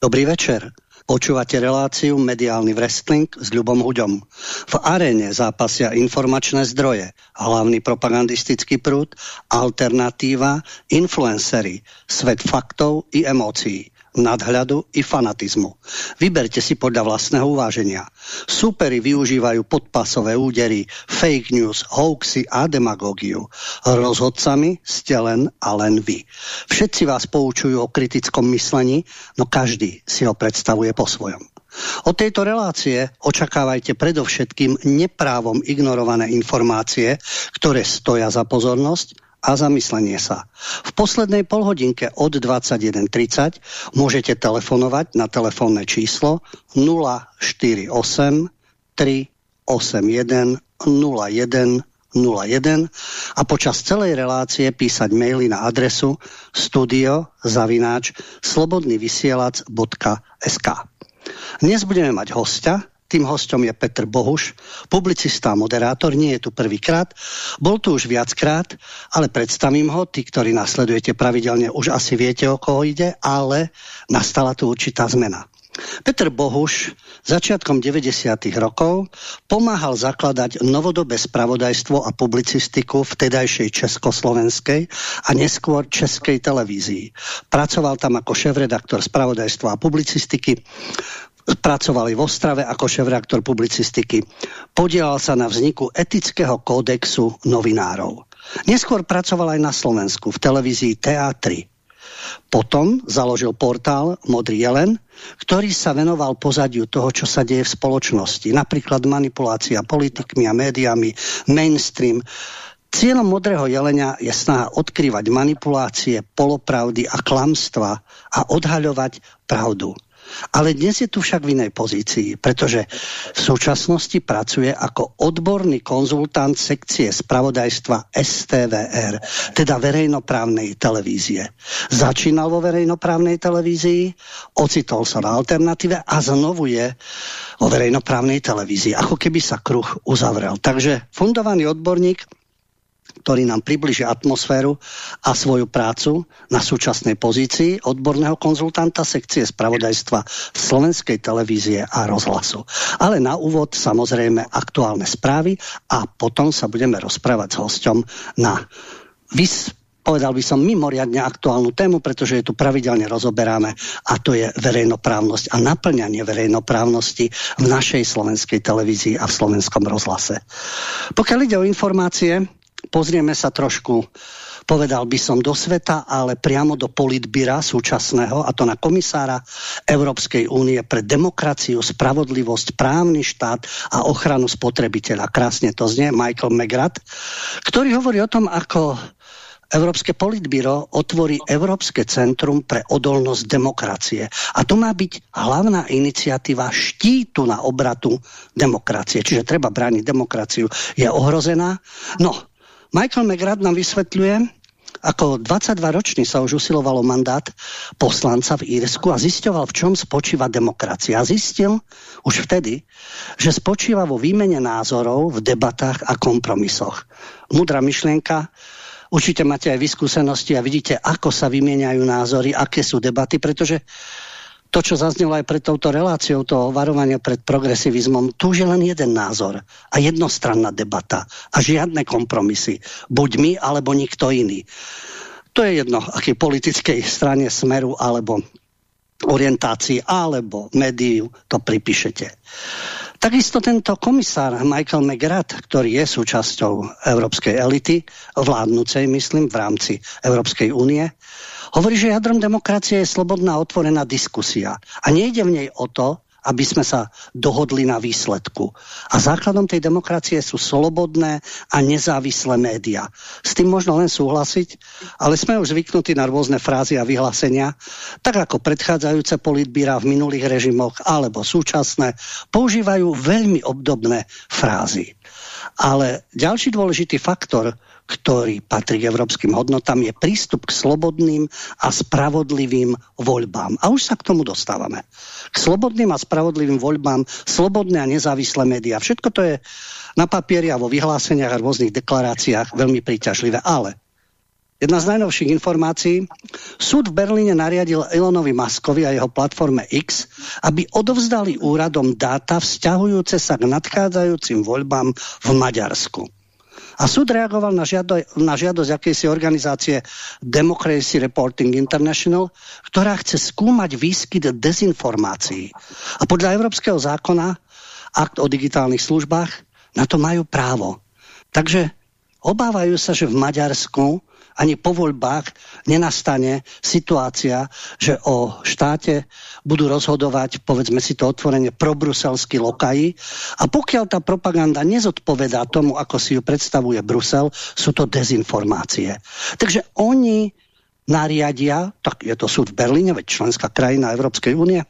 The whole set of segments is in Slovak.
Dobrý večer. Počúvate reláciu Mediálny wrestling s Ľubom Huďom. V aréne zápasia informačné zdroje, hlavný propagandistický prúd, alternatíva, influencery, svet faktov i emócií nadhľadu i fanatizmu. Vyberte si podľa vlastného uváženia. Súpery využívajú podpasové údery, fake news, hoaxy a demagógiu. Rozhodcami ste len a len vy. Všetci vás poučujú o kritickom myslení, no každý si ho predstavuje po svojom. Od tejto relácie očakávajte predovšetkým neprávom ignorované informácie, ktoré stoja za pozornosť a zamyslenie sa. V poslednej polhodinke od 21.30 môžete telefonovať na telefónne číslo 048 381 01 01 a počas celej relácie písať maily na adresu studio zavináč slobodnyvysielac.sk Dnes budeme mať hostia, tým hostom je Petr Bohuš, publicista a moderátor, nie je tu prvýkrát, bol tu už viackrát, ale predstavím ho, tí, ktorí nasledujete pravidelne, už asi viete, o koho ide, ale nastala tu určitá zmena. Peter Bohuš začiatkom 90. rokov pomáhal zakladať novodobé spravodajstvo a publicistiku v tedajšej československej a neskôr českej televízii. Pracoval tam ako šéf-redaktor spravodajstva a publicistiky pracovali v Ostrave ako šéf-reaktor publicistiky. Podielal sa na vzniku etického kódexu novinárov. Neskôr pracoval aj na Slovensku v televízii TA3. Potom založil portál Modrý jelen, ktorý sa venoval pozadiu toho, čo sa deje v spoločnosti. Napríklad manipulácia politikmi a médiami, mainstream. Cieľom Modrého jelenia je snaha odkrývať manipulácie, polopravdy a klamstva a odhaľovať pravdu. Ale dnes je tu však v inej pozícii, pretože v súčasnosti pracuje ako odborný konzultant sekcie spravodajstva STVR, teda verejnoprávnej televízie. Začínal vo verejnoprávnej televízii, ocitol sa na alternatíve a znovu je vo verejnoprávnej televízii. Ako keby sa kruh uzavrel. Takže fundovaný odborník ktorý nám približí atmosféru a svoju prácu na súčasnej pozícii odborného konzultanta sekcie spravodajstva Slovenskej televízie a rozhlasu. Ale na úvod samozrejme aktuálne správy a potom sa budeme rozprávať s hosťom na vys povedal by som mimoriadne aktuálnu tému, pretože je tu pravidelne rozoberáme a to je verejnoprávnosť a naplňanie verejnoprávnosti v našej slovenskej televízii a v slovenskom rozhlase. Pokiaľ ide o informácie, pozrieme sa trošku povedal by som do sveta, ale priamo do politbyra súčasného, a to na komisára Európskej únie pre demokraciu, spravodlivosť, právny štát a ochranu spotrebiteľa. Krásne to znie, Michael McGrath, ktorý hovorí o tom, ako Európske politbyro otvorí Európske centrum pre odolnosť demokracie. A to má byť hlavná iniciatíva štítu na obratu demokracie. Čiže treba brániť demokraciu. Je ohrozená? No, Michael McGrath nám vysvetľuje, ako 22-ročný sa už usilovalo mandát poslanca v Írsku a zisťoval, v čom spočíva demokracia. A zistil už vtedy, že spočíva vo výmene názorov, v debatách a kompromisoch. Mudrá myšlienka, určite máte aj vyskúsenosti a vidíte, ako sa vymieňajú názory, aké sú debaty, pretože to, čo zaznelo aj pred touto reláciou, to varovanie pred progresivizmom, tu je len jeden názor a jednostranná debata a žiadne kompromisy. Buď my, alebo nikto iný. To je jedno, akej politickej strane smeru alebo orientácii alebo médiu to pripíšete. Takisto tento komisár Michael McGrath, ktorý je súčasťou európskej elity, vládnúcej, myslím, v rámci Európskej únie, Hovorí, že jadrom demokracie je slobodná otvorená diskusia. A nejde v nej o to, aby sme sa dohodli na výsledku. A základom tej demokracie sú slobodné a nezávislé média. S tým možno len súhlasiť, ale sme už zvyknutí na rôzne frázy a vyhlásenia, tak ako predchádzajúce politbíra v minulých režimoch alebo súčasné, používajú veľmi obdobné frázy. Ale ďalší dôležitý faktor, ktorý patrí k európskym hodnotám, je prístup k slobodným a spravodlivým voľbám. A už sa k tomu dostávame. K slobodným a spravodlivým voľbám, slobodné a nezávislé médiá. Všetko to je na papieri a vo vyhláseniach a rôznych deklaráciách veľmi príťažlivé. Ale Jedna z najnovších informácií. Súd v Berlíne nariadil Elonovi Maskovi a jeho platforme X, aby odovzdali úradom dáta vzťahujúce sa k nadchádzajúcim voľbám v Maďarsku. A súd reagoval na, žiado, na žiadosť akejsi organizácie Democracy Reporting International, ktorá chce skúmať výskyt dezinformácií. A podľa Európskeho zákona, akt o digitálnych službách, na to majú právo. Takže obávajú sa, že v Maďarsku ani po voľbách nenastane situácia, že o štáte budú rozhodovať, povedzme si to otvorene, probruselskí lokaji. A pokiaľ tá propaganda nezodpovedá tomu, ako si ju predstavuje Brusel, sú to dezinformácie. Takže oni nariadia, tak je to súd v Berlíne, veď členská krajina Európskej únie,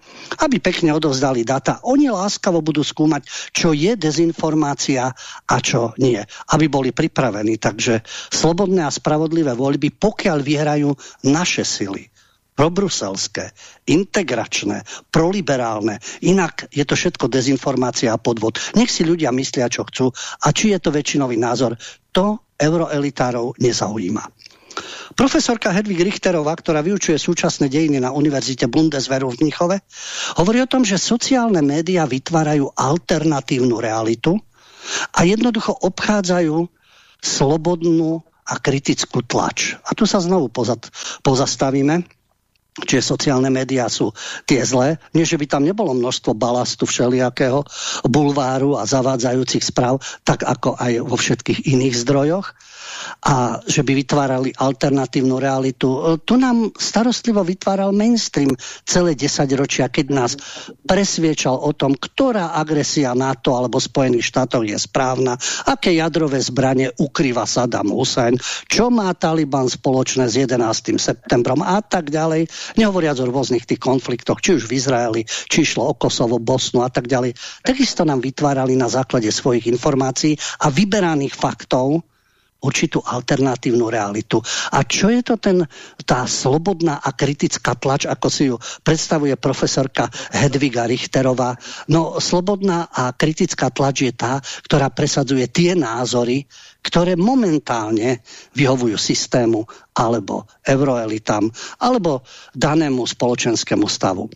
aby pekne odovzdali data. Oni láskavo budú skúmať, čo je dezinformácia a čo nie. Aby boli pripravení. Takže slobodné a spravodlivé voľby, pokiaľ vyhrajú naše sily, probruselské, integračné, proliberálne. Inak je to všetko dezinformácia a podvod. Nech si ľudia myslia, čo chcú a či je to väčšinový názor, to euroelitárov nezaujíma. Profesorka Hedvig Richterová, ktorá vyučuje súčasné dejiny na Univerzite Bundeswehru v Mnichove, hovorí o tom, že sociálne médiá vytvárajú alternatívnu realitu a jednoducho obchádzajú slobodnú a kritickú tlač. A tu sa znovu pozastavíme čiže sociálne médiá sú tie zlé. Nie, že by tam nebolo množstvo balastu všelijakého bulváru a zavádzajúcich správ, tak ako aj vo všetkých iných zdrojoch a že by vytvárali alternatívnu realitu. E, tu nám starostlivo vytváral mainstream celé 10 ročia, keď nás presviečal o tom, ktorá agresia NATO alebo Spojených štátov je správna, aké jadrové zbranie ukrýva Saddam Hussein, čo má Taliban spoločné s 11. septembrom a tak ďalej. Nehovoriac o rôznych tých konfliktoch, či už v Izraeli, či išlo o Kosovo, Bosnu a tak ďalej. Takisto nám vytvárali na základe svojich informácií a vyberaných faktov určitú alternatívnu realitu. A čo je to ten, tá slobodná a kritická tlač, ako si ju predstavuje profesorka Hedviga Richterová? No, slobodná a kritická tlač je tá, ktorá presadzuje tie názory, ktoré momentálne vyhovujú systému alebo euroelitám, alebo danému spoločenskému stavu.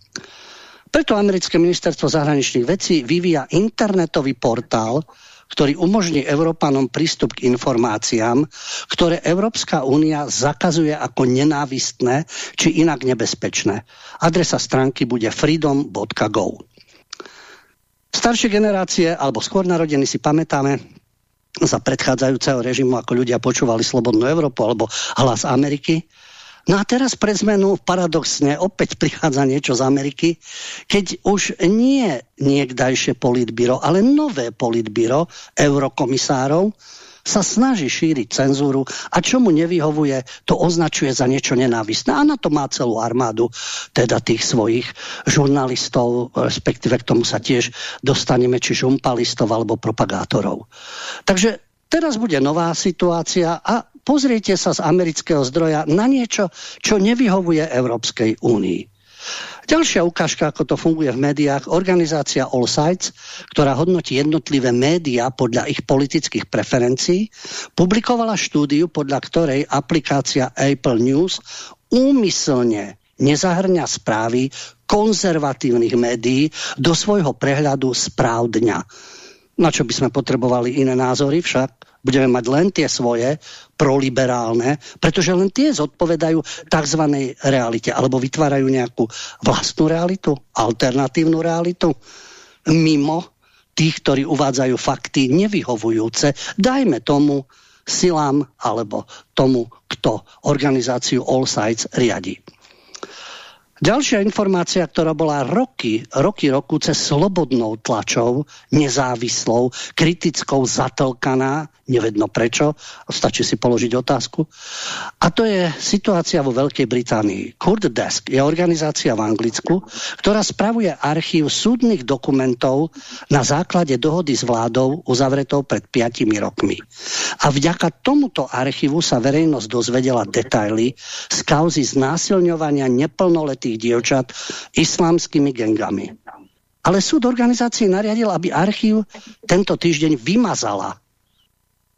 Preto americké ministerstvo zahraničných vecí vyvíja internetový portál, ktorý umožní Európanom prístup k informáciám, ktoré Európska únia zakazuje ako nenávistné či inak nebezpečné. Adresa stránky bude freedom.go. Staršie generácie, alebo skôr narodení si pamätáme, za predchádzajúceho režimu, ako ľudia počúvali Slobodnú Európu alebo Hlas Ameriky, No a teraz pre zmenu paradoxne opäť prichádza niečo z Ameriky, keď už nie niekdajšie politbyro, ale nové politbyro eurokomisárov sa snaží šíriť cenzúru a čo mu nevyhovuje, to označuje za niečo nenávistné. A na to má celú armádu, teda tých svojich žurnalistov, respektíve k tomu sa tiež dostaneme, či žumpalistov alebo propagátorov. Takže teraz bude nová situácia a pozriete sa z amerického zdroja na niečo, čo nevyhovuje Európskej únii. Ďalšia ukážka, ako to funguje v médiách, organizácia All Sides, ktorá hodnotí jednotlivé médiá podľa ich politických preferencií, publikovala štúdiu, podľa ktorej aplikácia Apple News úmyselne nezahrňa správy konzervatívnych médií do svojho prehľadu správ dňa. Na čo by sme potrebovali iné názory však? Budeme mať len tie svoje proliberálne, pretože len tie zodpovedajú tzv. realite alebo vytvárajú nejakú vlastnú realitu, alternatívnu realitu mimo tých, ktorí uvádzajú fakty nevyhovujúce, dajme tomu silám alebo tomu, kto organizáciu All Sides riadi. Ďalšia informácia, ktorá bola roky, roky roku cez slobodnou tlačou, nezávislou, kritickou, zatlkaná, nevedno prečo, stačí si položiť otázku. A to je situácia vo Veľkej Británii. Kurt Desk je organizácia v Anglicku, ktorá spravuje archív súdnych dokumentov na základe dohody s vládou uzavretou pred 5 rokmi. A vďaka tomuto archívu sa verejnosť dozvedela detaily z kauzy znásilňovania neplnoletých tých dievčat islamskými gengami. Ale súd organizácie nariadil, aby archív tento týždeň vymazala.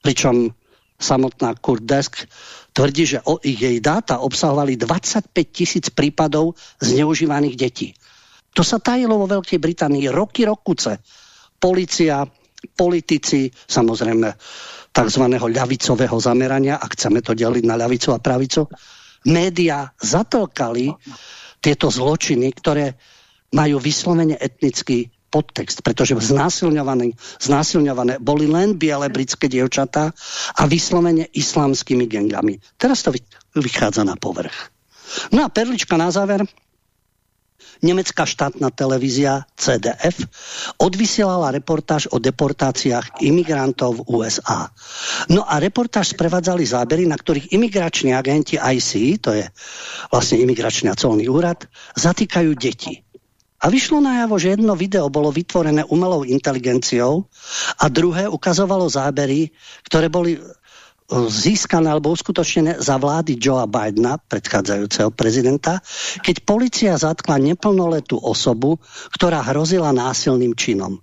Pričom samotná Kurt Desk tvrdí, že o, jej dáta obsahovali 25 tisíc prípadov zneužívaných detí. To sa tajilo vo Veľkej Británii roky, rokuce. Polícia, politici, samozrejme tzv. ľavicového zamerania, ak chceme to deliť na ľavicu a pravicu, média zatlkali tieto zločiny, ktoré majú vyslovene etnický podtext, pretože znásilňované, znásilňované boli len biele britské dievčatá a vyslovene islamskými gengami. Teraz to vychádza na povrch. No a perlička na záver. Nemecká štátna televízia CDF odvysielala reportáž o deportáciách imigrantov v USA. No a reportáž sprevádzali zábery, na ktorých imigrační agenti IC, to je vlastne imigračný a colný úrad, zatýkajú deti. A vyšlo najavo, že jedno video bolo vytvorené umelou inteligenciou a druhé ukazovalo zábery, ktoré boli získané alebo uskutočnené za vlády Joea Bidena, predchádzajúceho prezidenta, keď policia zatkla neplnoletú osobu, ktorá hrozila násilným činom.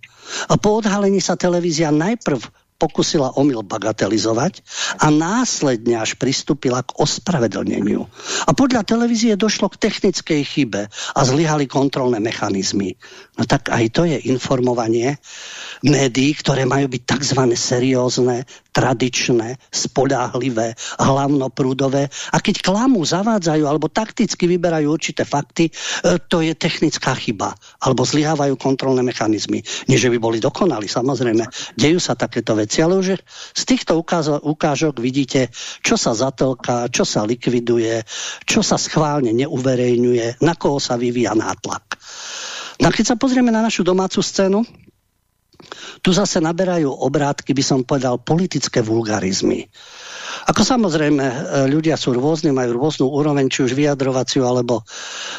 A po odhalení sa televízia najprv pokusila omyl bagatelizovať a následne až pristúpila k ospravedlneniu. A podľa televízie došlo k technickej chybe a zlyhali kontrolné mechanizmy. No tak aj to je informovanie médií, ktoré majú byť tzv. seriózne, tradičné, spodáhlivé, hlavnoprúdové. A keď klamú, zavádzajú alebo takticky vyberajú určité fakty, e, to je technická chyba. Alebo zlyhávajú kontrolné mechanizmy. Nie, že by boli dokonali, samozrejme. Dejú sa takéto veci, ale už z týchto ukážok vidíte, čo sa zatlká, čo sa likviduje, čo sa schválne neuverejňuje, na koho sa vyvíja nátlak. No keď sa pozrieme na našu domácu scénu, tu zase naberajú obrátky, by som povedal, politické vulgarizmy. Ako samozrejme, e, ľudia sú rôzni, majú rôznu úroveň, či už vyjadrovaciu, alebo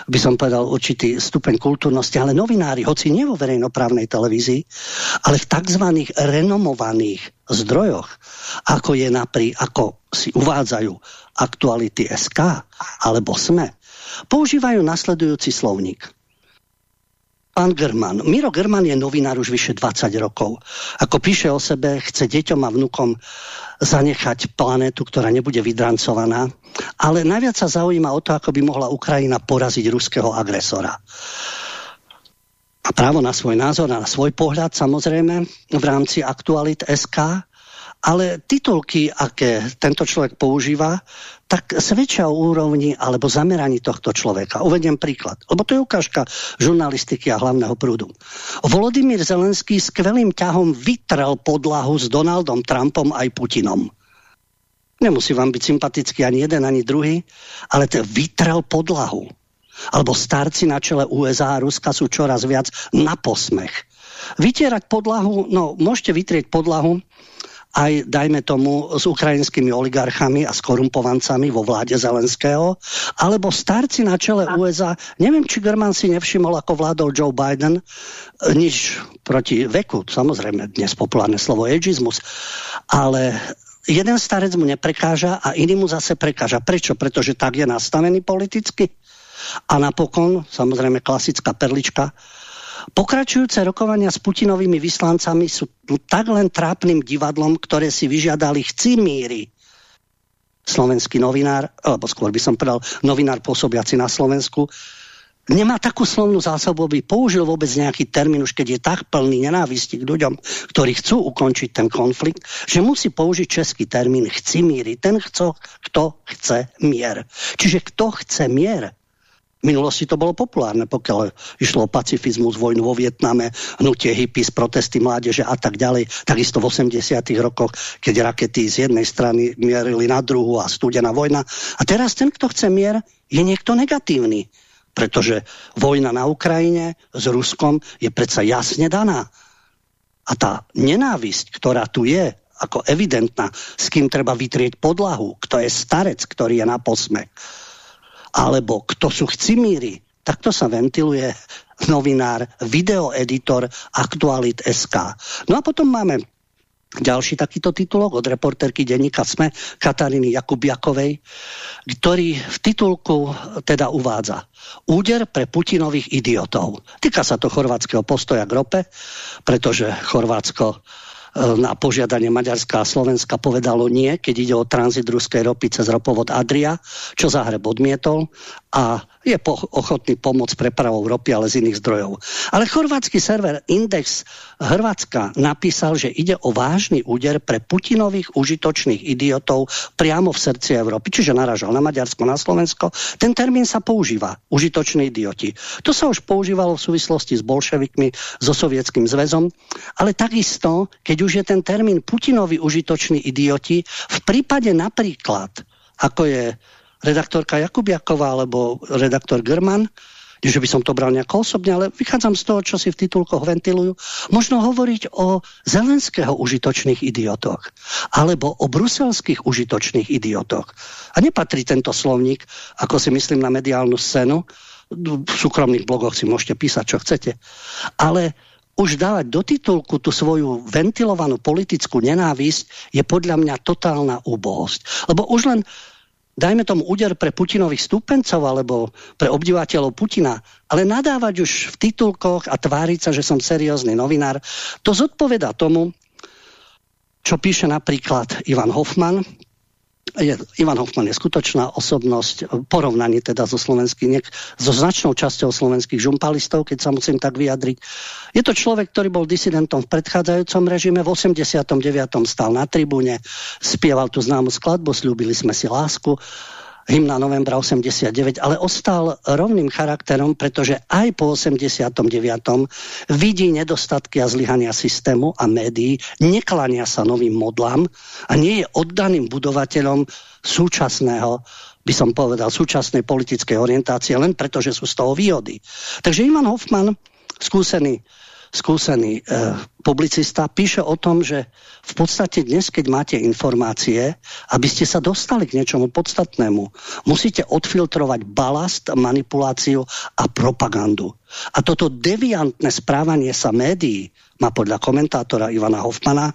by som povedal určitý stupeň kultúrnosti, ale novinári, hoci nie vo verejnoprávnej televízii, ale v tzv. renomovaných zdrojoch, ako je naprí, ako si uvádzajú aktuality SK alebo SME, používajú nasledujúci slovník. Pán German. Miro German je novinár už vyše 20 rokov. Ako píše o sebe, chce deťom a vnukom zanechať planétu, ktorá nebude vydrancovaná, ale najviac sa zaujíma o to, ako by mohla Ukrajina poraziť ruského agresora. A právo na svoj názor a na svoj pohľad samozrejme v rámci aktualit SK, ale titulky, aké tento človek používa, tak svedčia o úrovni alebo zameraní tohto človeka. Uvediem príklad, lebo to je ukážka žurnalistiky a hlavného prúdu. Volodymyr Zelenský skvelým ťahom vytrel podlahu s Donaldom Trumpom aj Putinom. Nemusí vám byť sympatický ani jeden, ani druhý, ale to vytrel podlahu. Alebo starci na čele USA a Ruska sú čoraz viac na posmech. Vytierať podlahu, no môžete vytrieť podlahu, aj, dajme tomu, s ukrajinskými oligarchami a skorumpovancami vo vláde Zelenského, alebo starci na čele USA. Neviem, či German si nevšimol, ako vládol Joe Biden, nič proti veku, samozrejme, dnes populárne slovo ageizmus, ale jeden starec mu neprekáža a iný mu zase prekáža. Prečo? Pretože tak je nastavený politicky. A napokon, samozrejme klasická perlička, Pokračujúce rokovania s Putinovými vyslancami sú tak len trápnym divadlom, ktoré si vyžiadali chcimíry. Slovenský novinár, alebo skôr by som povedal novinár pôsobiaci na Slovensku, nemá takú slovnú zásobu, by použil vôbec nejaký termín, už keď je tak plný nenávisti k ľuďom, ktorí chcú ukončiť ten konflikt, že musí použiť český termín chcimíry. Ten, chco, kto chce mier. Čiže kto chce mier, minulosti to bolo populárne, pokiaľ išlo o pacifizmus, vojnu vo Vietname, hnutie hippies, protesty mládeže a tak ďalej. Takisto v 80 rokoch, keď rakety z jednej strany mierili na druhú a studená vojna. A teraz ten, kto chce mier, je niekto negatívny. Pretože vojna na Ukrajine s Ruskom je predsa jasne daná. A tá nenávisť, ktorá tu je, ako evidentná, s kým treba vytrieť podlahu, kto je starec, ktorý je na posmech alebo kto sú chcimíri, takto sa ventiluje novinár, videoeditor Aktualit SK. No a potom máme ďalší takýto titulok od reporterky denníka SME Kataríny Jakubiakovej, ktorý v titulku teda uvádza Úder pre Putinových idiotov. Týka sa to chorvátskeho postoja k rope, pretože Chorvátsko na požiadanie Maďarska a Slovenska povedalo nie, keď ide o tranzit ruskej ropy cez ropovod Adria, čo Zahreb odmietol. A je po ochotný pomôcť prepravou ropy, ale z iných zdrojov. Ale chorvátsky server Index Hrvatska napísal, že ide o vážny úder pre Putinových užitočných idiotov priamo v srdci Európy, čiže naražal na Maďarsko, na Slovensko. Ten termín sa používa, užitoční idioti. To sa už používalo v súvislosti s bolševikmi, so sovietským zväzom, ale takisto, keď už je ten termín Putinovi užitoční idioti, v prípade napríklad, ako je redaktorka Jakubiaková alebo redaktor German, že by som to bral nejako osobne, ale vychádzam z toho, čo si v titulkoch ventilujú, možno hovoriť o zelenského užitočných idiotoch alebo o bruselských užitočných idiotoch. A nepatrí tento slovník, ako si myslím, na mediálnu scénu. V súkromných blogoch si môžete písať, čo chcete. Ale už dávať do titulku tú svoju ventilovanú politickú nenávisť je podľa mňa totálna úbohosť. Lebo už len dajme tomu úder pre Putinových stúpencov alebo pre obdivateľov Putina, ale nadávať už v titulkoch a tváriť sa, že som seriózny novinár, to zodpoveda tomu, čo píše napríklad Ivan Hoffman, je, Ivan Hoffman je skutočná osobnosť, porovnaní teda so slovenským, so značnou časťou slovenských žumpalistov, keď sa musím tak vyjadriť. Je to človek, ktorý bol disidentom v predchádzajúcom režime, v 89. stal na tribúne, spieval tú známu skladbu, slúbili sme si lásku hymna novembra 89, ale ostal rovným charakterom, pretože aj po 89. vidí nedostatky a zlyhania systému a médií, neklania sa novým modlám a nie je oddaným budovateľom súčasného by som povedal, súčasnej politickej orientácie, len preto, že sú z toho výhody. Takže Iman Hoffman, skúsený skúsený e, publicista, píše o tom, že v podstate dnes, keď máte informácie, aby ste sa dostali k niečomu podstatnému, musíte odfiltrovať balast, manipuláciu a propagandu. A toto deviantné správanie sa médií má podľa komentátora Ivana Hoffmana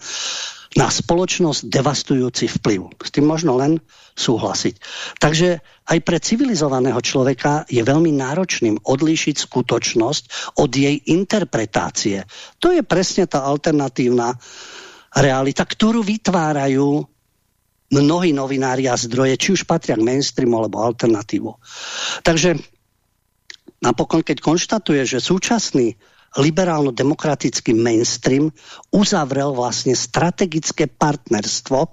na spoločnosť devastujúci vplyv. S tým možno len súhlasiť. Takže aj pre civilizovaného človeka je veľmi náročným odlíšiť skutočnosť od jej interpretácie. To je presne tá alternatívna realita, ktorú vytvárajú mnohí novinári a zdroje, či už patria k mainstreamu alebo alternatívu. Takže napokon, keď konštatuje, že súčasný liberálno-demokratický mainstream uzavrel vlastne strategické partnerstvo,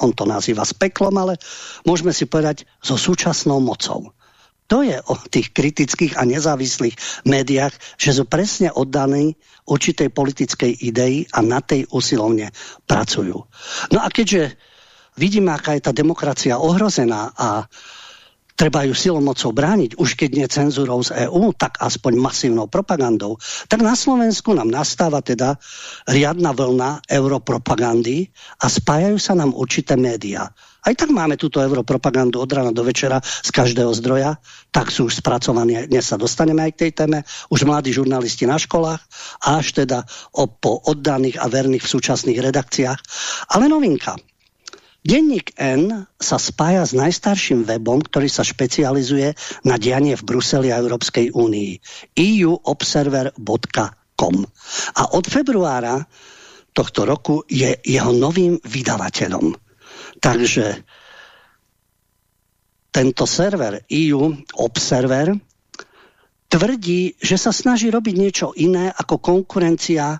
on to nazýva speklom, ale môžeme si povedať so súčasnou mocou. To je o tých kritických a nezávislých médiách, že sú presne oddaní určitej politickej idei a na tej usilovne pracujú. No a keďže vidíme, aká je tá demokracia ohrozená a treba ju silomocou brániť, už keď nie cenzúrou z EÚ, tak aspoň masívnou propagandou, tak na Slovensku nám nastáva teda riadna vlna europropagandy a spájajú sa nám určité médiá. Aj tak máme túto europropagandu od rána do večera z každého zdroja, tak sú už spracovaní, dnes sa dostaneme aj k tej téme, už mladí žurnalisti na školách, až teda po oddaných a verných v súčasných redakciách. Ale novinka, Denník N sa spája s najstarším webom, ktorý sa špecializuje na dianie v Bruseli a Európskej únii. euobserver.com A od februára tohto roku je jeho novým vydavateľom. Takže tento server EU Observer tvrdí, že sa snaží robiť niečo iné ako konkurencia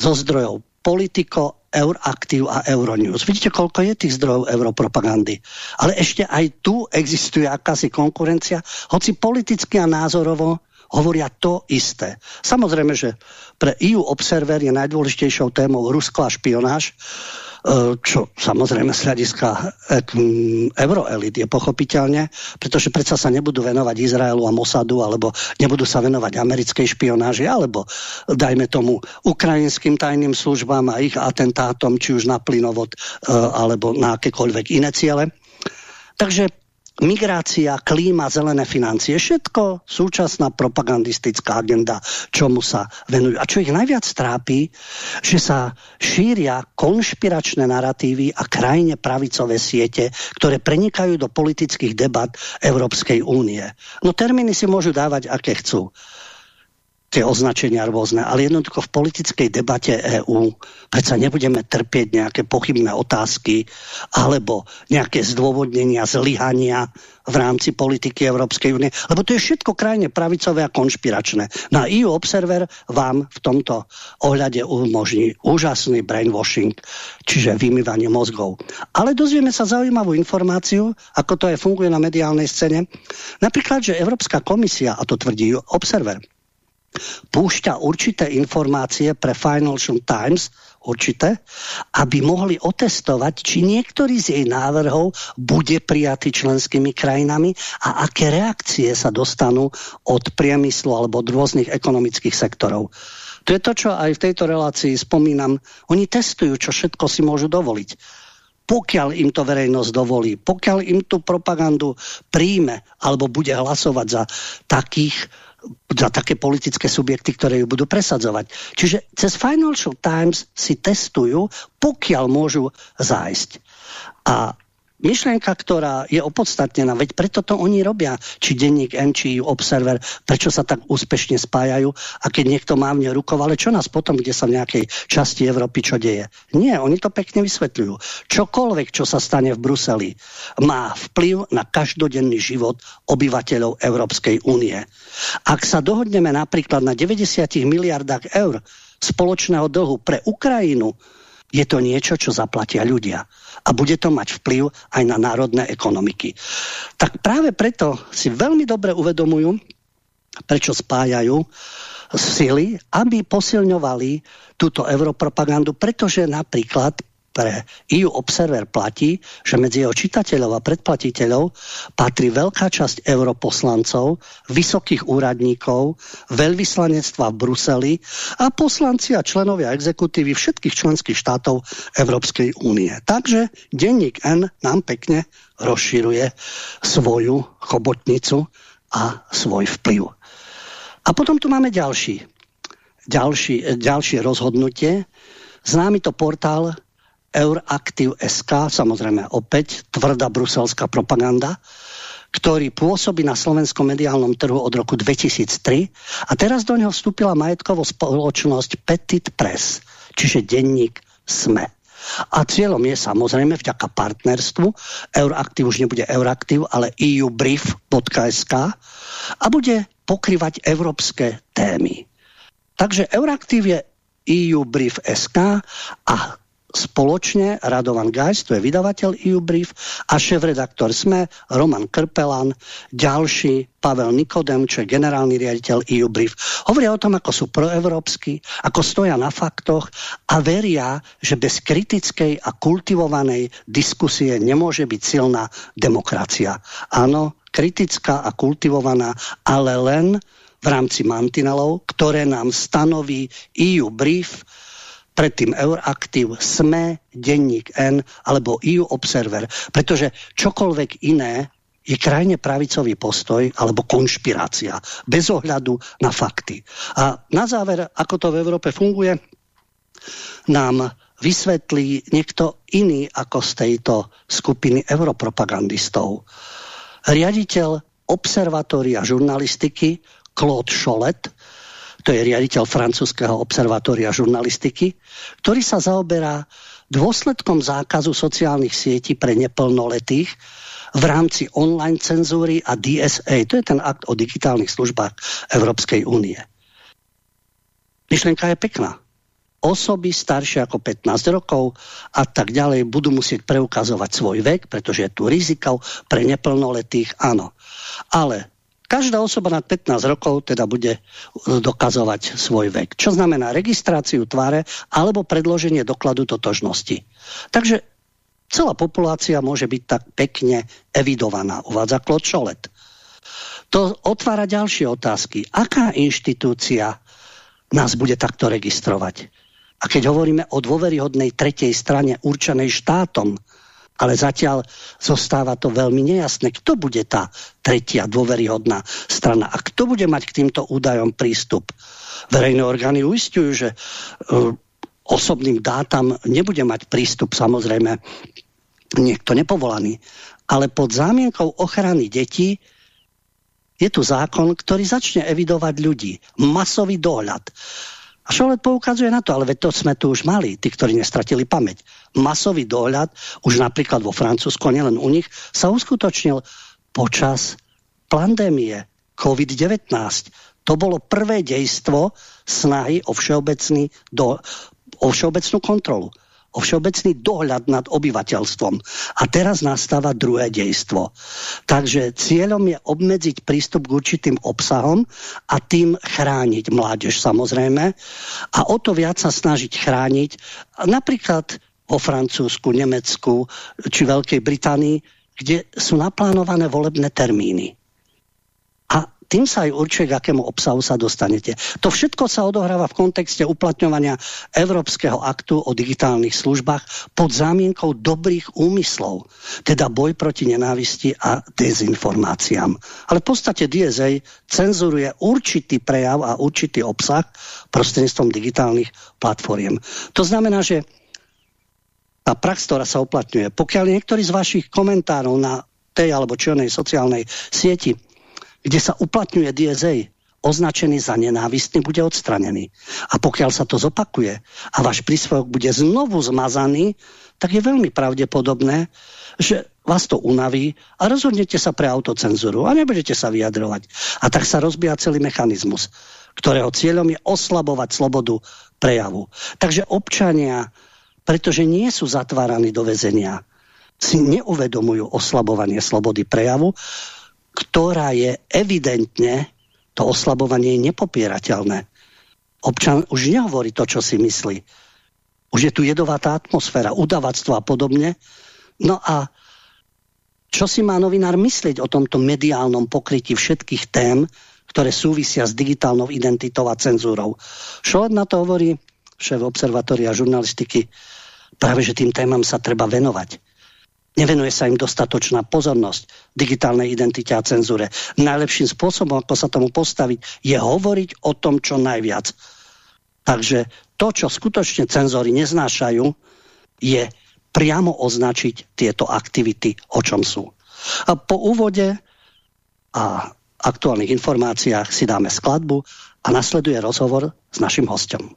zo zdrojov Politico, Euraktiv a Euronews. Vidíte, koľko je tých zdrojov europropagandy. Ale ešte aj tu existuje akási konkurencia, hoci politicky a názorovo hovoria to isté. Samozrejme, že pre EU Observer je najdôležitejšou témou Rusko a špionáž, čo samozrejme z hľadiska e, euroelit je pochopiteľne, pretože predsa sa nebudú venovať Izraelu a Mossadu, alebo nebudú sa venovať americkej špionáži, alebo dajme tomu ukrajinským tajným službám a ich atentátom, či už na plynovod, e, alebo na akékoľvek iné ciele. Takže migrácia, klíma, zelené financie, všetko súčasná propagandistická agenda, čomu sa venujú. A čo ich najviac trápi, že sa šíria konšpiračné narratívy a krajine pravicové siete, ktoré prenikajú do politických debat Európskej únie. No termíny si môžu dávať, aké chcú. Tie označenia rôzne, ale jednoducho v politickej debate EÚ predsa nebudeme trpieť nejaké pochybné otázky alebo nejaké zdôvodnenia, zlyhania v rámci politiky Európskej únie, lebo to je všetko krajne pravicové a konšpiračné. Na EU Observer vám v tomto ohľade umožní úžasný brainwashing, čiže vymývanie mozgov. Ale dozvieme sa zaujímavú informáciu, ako to aj funguje na mediálnej scéne. Napríklad, že Európska komisia, a to tvrdí Observer, púšťa určité informácie pre Financial Times, určité, aby mohli otestovať, či niektorý z jej návrhov bude prijatý členskými krajinami a aké reakcie sa dostanú od priemyslu alebo od rôznych ekonomických sektorov. To je to, čo aj v tejto relácii spomínam. Oni testujú, čo všetko si môžu dovoliť pokiaľ im to verejnosť dovolí, pokiaľ im tú propagandu príjme alebo bude hlasovať za takých za také politické subjekty, ktoré ju budú presadzovať. Čiže cez Financial Times si testujú, pokiaľ môžu zájsť. A myšlienka, ktorá je opodstatnená, veď preto to oni robia, či denník N, či Observer, prečo sa tak úspešne spájajú a keď niekto má mne rukou, ale čo nás potom, kde sa v nejakej časti Európy čo deje? Nie, oni to pekne vysvetľujú. Čokoľvek, čo sa stane v Bruseli, má vplyv na každodenný život obyvateľov Európskej únie. Ak sa dohodneme napríklad na 90 miliardách eur spoločného dlhu pre Ukrajinu, je to niečo, čo zaplatia ľudia a bude to mať vplyv aj na národné ekonomiky. Tak práve preto si veľmi dobre uvedomujú, prečo spájajú sily, aby posilňovali túto europropagandu, pretože napríklad pre EU Observer platí, že medzi jeho čitateľov a predplatiteľov patrí veľká časť europoslancov, vysokých úradníkov, veľvyslanectva v Bruseli a poslanci a členovia exekutívy všetkých členských štátov Európskej únie. Takže denník N nám pekne rozširuje svoju chobotnicu a svoj vplyv. A potom tu máme ďalší, ďalší, ďalšie rozhodnutie. Známy to portál Euraktiv.sk, samozrejme opäť tvrdá bruselská propaganda, ktorý pôsobí na slovenskom mediálnom trhu od roku 2003 a teraz do neho vstúpila majetková spoločnosť Petit Press, čiže denník SME. A cieľom je samozrejme vďaka partnerstvu, Euraktiv už nebude Euraktiv, ale eubrief.sk a bude pokrývať európske témy. Takže Euraktiv je EUbrief.sk a spoločne Radovan Gajs, to je vydavateľ EU Brief a šéf-redaktor SME Roman Krpelan, ďalší Pavel Nikodem, čo je generálny riaditeľ EU Brief. Hovoria o tom, ako sú proevropskí, ako stoja na faktoch a veria, že bez kritickej a kultivovanej diskusie nemôže byť silná demokracia. Áno, kritická a kultivovaná, ale len v rámci mantinelov, ktoré nám stanoví EU Brief, predtým Euraktiv, SME, Denník N alebo EU Observer, pretože čokoľvek iné je krajne pravicový postoj alebo konšpirácia, bez ohľadu na fakty. A na záver, ako to v Európe funguje, nám vysvetlí niekto iný ako z tejto skupiny europropagandistov. Riaditeľ observatória žurnalistiky Claude Cholet to je riaditeľ francúzského observatória žurnalistiky, ktorý sa zaoberá dôsledkom zákazu sociálnych sietí pre neplnoletých v rámci online cenzúry a DSA. To je ten akt o digitálnych službách Európskej únie. Myšlienka je pekná. Osoby staršie ako 15 rokov a tak ďalej budú musieť preukazovať svoj vek, pretože je tu riziko pre neplnoletých, áno. Ale Každá osoba nad 15 rokov teda bude dokazovať svoj vek. Čo znamená registráciu tváre alebo predloženie dokladu totožnosti. Takže celá populácia môže byť tak pekne evidovaná, uvádza Cholet. To otvára ďalšie otázky. Aká inštitúcia nás bude takto registrovať? A keď hovoríme o dôveryhodnej tretej strane určenej štátom, ale zatiaľ zostáva to veľmi nejasné. Kto bude tá tretia dôveryhodná strana a kto bude mať k týmto údajom prístup? Verejné orgány uistujú, že uh, osobným dátam nebude mať prístup samozrejme niekto nepovolaný, ale pod zámienkou ochrany detí je tu zákon, ktorý začne evidovať ľudí. Masový dohľad. A Šolet poukazuje na to, ale veď to sme tu už mali, tí, ktorí nestratili pamäť. Masový dohľad, už napríklad vo Francúzsku, nielen u nich, sa uskutočnil počas pandémie COVID-19. To bolo prvé dejstvo snahy o, do, o všeobecnú kontrolu o všeobecný dohľad nad obyvateľstvom. A teraz nastáva druhé dejstvo. Takže cieľom je obmedziť prístup k určitým obsahom a tým chrániť mládež samozrejme. A o to viac sa snažiť chrániť napríklad vo Francúzsku, Nemecku či Veľkej Británii, kde sú naplánované volebné termíny tým sa aj určuje, k akému obsahu sa dostanete. To všetko sa odohráva v kontexte uplatňovania Európskeho aktu o digitálnych službách pod zámienkou dobrých úmyslov, teda boj proti nenávisti a dezinformáciám. Ale v podstate DSA cenzuruje určitý prejav a určitý obsah prostredníctvom digitálnych platformiem. To znamená, že tá prax, ktorá sa uplatňuje, pokiaľ niektorý z vašich komentárov na tej alebo čionej sociálnej sieti kde sa uplatňuje DSA, označený za nenávistný, bude odstranený. A pokiaľ sa to zopakuje a váš príspevok bude znovu zmazaný, tak je veľmi pravdepodobné, že vás to unaví a rozhodnete sa pre autocenzuru a nebudete sa vyjadrovať. A tak sa rozbíja celý mechanizmus, ktorého cieľom je oslabovať slobodu prejavu. Takže občania, pretože nie sú zatváraní do väzenia, si neuvedomujú oslabovanie slobody prejavu, ktorá je evidentne, to oslabovanie je nepopierateľné. Občan už nehovorí to, čo si myslí. Už je tu jedovatá atmosféra, udavactvo a podobne. No a čo si má novinár myslieť o tomto mediálnom pokrytí všetkých tém, ktoré súvisia s digitálnou identitou a cenzúrou? Šolet na to hovorí šéf observatória žurnalistiky, práve že tým témam sa treba venovať. Nevenuje sa im dostatočná pozornosť digitálnej identite a cenzúre. Najlepším spôsobom, ako sa tomu postaviť, je hovoriť o tom čo najviac. Takže to, čo skutočne cenzory neznášajú, je priamo označiť tieto aktivity, o čom sú. A po úvode a aktuálnych informáciách si dáme skladbu a nasleduje rozhovor s našim hostom.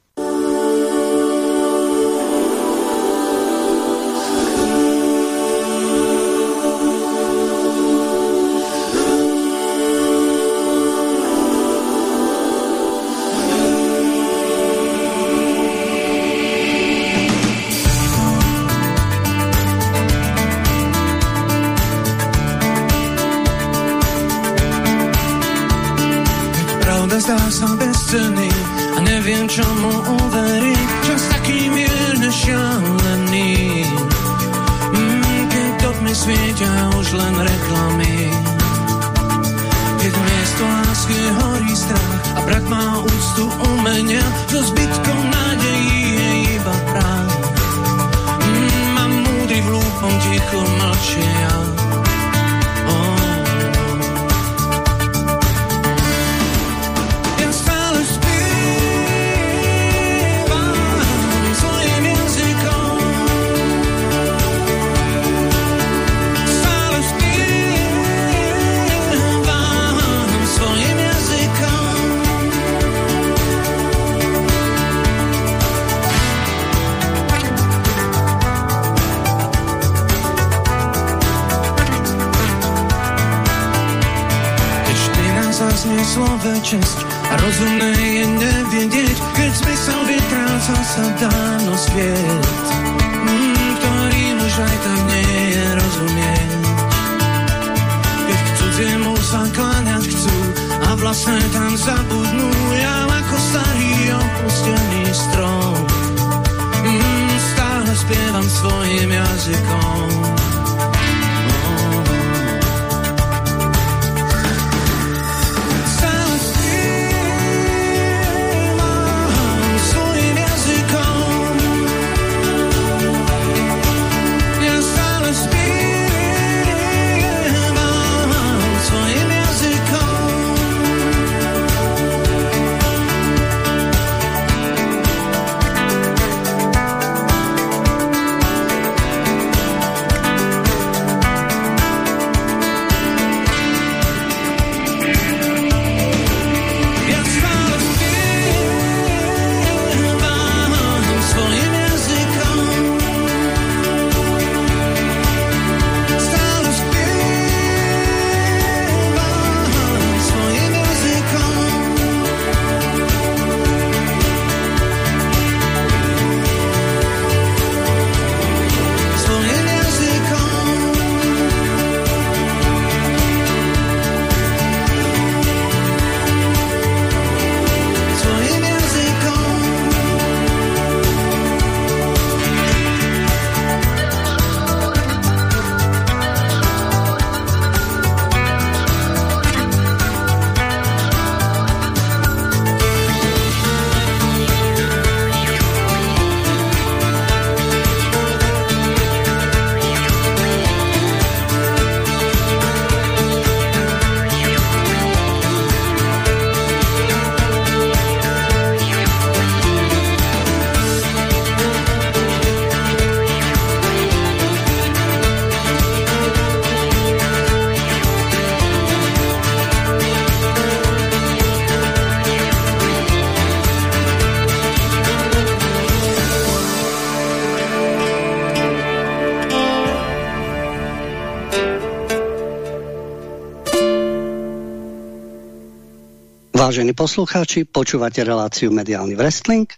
Vážení poslucháči, počúvate reláciu Mediálny wrestling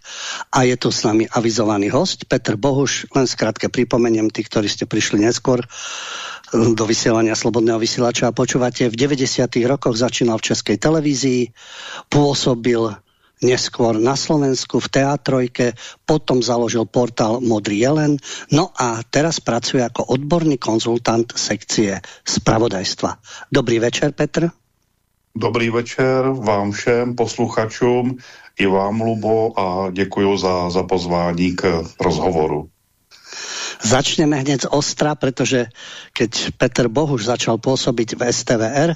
a je tu s nami avizovaný host Peter Bohuš. Len skrátke pripomeniem tých, ktorí ste prišli neskôr do vysielania Slobodného vysielača a počúvate. V 90. rokoch začínal v Českej televízii, pôsobil neskôr na Slovensku v Teatrojke, potom založil portál Modrý jelen, no a teraz pracuje ako odborný konzultant sekcie spravodajstva. Dobrý večer, Petr. Dobrý večer vám všem posluchačům, i vám, Lubo, a děkuji za, za pozvání k rozhovoru. Začneme hneď ostra, pretože keď Peter Bohuš začal pôsobiť v STVR,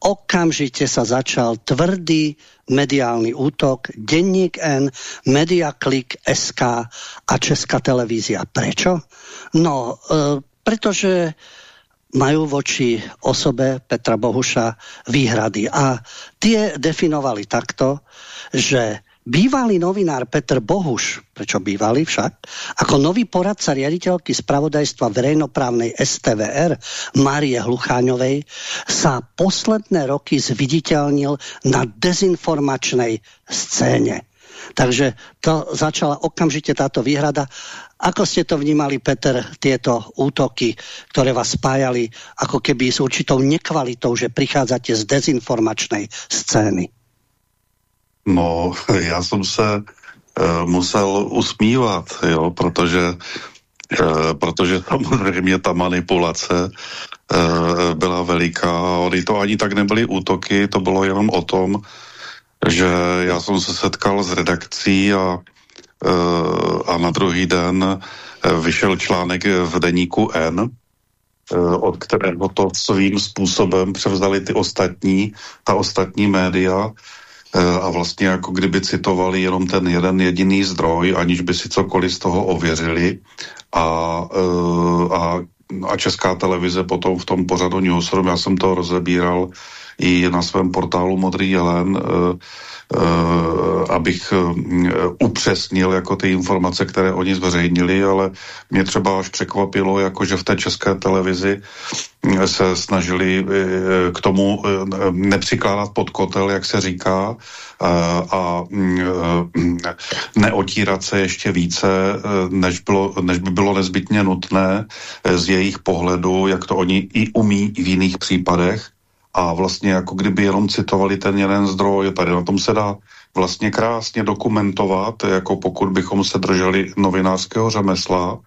okamžite sa začal tvrdý mediálny útok, Denník N, Mediaklik SK a Česká televízia. Prečo? No, e, pretože majú voči osobe Petra Bohuša výhrady. A tie definovali takto, že bývalý novinár Petr Bohuš, prečo bývalý však, ako nový poradca riaditeľky spravodajstva verejnoprávnej STVR Márie Hlucháňovej sa posledné roky zviditeľnil na dezinformačnej scéne. Takže to začala okamžite táto výhrada. Ako ste to vnímali, Peter, tieto útoky, ktoré vás spájali ako keby s určitou nekvalitou, že prichádzate z dezinformačnej scény? No, já jsem se uh, musel usmívat, jo, protože, uh, protože samozřejmě ta manipulace uh, byla veliká. Oni to ani tak nebyly útoky, to bylo jenom o tom, že já jsem se setkal s redakcí a, e, a na druhý den e, vyšel článek v deníku N, od kterého to svým způsobem převzali ty ostatní, ta ostatní média. A vlastně jako kdyby citovali jenom ten jeden jediný zdroj, aniž by si cokoliv z toho ověřili. A, a, a Česká televize potom v tom pořadu Newsroom, já jsem to rozebíral i na svém portálu Modrý jelen, eh, eh, abych eh, upřesnil jako ty informace, které oni zveřejnili, ale mě třeba až překvapilo, jako že v té české televizi se snažili k tomu nepřikládat pod kotel, jak se říká, a neotírat se ještě více, než, bylo, než by bylo nezbytně nutné z jejich pohledu, jak to oni i umí v jiných případech a vlastně jako kdyby jenom citovali ten jeden zdroj, tady na tom se dá vlastně krásně dokumentovat, jako pokud bychom se drželi novinářského řemesla,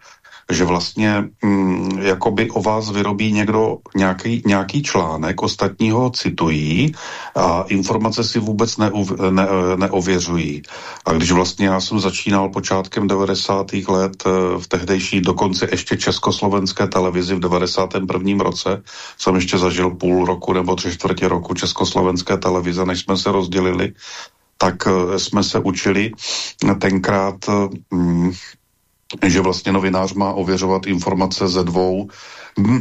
že vlastně mm, jakoby o vás vyrobí někdo nějaký, nějaký článek, ostatního citují a informace si vůbec neuv, ne, neověřují. A když vlastně já jsem začínal počátkem 90. let eh, v tehdejší dokonce ještě československé televizi v 91. roce, jsem ještě zažil půl roku nebo tři čtvrtě roku československé televize, než jsme se rozdělili, tak eh, jsme se učili tenkrát mm, že vlastně novinář má ověřovat informace ze dvou,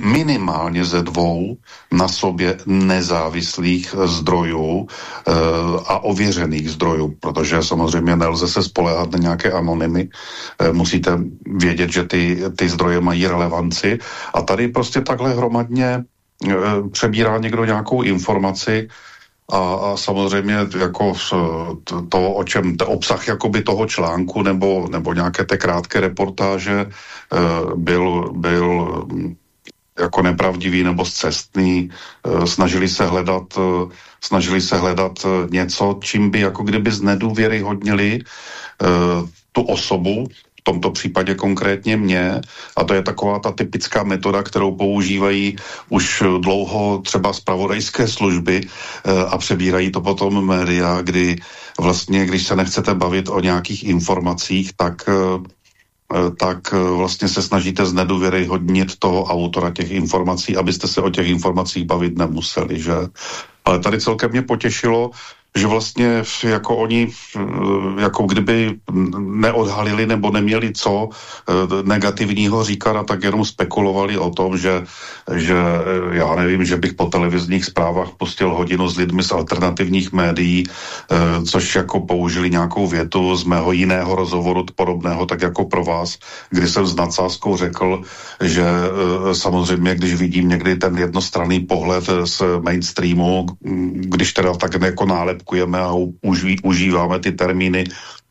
minimálně ze dvou na sobě nezávislých zdrojů e, a ověřených zdrojů, protože samozřejmě nelze se spolehat na nějaké anonymy. E, musíte vědět, že ty, ty zdroje mají relevanci a tady prostě takhle hromadně e, přebírá někdo nějakou informaci, a, a samozřejmě jako to, o čem, obsah jakoby toho článku nebo, nebo nějaké té krátké reportáže e, byl, byl mm, jako nepravdivý nebo zcestný, e, snažili se hledat, e, snažili se hledat něco, čím by jako kdyby znedůvěryhodnili tu osobu, tomto případě konkrétně mě a to je taková ta typická metoda, kterou používají už dlouho třeba zpravodajské služby eh, a přebírají to potom média, kdy vlastně, když se nechcete bavit o nějakých informacích, tak eh, eh, tak vlastně se snažíte znedůvěryhodnit toho autora těch informací, abyste se o těch informacích bavit nemuseli, že? Ale tady celkem mě potěšilo, že vlastně jako oni jako kdyby neodhalili nebo neměli co eh, negativního říkat a tak jenom spekulovali o tom, že, že eh, já nevím, že bych po televizních zprávách pustil hodinu s lidmi z alternativních médií, eh, což jako použili nějakou větu z mého jiného rozhovoru podobného, tak jako pro vás, kdy jsem s nadsázkou řekl, že samozřejmě, když vidím někdy ten jednostranný pohled z mainstreamu, když teda tak jako nálep nálepkujeme a uží, užíváme ty termíny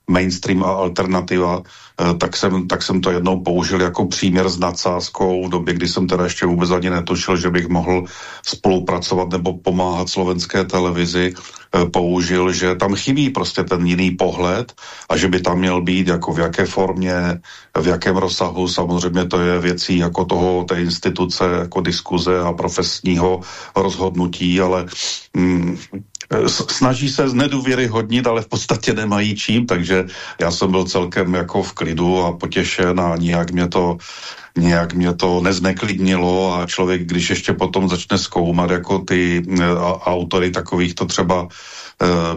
mainstream a alternativa, eh, tak jsem, tak jsem to jednou použil jako příměr s nadsázkou v době, kdy jsem teda ještě vůbec ani netušil, že bych mohl spolupracovat nebo pomáhat slovenské televizi, eh, použil, že tam chybí prostě ten jiný pohled a že by tam měl být jako v jaké formě, v jakém rozsahu, samozřejmě to je věcí jako toho, té instituce, jako diskuze a profesního rozhodnutí, ale mm, snaží se hodnit, ale v podstatě nemají čím, takže já jsem byl celkem jako v klidu a potěšen a nějak mě to nějak mě to nezneklidnilo a člověk, když ještě potom začne zkoumat jako ty uh, autory takovýchto třeba uh,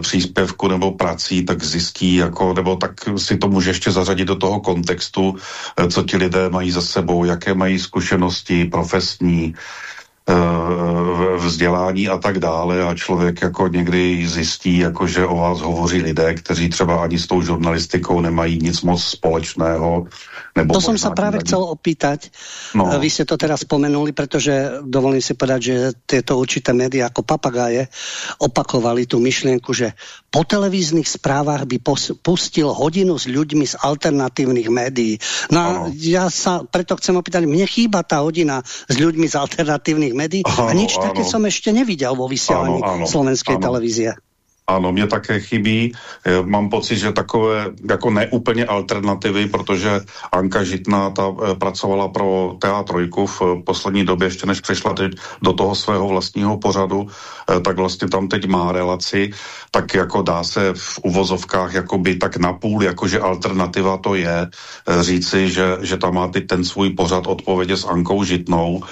příspěvku nebo prací, tak zjistí, jako, nebo tak si to může ještě zařadit do toho kontextu, uh, co ti lidé mají za sebou, jaké mají zkušenosti profesní, vzdělání a tak dále a člověk jako někdy zjistí, jako že o vás hovoří lidé, kteří třeba ani s tou žurnalistikou nemají nic moc společného. Nebo to som sa práve chcel opýtať. No. Vy ste to teraz spomenuli, pretože dovolím si povedať, že tieto určité médiá ako papagáje opakovali tú myšlienku, že po televíznych správach by pustil hodinu s ľuďmi z alternatívnych médií. No a ja sa preto chcem opýtať, mne chýba tá hodina s ľuďmi z alternatívnych médií a nič áno. také som ešte nevidel vo vysielaní áno, áno, slovenskej áno. televízie. Ano, mě také chybí. Eh, mám pocit, že takové jako neúplně alternativy, protože Anka Žitná ta eh, pracovala pro TA3 v eh, poslední době, ještě než přešla teď do toho svého vlastního pořadu, tak vlastně tam teď má relaci, tak jako dá se v uvozovkách jakoby tak napůl, jakože alternativa to je, říci, že, že tam má teď ten svůj pořad odpovědě s Ankou Žitnou,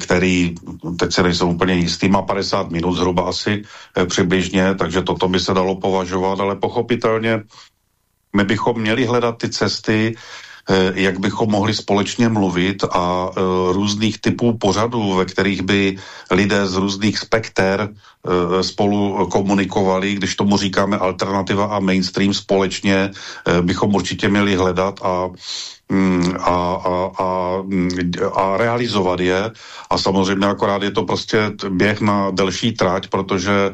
který, teď se nejsou úplně jistý, má 50 minut zhruba asi přibližně, takže toto by se dalo považovat, ale pochopitelně my bychom měli hledat ty cesty, eh, jak bychom mohli společně mluvit a e, různých typů pořadů, ve kterých by lidé z různých spekter e, spolu komunikovali, když tomu říkáme alternativa a mainstream společně, bychom určitě měli hledat a a, a, a, a realizovat je. A samozřejmě akorát je to prostě běh na delší trať, protože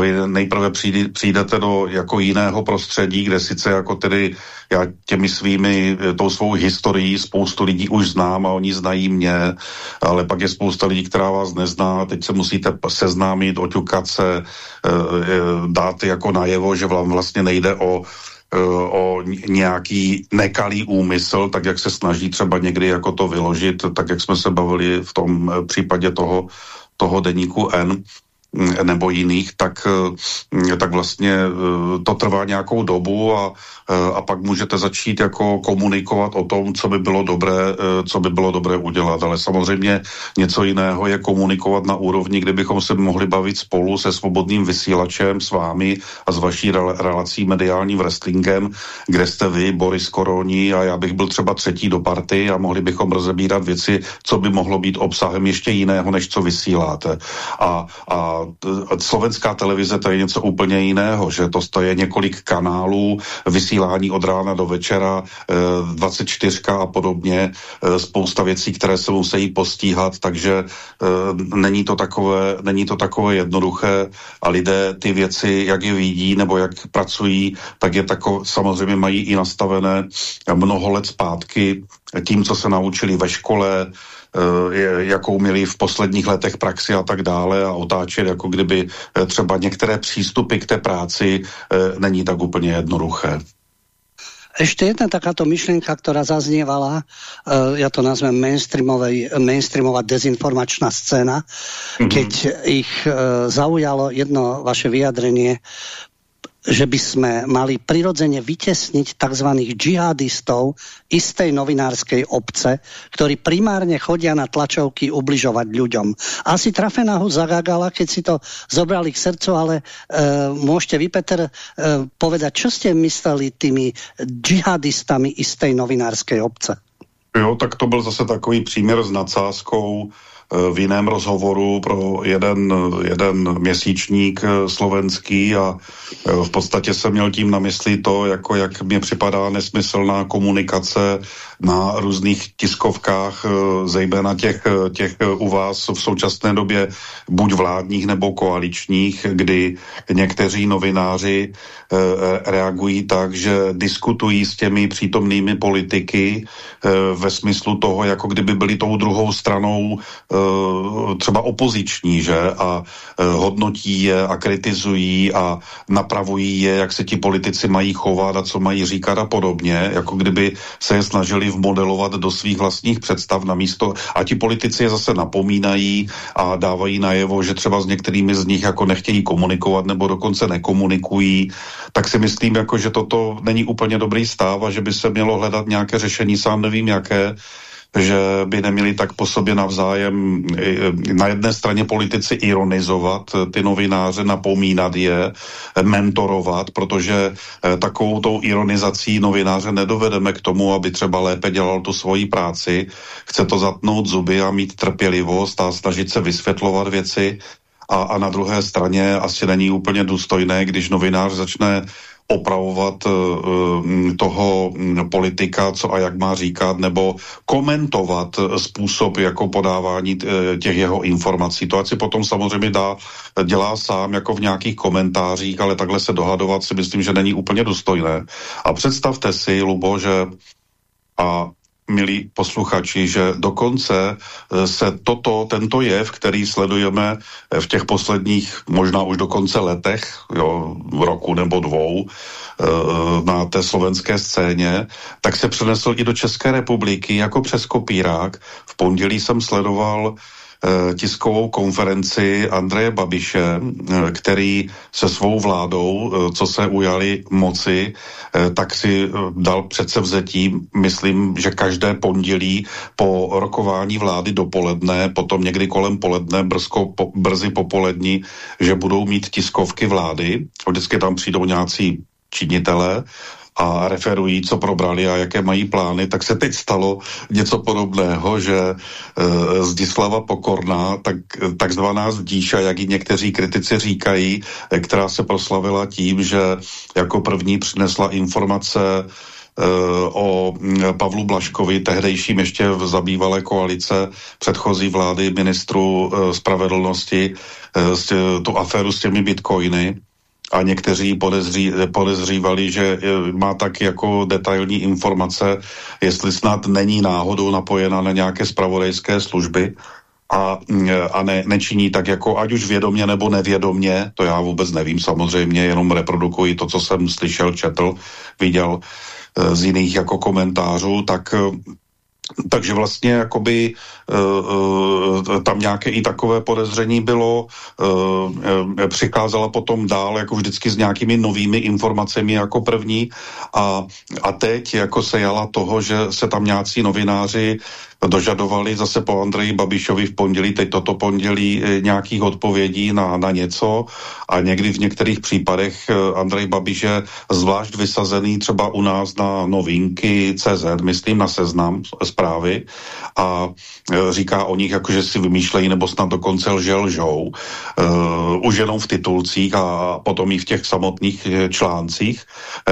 vy nejprve přijde, přijdete do jako jiného prostředí, kde sice jako tedy já těmi svými, tou svou historií spoustu lidí už znám a oni znají mě, ale pak je spousta lidí, která vás nezná, teď se musíte seznámit, oťukat se, e, dát jako najevo, že vám vlastně nejde o o nějaký nekalý úmysl, tak jak se snaží třeba někdy jako to vyložit, tak jak jsme se bavili v tom eh, případě toho, toho deníku N, nebo jiných, tak, mm, tak vlastně eh, to trvá nějakou dobu a, eh, a pak můžete začít jako komunikovat o tom, co by bylo dobré, eh, co by bylo dobré udělat. Ale samozřejmě něco jiného je komunikovat na úrovni, kde bychom se mohli bavit spolu se svobodným vysílačem, s vámi a s vaší relací mediálním wrestlingem, kde jste vy, Boris Koroni a já bych byl třeba třetí do party a mohli bychom rozebírat věci, co by mohlo být obsahem ještě jiného, než co vysíláte. A, a slovenská televize to je něco úplně jiného, že to, to je několik kanálů, vysílání od rána do večera, 24 eh, a podobně, eh, spousta věcí, které se musí postíhat, takže eh, není to takové, není to takové jednoduché. A lidé ty věci, jak je vidí nebo jak pracují, tak je tako, samozřejmě mají i nastavené mnoho let zpátky tím, co se naučili ve škole, Eh, jakou měli v posledních letech praxi a tak dále a otáčet, jako kdyby eh, třeba některé přístupy k té práci eh, není tak úplně jednoduché. Ešte jedna takáto myšlienka, ktorá zaznievala, uh, ja to nazvem mainstreamová dezinformačná scéna, mm -hmm. keď ich uh, zaujalo jedno vaše vyjadrenie že by sme mali prirodzene vytesniť tzv. džihadistov istej novinárskej obce, ktorí primárne chodia na tlačovky ubližovať ľuďom. Asi trafená ho zagagala, keď si to zobrali k srdcu, ale e, môžete vy, Peter, e, povedať, čo ste mysleli tými džihadistami istej novinárskej obce? Jo, tak to byl zase takový příměr s nadsázkou v jiném rozhovoru pro jeden, jeden měsíčník eh, slovenský a eh, v podstatě jsem měl tím na mysli to, jako jak mě připadá nesmyslná komunikace na různých tiskovkách, e, zejména těch, e, těch u vás v současné době buď vládních nebo koaličních, kdy někteří novináři reagují tak, že diskutují s těmi přítomnými politiky ve smyslu toho, jako kdyby byli tou druhou stranou třeba opoziční, že? A hodnotí je a kritizují a napravují je, jak se ti politici mají chovat a co mají říkat a podobně, jako kdyby se je snažili vmodelovat do svých vlastních představ na místo a ti politici je zase napomínají a dávají najevo, že třeba s některými z nich jako nechtějí komunikovat nebo dokonce nekomunikují, tak si myslím, jako, že toto není úplně dobrý stav a že by se mělo hledat nějaké řešení, sám nevím jaké, že by neměli tak po sobě navzájem na jedné straně politici ironizovat ty novináře, napomínat je, mentorovat, protože eh, takovou tou ironizací novináře nedovedeme k tomu, aby třeba lépe dělal tu svoji práci. Chce to zatnout zuby a mít trpělivost a snažit se vysvětlovat věci. A, a na druhé straně asi není úplně důstojné, když novinář začne opravovat uh, toho mm, politika, co a jak má říkat, nebo komentovat způsob jako podávání těch jeho informací. To ať si potom samozřejmě dá, dělá sám jako v nějakých komentářích, ale takhle se dohadovat si myslím, že není úplně důstojné. A představte si, Lubo, že a milí posluchači, že dokonce e, se toto, tento jev, který sledujeme e, v těch posledních, možná už dokonce letech, jo, roku nebo dvou, e, na té slovenské scéně, tak se přenesl i do České republiky jako přes kopírák. V pondělí jsem sledoval tiskovou konferenci Andreje Babiše, eh, který se svou vládou, eh, co se ujali moci, tak si dal přece vzetí, myslím, že každé pondělí po rokování vlády dopoledne, potom někdy kolem poledne, brzko, po, brzy popolední, že budou mít tiskovky vlády. Vždycky tam přijdou nějací činitelé a referují, co probrali a jaké mají plány, tak se teď stalo něco podobného, že e, Zdislava Pokorná, tak, takzvaná zdíša, jak i někteří kritici říkají, e, která se proslavila tím, že jako první přinesla informace e, o Pavlu Blaškovi, tehdejším ještě v zabývalé koalice předchozí vlády ministru e, spravedlnosti, e, tu aféru s těmi bitcoiny a někteří podezří, podezřívali, že má tak jako detailní informace, jestli snad není náhodou napojena na nějaké spravodajské služby a, a ne, nečiní tak jako ať už vědomě nebo nevědomě, to já vůbec nevím samozřejmě, jenom reprodukuji to, co jsem slyšel, četl, viděl e, z jiných jako komentářů, tak takže vlastně jakoby uh, uh, tam nějaké i takové podezření bylo, uh, přicházela potom dál jako vždycky s nějakými novými informacemi jako první. A, a teď jako se jala toho, že se tam nějací novináři dožadovali zase po Andreji Babišovi v pondělí, teď toto pondělí e, nějakých odpovědí na, na něco. A někdy v některých případech e, Andrej Babiš je zvlášť vysazený třeba u nás na novinky CZ, myslím na seznam zprávy. A e, říká o nich jako, že si vymýšlejí nebo snad dokonce lže lžou, uh, už jenom v titulcích a potom i v těch samotných článcích,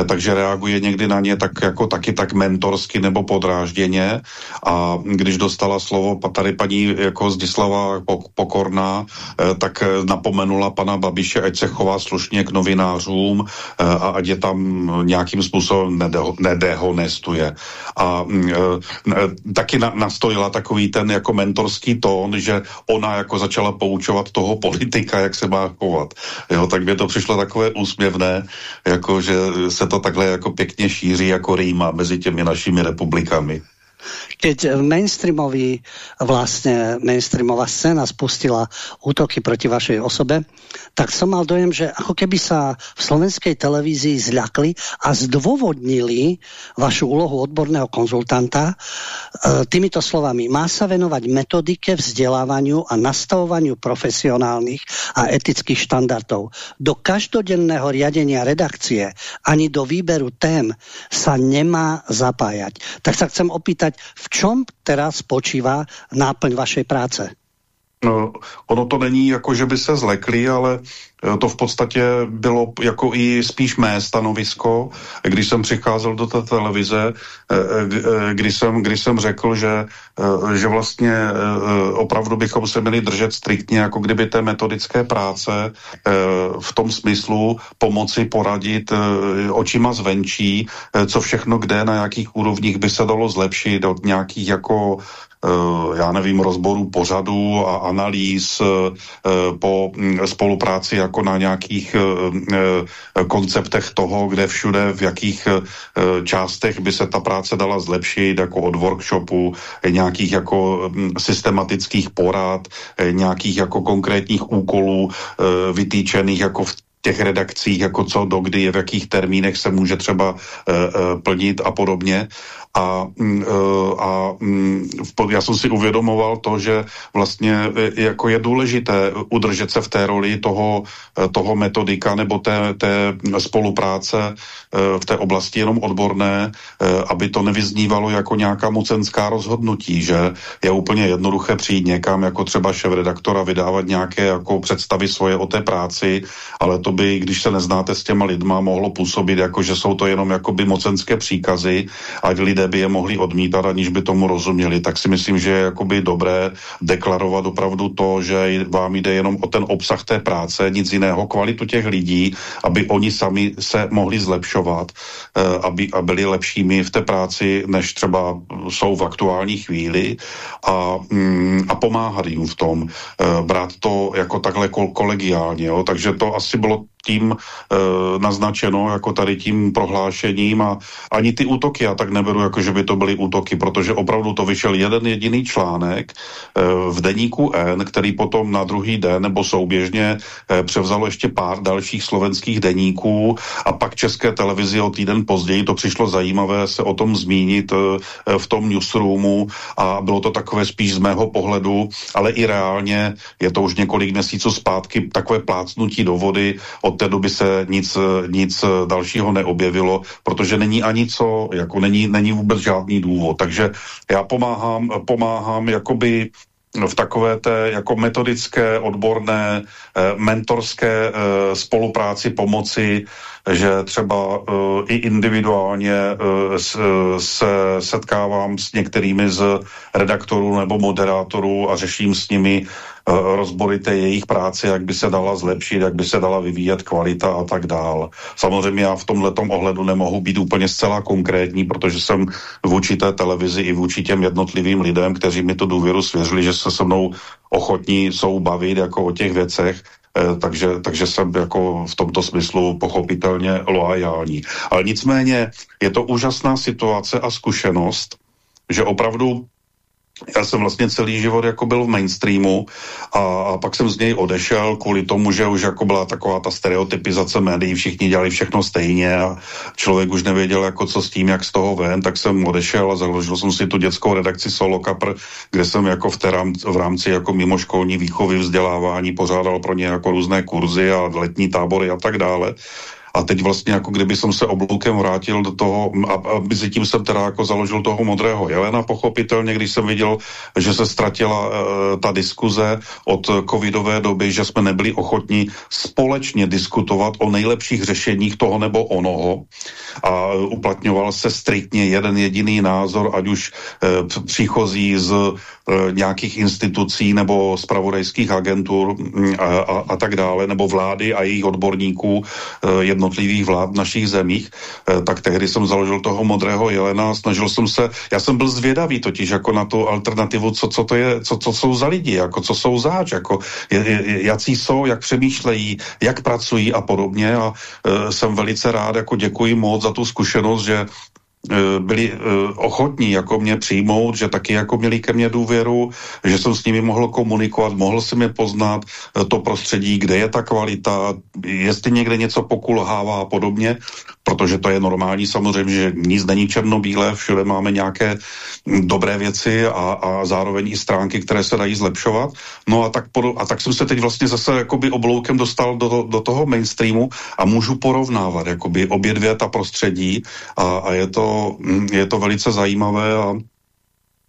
takže reaguje někdy na ně tak jako taky tak mentorsky nebo podrážděně. A když dostala slovo tady paní jako Zdislava Pokorná, eh, tak eh, napomenula pana Babiše, ať se chová slušně k novinářům eh, a ať je tam nějakým způsobem nedehonestuje. A mm, taky nastojila takový ten jako mentorský tón, že ona jako začala poučovat toho politika, jak se má chovat. Jo, tak mě to přišlo takové úsměvné, jako že se to takhle jako pěkně šíří jako rýma mezi těmi našimi republikami keď mainstreamový, vlastne mainstreamová scéna spustila útoky proti vašej osobe, tak som mal dojem, že ako keby sa v slovenskej televízii zľakli a zdôvodnili vašu úlohu odborného konzultanta e, týmito slovami. Má sa venovať metodike, vzdelávaniu a nastavovaniu profesionálnych a etických štandardov. Do každodenného riadenia redakcie ani do výberu tém sa nemá zapájať. Tak sa chcem opýtať, v čom teraz spočíva náplň vašej práce? No, ono to není jako, že by se zlekli, ale e, to v podstatě bylo jako i spíš mé stanovisko, když jsem přicházel do té televize, e, e, když jsem, když jsem řekl, že, že vlastně opravdu bychom se měli držet striktně jako kdyby té metodické práce v tom smyslu pomoci poradit očima zvenčí, co všechno kde, na jakých úrovních by se dalo zlepšit od nějakých jako Eh, já nevím, rozboru pořadu a analýz eh, po hm, spolupráci jako na nějakých konceptech toho, kde všude, v jakých částech by se ta práce dala zlepšit, jako od workshopu, nějakých jako systematických porad, nějakých jako konkrétních úkolů vytýčených jako v těch redakcích, jako co, do kdy, v jakých termínech se může třeba plnit a podobně. A, mm, e, a mm, já jsem si uvědomoval to, že vlastně e, jako je důležité udržet se v té roli toho, e, toho metodika nebo té, té spolupráce v té oblasti jenom odborné, aby to nevyznívalo jako nějaká mocenská rozhodnutí, že je úplně jednoduché přijít někam jako třeba šéf redaktora vydávat nějaké jako představy svoje o té práci, ale to by, když se neznáte s těma lidma, mohlo působit jako, že jsou to jenom jakoby mocenské příkazy, ať lidé by je mohli odmítat, aniž by tomu rozuměli, tak si myslím, že je jakoby dobré deklarovat opravdu to, že vám jde jenom o ten obsah té práce, nic jiného, kvalitu těch lidí, aby oni sami se mohli zlepšovat, eh, aby a byli lepšími v té práci, než třeba jsou v aktuální chvíli a, mm, a pomáhat jim v tom, eh, brát to jako takhle kolegiálně, jo? takže to asi bylo tím e, naznačeno, jako tady tím prohlášením a ani ty útoky já tak neberu, jako že by to byly útoky, protože opravdu to vyšel jeden jediný článek e, v deníku N, který potom na druhý den nebo souběžně e, převzalo ještě pár dalších slovenských deníků a pak české televizi o týden později to přišlo zajímavé se o tom zmínit e, v tom newsroomu a bylo to takové spíš z mého pohledu, ale i reálně je to už několik měsíců zpátky takové plácnutí do vody o od té doby se nic, nic dalšího neobjevilo, protože není ani co, jako není, není vůbec žádný důvod. Takže já pomáhám, pomáhám jakoby v takové té jako metodické, odborné, eh, mentorské eh, spolupráci, pomoci, že třeba eh, i individuálně se setkávám s některými z redaktorů nebo moderátorů a řeším s nimi Eh, rozbory té jejich práce, jak by se dala zlepšit, jak by se dala vyvíjet kvalita a tak dál. Samozřejmě já v tomhle ohledu nemohu být úplně zcela konkrétní, protože jsem vůči té televizi i vůči těm jednotlivým lidem, kteří mi tu důvěru svěřili, že se se mnou ochotní jsou bavit jako o těch věcech, eh, takže, takže jsem jako v tomto smyslu pochopitelně loajální. Ale nicméně je to úžasná situace a zkušenost, že opravdu já jsem vlastně celý život jako byl v mainstreamu a, a pak jsem z něj odešel kvůli tomu, že už jako byla taková ta stereotypizace médií, všichni dělali všechno stejně a člověk už nevěděl jako co s tím, jak z toho ven, tak jsem odešel a založil jsem si tu dětskou redakci Solo Kapr, kde jsem jako v, té v rámci jako mimoškolní výchovy vzdělávání pořádal pro ně jako různé kurzy a letní tábory a tak dále. A teď vlastně jako kdyby jsem se obloukem vrátil do toho a, a mezi tím jsem teda jako založil toho modrého jelena pochopitelně, když jsem viděl, že se ztratila e, ta diskuze od covidové doby, že jsme nebyli ochotní společně diskutovat o nejlepších řešeních toho nebo onoho. A uplatňoval se striktně jeden jediný názor, ať už e, příchozí z e, nějakých institucí nebo spravodajských agentur mm, a, a, a tak dále, nebo vlády a jejich odborníků e, jedno jednotlivých vlád v našich zemích, eh, tak tehdy jsem založil toho modrého jelena a snažil jsem se, já jsem byl zvědavý totiž jako na tu alternativu, co, co to je, co, co jsou za lidi, jako co jsou záč, jako je, jací jsou, jak přemýšlejí, jak pracují a podobně a e, jsem velice rád, jako děkuji moc za tu zkušenost, že Eh, byli uh, ochotní jako mě přijmout, že taky jako měli ke mně důvěru, že jsem s nimi mohl komunikovat, mohl jsem je poznat uh, to prostředí, kde je ta kvalita, jestli někde něco pokulhává a podobně, protože to je normální samozřejmě, že nic není černobílé, všude máme nějaké dobré věci a, a zároveň i stránky, které se dají zlepšovat. No a tak, a tak jsem se teď vlastně zase jakoby obloukem dostal do, do toho mainstreamu a můžu porovnávat jakoby obě dvě ta prostředí a, a je to Mm, je to velice zajímavé a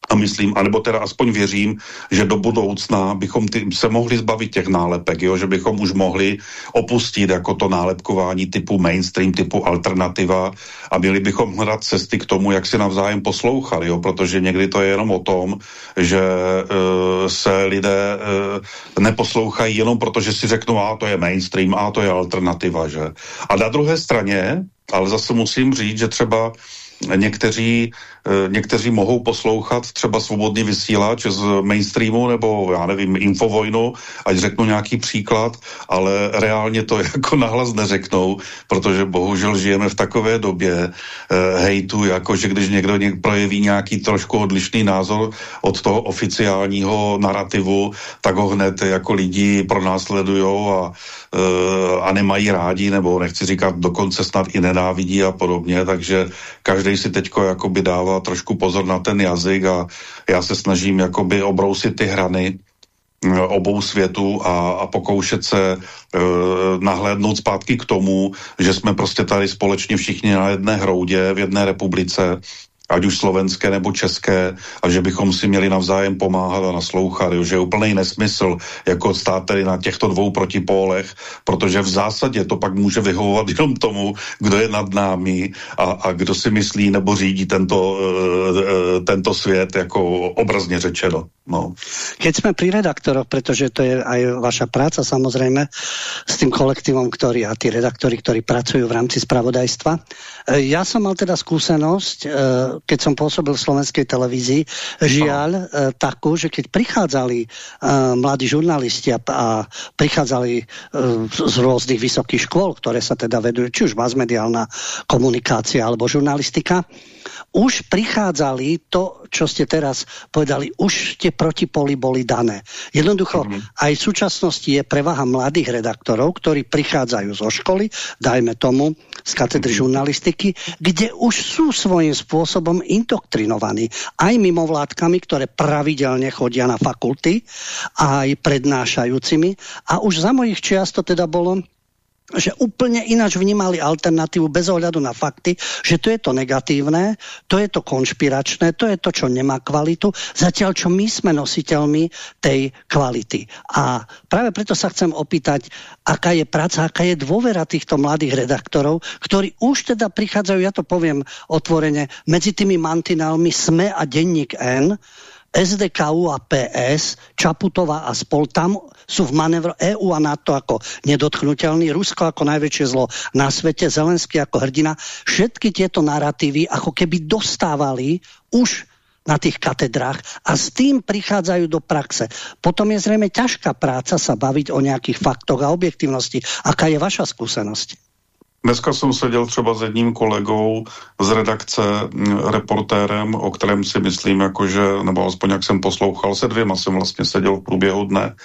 a myslím, anebo teda aspoň věřím, že do budoucna bychom ty, se mohli zbavit těch nálepek, jo? že bychom už mohli opustit jako to nálepkování typu mainstream, typu alternativa a měli bychom hledat cesty k tomu, jak si navzájem poslouchali, jo? protože někdy to je jenom o tom, že uh, se lidé uh, neposlouchají jenom proto, že si řeknou, a to je mainstream, a to je alternativa. Že? A na druhé straně, ale zase musím říct, že třeba někteří někteří mohou poslouchat třeba svobodný vysílač z mainstreamu nebo já nevím, infovojnu, ať řeknu nějaký příklad, ale reálně to jako nahlas neřeknou, protože bohužel žijeme v takové době eh, hejtu, jako že když někdo něk projeví nějaký trošku odlišný názor od toho oficiálního narrativu, tak ho hned jako lidi pronásledujou a, eh, a nemají rádi, nebo nechci říkat dokonce snad i nenávidí a podobně, takže každý si teďko jakoby dává dávat trošku pozor na ten jazyk a já se snažím jakoby obrousit ty hrany eh, obou světů a, a pokoušet se e, nahlédnout zpátky k tomu, že jsme prostě tady společně všichni na jedné hroudě v jedné republice ať už slovenské nebo české, a že bychom si měli navzájem pomáhat a naslouchat, jo, že je úplný nesmysl jako stát tedy na těchto dvou protipólech, protože v zásadě to pak může vyhovovat jenom tomu, kdo je nad námi a, a kdo si myslí nebo řídí tento, uh, tento svět, jako obrazně řečeno. No. Keď sme pri redaktoroch, pretože to je aj vaša práca samozrejme s tým kolektívom, ktorý a tí redaktori, ktorí pracujú v rámci spravodajstva. E, ja som mal teda skúsenosť, e, keď som pôsobil v slovenskej televízii, žiaľ no. takú, že keď prichádzali mladí žurnalisti a, a prichádzali z rôznych vysokých škôl, ktoré sa teda vedujú, či už masmediálna komunikácia alebo žurnalistika, už prichádzali to, čo ste teraz povedali, už tie protipoli boli dané. Jednoducho, mm -hmm. aj v súčasnosti je prevaha mladých redaktorov, ktorí prichádzajú zo školy, dajme tomu, z katedry mm -hmm. žurnalistiky, kde už sú svojím spôsobom indoktrinovaní aj mimovládkami, ktoré pravidelne chodia na fakulty, aj prednášajúcimi. A už za mojich čiast to teda bolo že úplne ináč vnímali alternatívu bez ohľadu na fakty, že to je to negatívne, to je to konšpiračné, to je to, čo nemá kvalitu, zatiaľ čo my sme nositeľmi tej kvality. A práve preto sa chcem opýtať, aká je práca, aká je dôvera týchto mladých redaktorov, ktorí už teda prichádzajú, ja to poviem otvorene, medzi tými mantinálmi SME a Denník N, SDKU a PS, Čaputová a spol, tam sú v manévro EU a NATO ako nedotknutelný, Rusko ako najväčšie zlo na svete, Zelenský ako hrdina. Všetky tieto narratívy ako keby dostávali už na tých katedrách a s tým prichádzajú do praxe. Potom je zrejme ťažká práca sa baviť o nejakých faktoch a objektivnosti. Aká je vaša skúsenosť? Dneska jsem seděl třeba s jedním kolegou z redakce, reportérem, o kterém si myslím, jakože, nebo alespoň jak jsem poslouchal, se dvěma jsem vlastně seděl v průběhu dne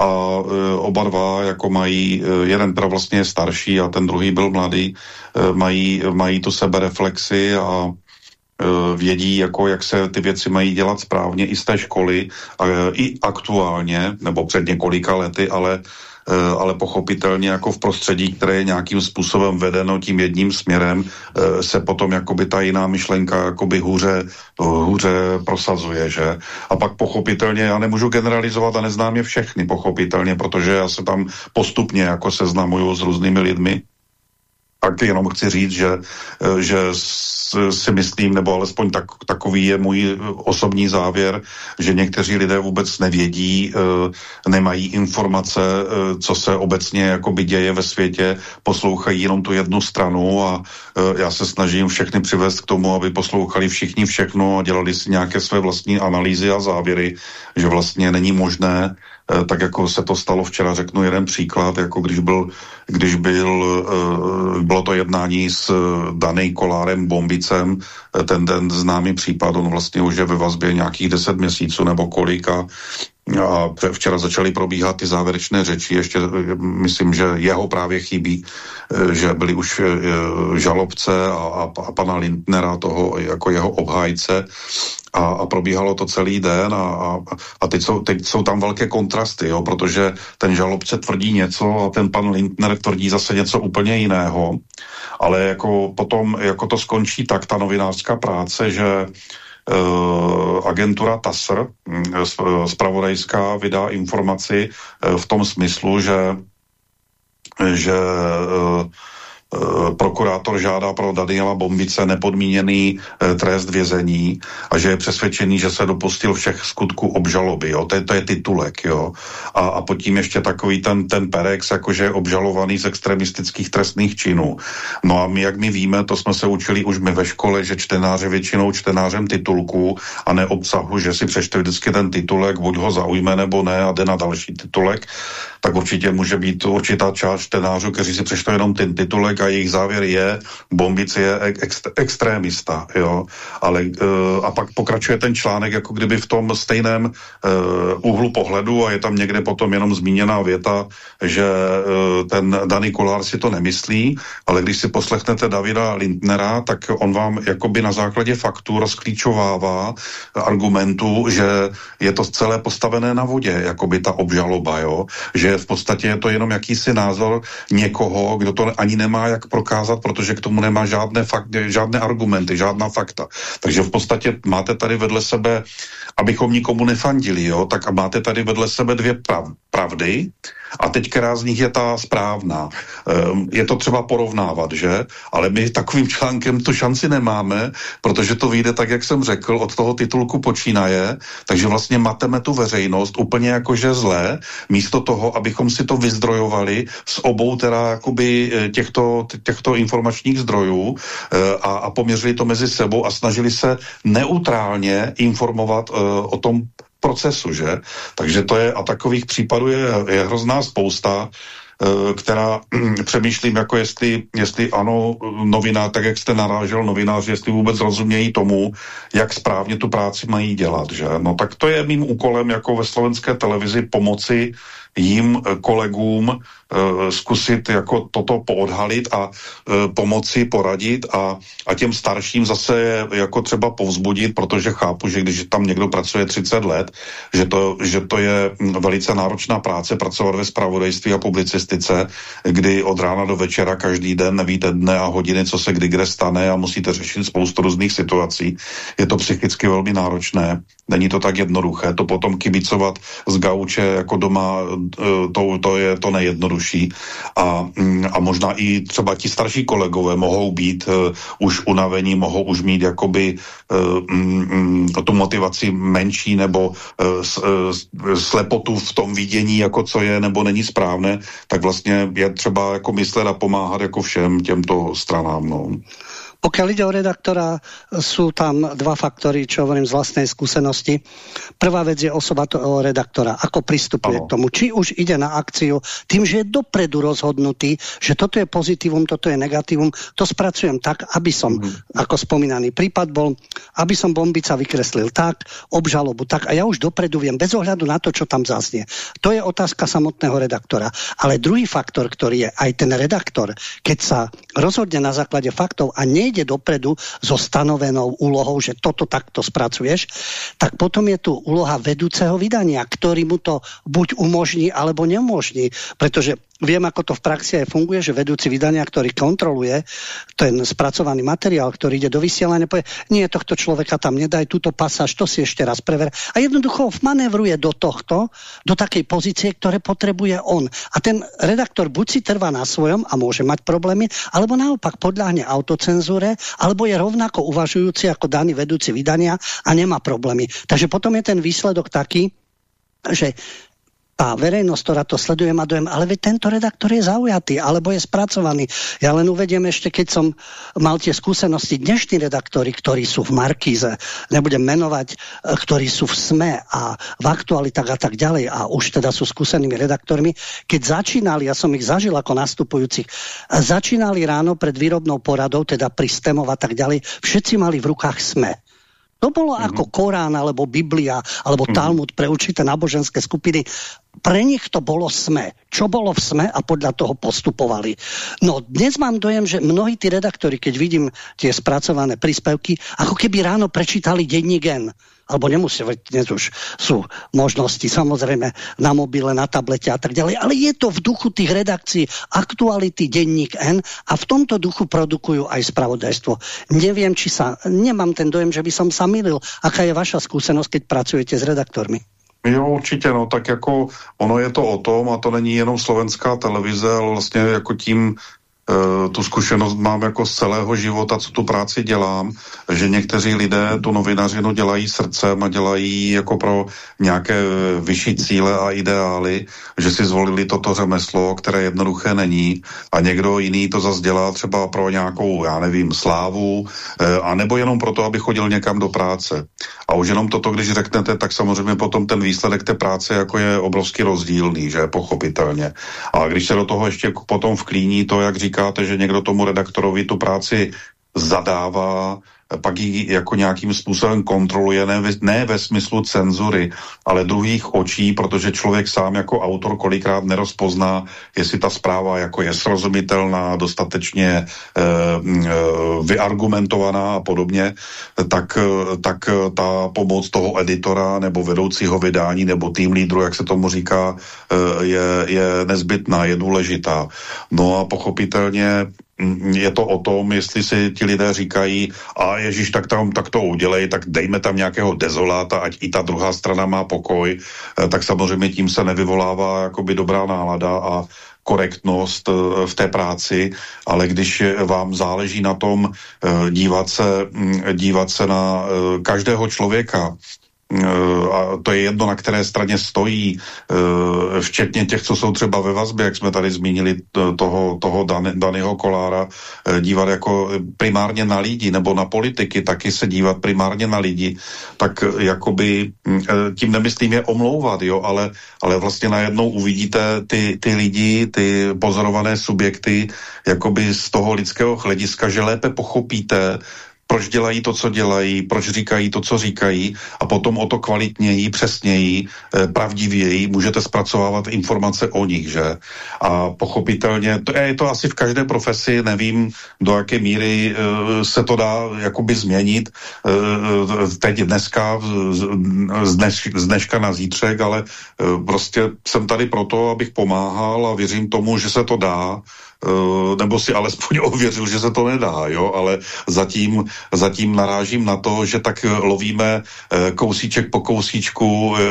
a e, oba dva jako mají, e, jeden teda vlastně je starší a ten druhý byl mladý, e, mají, mají tu sebereflexy a e, vědí, jako jak se ty věci mají dělat správně i z té školy, a, i aktuálně, nebo před několika lety, ale ale pochopitelně jako v prostředí, které je nějakým způsobem vedeno tím jedním směrem, eh, se potom jakoby ta jiná myšlenka jakoby hůře, hůře prosazuje, že? A pak pochopitelně, já nemůžu generalizovat a neznám je všechny, pochopitelně, protože já se tam postupně jako seznamuju s různými lidmi, tak jenom chci říct, že, eh, že si myslím, nebo alespoň tak, takový je můj osobní závěr, že někteří lidé vůbec nevědí, eh, nemají informace, eh, co se obecně děje ve světě, poslouchají jenom tu jednu stranu a já se snažím všechny přivést k tomu, aby poslouchali všichni všechno a dělali si nějaké své vlastní analýzy a závěry, že vlastně není možné tak jako se to stalo včera, řeknu jeden příklad, jako když byl, když byl, eh, bylo to jednání s eh, Danej Kolárem Bombicem, ten ten známý případ, on vlastně už je ve vazbě nějakých deset měsíců nebo kolik a včera začaly probíhat ty závěrečné řeči, ještě myslím, že jeho právě chybí, že byli už žalobce a, a, a pana Lindnera, toho jako jeho obhájce. A, a probíhalo to celý den a, a, a teď, jsou, teď jsou tam velké kontrasty, jo, protože ten žalobce tvrdí něco a ten pan Lindner tvrdí zase něco úplně jiného, ale jako potom jako to skončí tak, ta novinářská práce, že agentura TASR, spravodajská, vydá informaci v tom smyslu, že že Eh, prokurátor žádá pro Daniela Bombice nepodmíněný e, trest vězení a že je přesvědčený, že se dopustil všech skutků obžaloby. Jo? To, je, to je titulek. Jo? A, a pod ještě takový ten, ten perex, jakože je obžalovaný z extremistických trestných činů. No a my, jak my víme, to jsme se učili už my ve škole, že čtenář je většinou čtenářem titulku a ne obsahu, že si přečte vždycky ten titulek, buď ho zaujme nebo ne a jde na další titulek, tak určitě může být určitá část čtenářů, kteří si přečtou jenom ten titulek a jejich závěr je, Bombic je ex, extrémista, jo, ale uh, a pak pokračuje ten článek jako kdyby v tom stejném uh, úhlu pohledu a je tam někde potom jenom zmíněná věta, že uh, ten Daný Kolár si to nemyslí, ale když si poslechnete Davida Lindnera, tak on vám jakoby na základě faktů rozklíčovává argumentu, že je to celé postavené na vodě, jakoby ta obžaloba, jo, že v podstatě je to jenom jakýsi názor někoho, kdo to ani nemá jak prokázat, protože k tomu nemá žádné, fakt, žádné argumenty, žádná fakta. Takže v podstatě máte tady vedle sebe, abychom nikomu nefandili, jo, tak a máte tady vedle sebe dvě prav, pravdy a teď, která z nich je ta správná. Um, je to třeba porovnávat, že? Ale my takovým článkem tu šanci nemáme, protože to vyjde tak, jak jsem řekl, od toho titulku počínaje, takže vlastně mateme tu veřejnost úplně jakože zlé, místo toho, abychom si to vyzdrojovali z obou teda jakoby e, těchto, informačních zdrojů uh, a, a poměřili to mezi sebou a snažili se neutrálně informovat uh, o tom procesu, že? Takže to je, a takových případů je, je hrozná spousta, e, která přemýšlím, jako jestli, jestli ano, novinář, tak jak jste narážel novináři, jestli vůbec rozumějí tomu, jak správně tu práci mají dělat, že? No tak to je mým úkolem jako ve slovenské televizi pomoci jim, eh, kolegům, e, zkusit jako toto poodhalit a e, pomoci, poradit a, a těm starším zase jako třeba povzbudit, protože chápu, že když tam někdo pracuje 30 let, že to, že to je hm, velice náročná práce pracovat ve spravodajství a publicistice, kdy od rána do večera každý den nevíte dne a hodiny, co se kdy kde stane a musíte řešit spoustu různých situací. Je to psychicky velmi náročné, není to tak jednoduché, to potom kibicovat z gauče jako doma Eh, to, to je to nejjednodušší. A, mm, a možná i třeba ti starší kolegové mohou být uh, už unavení, mohou už mít jakoby uh, um, tu motivaci menší nebo uh, s, uh, slepotu v tom vidění, jako co je nebo není správné, tak vlastně je třeba jako myslet a pomáhat jako všem těmto stranám. No. Pokiaľ ide o redaktora, sú tam dva faktory, čo hovorím z vlastnej skúsenosti. Prvá vec je osoba toho redaktora, ako pristupuje k tomu. Či už ide na akciu tým, že je dopredu rozhodnutý, že toto je pozitívum, toto je negatívum, to spracujem tak, aby som, mm ako spomínaný prípad bol, aby som bombica vykreslil tak, obžalobu tak a ja už dopredu viem, bez ohľadu na to, čo tam zaznie. To je otázka samotného redaktora. Ale druhý faktor, ktorý je aj ten redaktor, keď sa rozhodne na základe faktov a nie nejde dopredu so stanovenou úlohou, že toto takto spracuješ, tak potom je tu úloha vedúceho vydania, ktorý mu to buď umožní, alebo neumožní. Pretože Viem, ako to v praxi aj funguje, že vedúci vydania, ktorý kontroluje ten spracovaný materiál, ktorý ide do vysielania, povie, nie, tohto človeka tam nedaj, túto pasáž, to si ešte raz prever. A jednoducho manévruje do tohto, do takej pozície, ktoré potrebuje on. A ten redaktor buď si trvá na svojom a môže mať problémy, alebo naopak podľahne autocenzúre, alebo je rovnako uvažujúci ako daný vedúci vydania a nemá problémy. Takže potom je ten výsledok taký, že tá verejnosť, ktorá to sleduje, má dojem, ale veď tento redaktor je zaujatý, alebo je spracovaný. Ja len uvediem ešte, keď som mal tie skúsenosti, dnešní redaktori, ktorí sú v Markíze, nebudem menovať, e, ktorí sú v SME a v aktualitách a tak ďalej a už teda sú skúsenými redaktormi, keď začínali, ja som ich zažil ako nastupujúcich, začínali ráno pred výrobnou poradou, teda pri STEMov a tak ďalej, všetci mali v rukách SME to bolo mm -hmm. ako Korán, alebo Biblia, alebo mm -hmm. Talmud pre určité náboženské skupiny. Pre nich to bolo sme. Čo bolo v sme a podľa toho postupovali. No dnes mám dojem, že mnohí tí redaktori, keď vidím tie spracované príspevky, ako keby ráno prečítali denní gen alebo nemusí, dnes už sú možnosti samozrejme na mobile, na tablete a tak ďalej, ale je to v duchu tých redakcií aktuality denník N a v tomto duchu produkujú aj spravodajstvo. Neviem, či sa, nemám ten dojem, že by som sa milil. Aká je vaša skúsenosť, keď pracujete s redaktormi? Jo, určitě, no, tak jako ono je to o tom, a to není jenom slovenská televize, ale vlastně jako tím tu zkušenost mám jako z celého života, co tu práci dělám, že někteří lidé tu novinařinu dělají srdcem a dělají jako pro nějaké vyšší cíle a ideály, že si zvolili toto řemeslo, které jednoduché není a někdo jiný to zase dělá třeba pro nějakou, já nevím, slávu, eh, a nebo jenom proto, aby chodil někam do práce. A už jenom toto, když řeknete, tak samozřejmě potom ten výsledek té práce jako je obrovsky rozdílný, že pochopitelně. A když se do toho ještě potom vklíní to, jak říká říkáte, že někdo tomu redaktorovi tu práci zadává, pak ji jako nějakým způsobem kontroluje, ne, ne ve smyslu cenzury, ale druhých očí, protože člověk sám jako autor kolikrát nerozpozná, jestli ta zpráva jako je srozumitelná, dostatečně e, e, vyargumentovaná a podobně, tak, tak ta pomoc toho editora nebo vedoucího vydání nebo tým lídru, jak se tomu říká, e, je, je nezbytná, je důležitá. No a pochopitelně je to o tom, jestli si ti lidé říkají, a Ježíš, tak, tam, tak to udělej, tak dejme tam nějakého dezoláta, ať i ta druhá strana má pokoj, eh, tak samozřejmě tím se nevyvolává jakoby dobrá nálada a korektnost eh, v té práci, ale když vám záleží na tom eh, dívat se, dívat se na každého člověka, a to je jedno, na které straně stojí, eh, včetně těch, co jsou třeba ve vazbě, jak jsme tady zmínili toho, toho daného Kolára, eh, dívat jako primárně na lidi nebo na politiky, taky se dívat primárně na lidi, tak jakoby hm, tím nemyslím je omlouvat, jo, ale, ale vlastně najednou uvidíte ty, ty lidi, ty pozorované subjekty, jakoby z toho lidského hlediska, že lépe pochopíte, proč dělají to, co dělají, proč říkají to, co říkají a potom o to kvalitněji, přesněji, eh, pravdivěji můžete zpracovávat informace o nich, že? A pochopitelně, to je to asi v každé profesi, nevím, do jaké míry eh, se to dá jakoby změnit eh, teď dneska, z, dneš, dneška na zítřek, ale prostě jsem tady proto, abych pomáhal a věřím tomu, že se to dá Eh, nebo si alespoň ověřil, že se to nedá, jo, ale zatím, zatím narážím na to, že tak lovíme eh, kousíček po kousíčku, eh,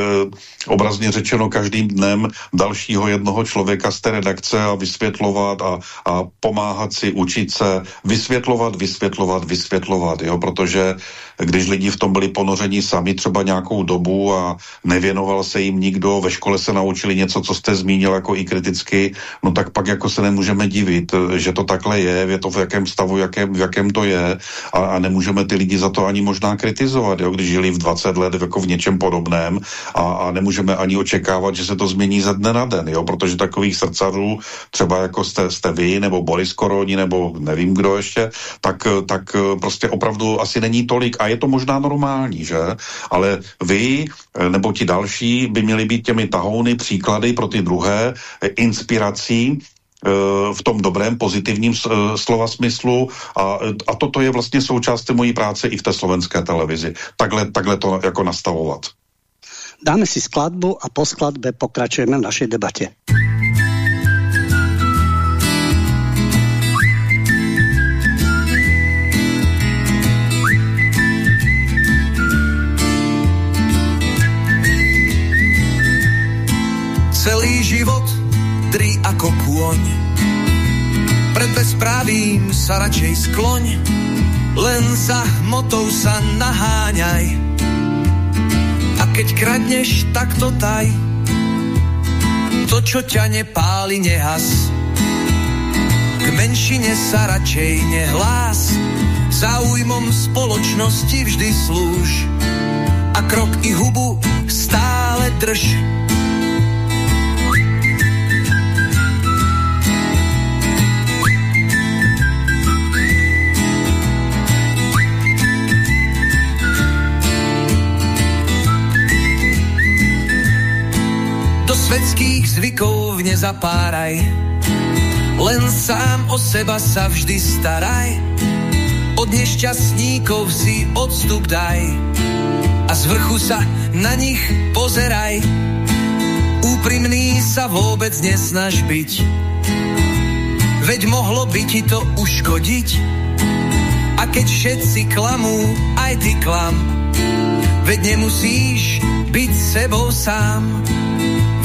obrazně řečeno každým dnem dalšího jednoho člověka z té redakce a vysvětlovat a, a pomáhat si, učit se, vysvětlovat, vysvětlovat, vysvětlovat, jo, protože když lidi v tom byli ponoření sami třeba nějakou dobu a nevěnoval se jim nikdo, ve škole se naučili něco, co jste zmínil jako i kriticky, no tak pak jako se nemůžeme divit, že to takhle je, je to v jakém stavu, jakém, v jakém to je a, a nemůžeme ty lidi za to ani možná kritizovat, jo, když žili v 20 let jako v něčem podobném a, a nemůžeme ani očekávat, že se to změní ze dne na den, jo, protože takových srdcařů, třeba jako jste, jste vy, nebo Boris Koroni, nebo nevím kdo ještě, tak, tak prostě opravdu asi není tolik a je to možná normální, že? Ale vy eh, nebo ti další by měli být těmi tahouny, příklady pro ty druhé, eh, inspirací, eh, v tom dobrém, pozitivním slova smyslu a, a toto je vlastně součástí mojí práce i v té slovenské televizi. Takhle, takhle to jako nastavovat. Dáme si skladbu a po skladbe pokračujeme v našej debate. Celý život dri ako kôň. Pred bezprávím sa radšej skloň, len za hmotou sa naháňaj. A keď kradneš, tak to taj. To, čo ťa nepáli, nehas. K menšine sa radšej nehlás, záujmom spoločnosti vždy slúž. A krok i hubu stále drž zvykov nezapáraj. Len sám o seba sa vždy staraj. Od nešťastníkov si odstup daj. A z vrchu sa na nich pozeraj. Úprimný sa vôbec nesnaž byť, veď mohlo by ti to uškodiť. A keď všetci klamú, aj ty klam, veď nemusíš byť sebou sám.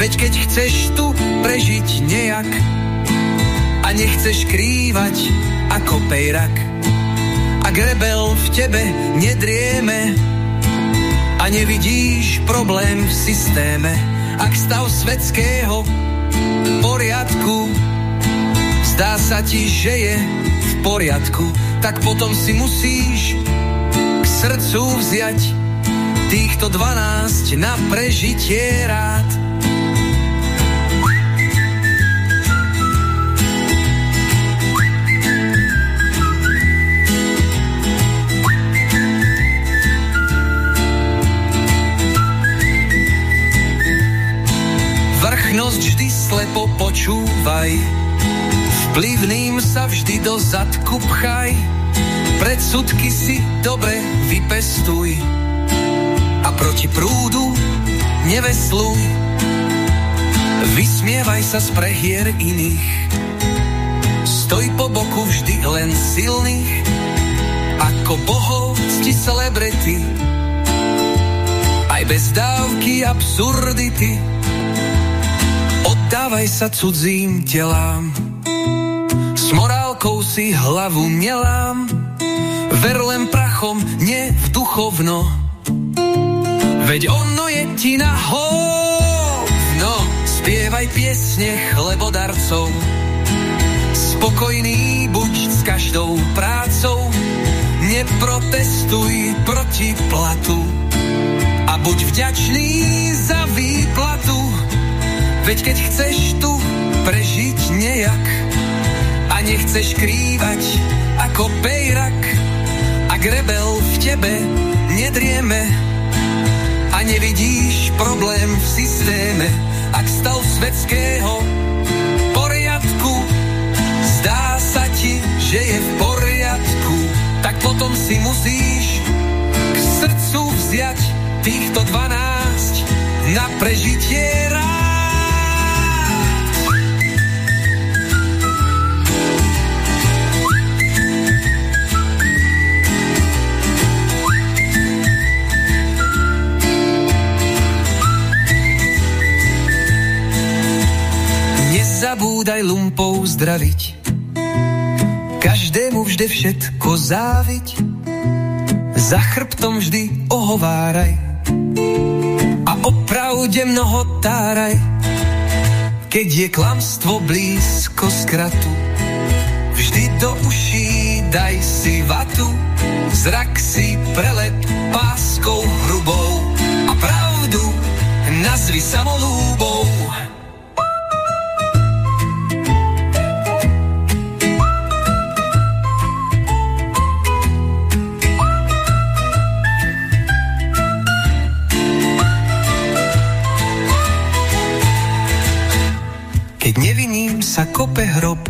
Veď keď chceš tu prežiť nejak a nechceš krývať ako pejrak, ak rebel v tebe nedrieme a nevidíš problém v systéme, ak stav svetského poriadku zdá sa ti, že je v poriadku, tak potom si musíš k srdcu vziať týchto 12 na prežitie rád. Slepo počúvaj, vplyvným sa vždy do zadku pchaj, predsudky si dobre vypestuj. A proti prúdu nevesluj. Vysmievaj sa z prehier iných, stoj po boku vždy len silných, ako bohov cti celebrity, aj bez dávky absurdity Dávaj sa cudzím telám, s morálkou si hlavu nelám, ver len prachom, nie v duchovno. Veď ono je ti na hovno, spievaj piesne chlebodarcov. Spokojný buď s každou prácou, neprotestuj proti platu. A buď vďačný za výplatu Veď keď chceš tu prežiť nejak a nechceš krývať ako pejrak, ak rebel v tebe nedrieme a nevidíš problém v systéme, ak stav svetského poriadku zdá sa ti, že je v poriadku, tak potom si musíš k srdcu vziať týchto 12 na prežitie rád. Nezabúdaj lumpou zdraviť. Každému vždy všetko záviť, za chrbtom vždy ohováraj a o pravde mnoho táraj, keď je klamstvo blízko skratu. Vždy do uší daj si vatu, zrak si prelep sa kope hrob,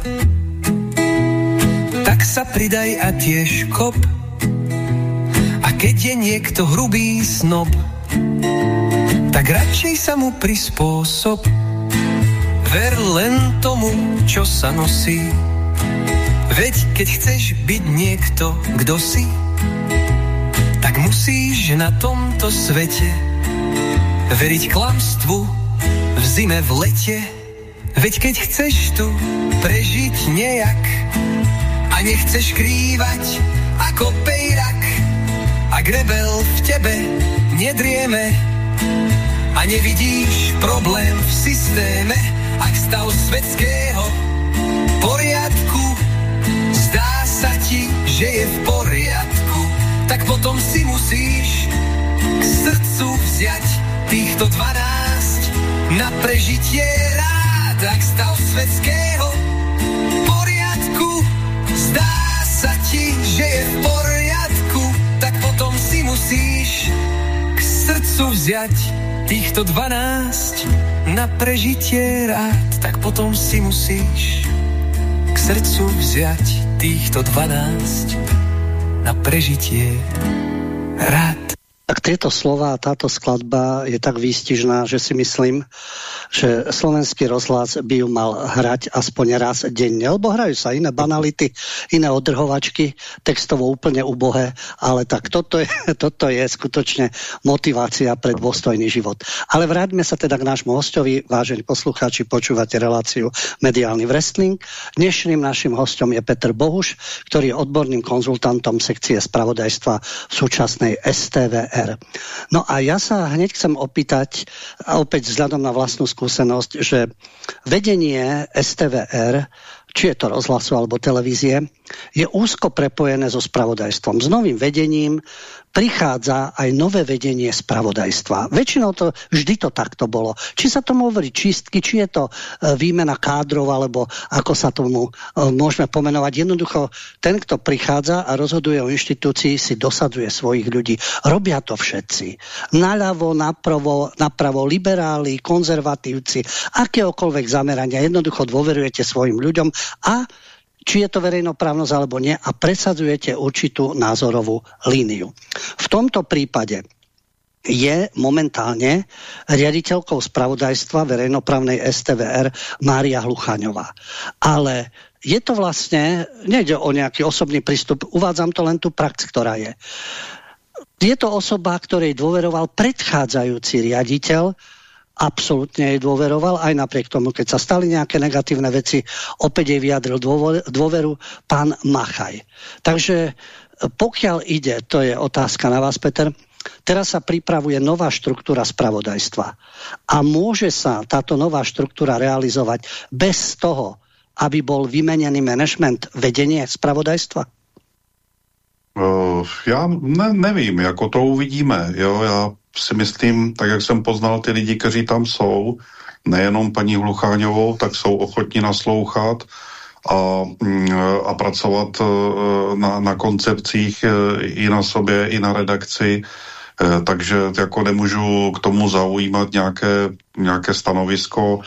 tak sa pridaj a tiež kop. A keď je niekto hrubý snob, tak radšej sa mu prispôsob. Ver len tomu, čo sa nosí. Veď keď chceš byť niekto, kdo si, tak musíš na tomto svete veriť klamstvu v zime, v lete Veď keď chceš tu prežiť nejak a nechceš krývať ako pejrak, ak rebel v tebe nedrieme a nevidíš problém v systéme, ak stav svetského poriadku zdá sa ti, že je v poriadku, tak potom si musíš k srdcu vziať týchto 12 na prežitie tak stav svetského poriadku. Zdá sa ti, že je v poriadku, tak potom si musíš k srdcu vziať týchto 12 na prežitie rád, tak potom si musíš k srdcu vziať týchto 12 na prežitie rád. Tak tieto slova táto skladba je tak výstižná, že si myslím, že slovenský rozhlas by ju mal hrať aspoň raz denne, lebo hrajú sa iné banality, iné odrhovačky, textovo úplne ubohé, ale tak toto je, toto je skutočne motivácia pre dôstojný život. Ale vráťme sa teda k nášmu hostovi, vážení poslucháči, počúvate reláciu Mediálny wrestling. Dnešným našim hostom je Peter Bohuš, ktorý je odborným konzultantom sekcie spravodajstva v súčasnej STVR. No a ja sa hneď chcem opýtať, a opäť vzhľadom na vlastnú skúsenosť, že vedenie STVR či je to rozhlasu alebo televízie, je úzko prepojené so spravodajstvom. S novým vedením prichádza aj nové vedenie spravodajstva. Väčšinou to, vždy to takto bolo. Či sa tomu hovorí čistky, či je to e, výmena kádrov, alebo ako sa tomu e, môžeme pomenovať. Jednoducho, ten, kto prichádza a rozhoduje o inštitúcii, si dosadzuje svojich ľudí. Robia to všetci. Naľavo, napravo, napravo liberáli, konzervatívci, akéhokoľvek zamerania. Jednoducho dôverujete svojim ľuďom a či je to verejnoprávnosť alebo nie a presadzujete určitú názorovú líniu. V tomto prípade je momentálne riaditeľkou spravodajstva verejnoprávnej STVR Mária Hluchaňová. Ale je to vlastne, nejde o nejaký osobný prístup, uvádzam to len tú prax, ktorá je. Je to osoba, ktorej dôveroval predchádzajúci riaditeľ absolútne jej dôveroval, aj napriek tomu, keď sa stali nejaké negatívne veci, opäť jej vyjadril dôveru pán Machaj. Takže e, pokiaľ ide, to je otázka na vás, Peter, teraz sa pripravuje nová štruktúra spravodajstva. A môže sa táto nová štruktúra realizovať bez toho, aby bol vymenený management vedenie spravodajstva? Uh, já ne, nevím, jako to uvidíme. Jo? Já si myslím, tak jak jsem poznal ty lidi, kteří tam jsou, nejenom paní Hlucháňovou, tak jsou ochotní naslouchat a, mm, a pracovat e, na, na koncepcích i na sobě, i na redakci. Takže jako nemůžu k tomu zaujímat nějaké, nějaké stanovisko,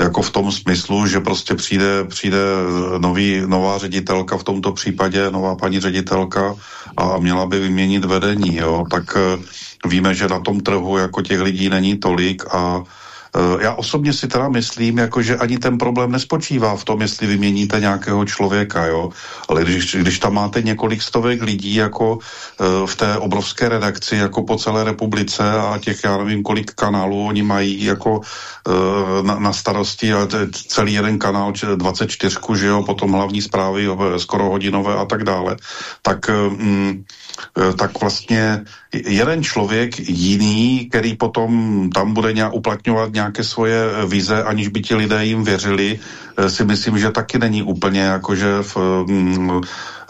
jako v tom smyslu, že prostě přijde, přijde nový, nová ředitelka, v tomto případě nová paní ředitelka a měla by vyměnit vedení, jo, tak víme, že na tom trhu jako těch lidí není tolik a Eh, já osobně si teda myslím, jako, že ani ten problém nespočívá v tom, jestli vyměníte nějakého člověka, jo. Ale když, když tam máte několik stovek lidí jako uh, v té obrovské redakci, jako po celé republice a těch, já nevím, kolik kanálů oni mají jako uh, na, na starosti, a celý jeden kanál 24, že jo, potom hlavní zprávy skoro hodinové a tak dále, tak um, tak vlastně jeden člověk jiný, který potom tam bude uplatňovat nějaké svoje vize, aniž by ti lidé jim věřili, eh, si myslím, že taky není úplně jakože v, mm,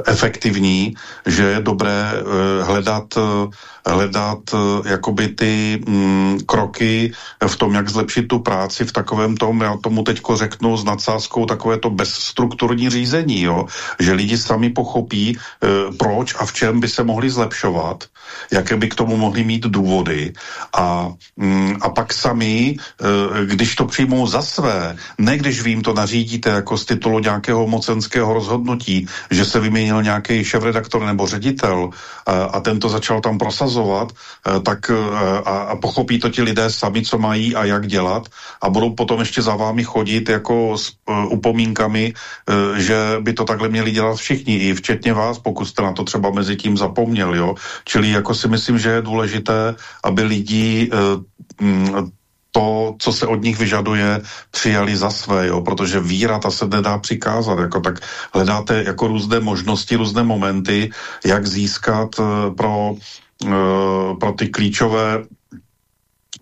efektivní, že je dobré uh, hledat, uh, hledat uh, jakoby ty um, kroky v tom, jak zlepšit tu práci v takovém tom, já tomu teďko řeknu s nadsázkou, takové to bezstrukturní řízení, jo? že lidi sami pochopí, proč a v čem by se mohli zlepšovat, jaké by k tomu mohli mít důvody a, um, a pak sami, když to přijmou za své, ne když vy jim to nařídíte jako z titulu nějakého mocenského rozhodnutí, že se vymění změnil nějaký šéf-redaktor nebo ředitel a, a ten to začal tam prosazovat, e, tak e, a, a pochopí to ti lidé sami, co mají a jak dělat a budou potom ještě za vámi chodit jako s upomínkami, že by to takhle měli dělat všichni, i včetně vás, pokud jste na to třeba mezi tím zapomněl, jo. Čili jako si myslím, že je důležité, aby lidi uh, to, co se od nich vyžaduje, přijali za své, jo, protože víra ta se nedá přikázat, jako tak hledáte jako různé možnosti, různé momenty, jak získat uh, pro, uh, pro ty klíčové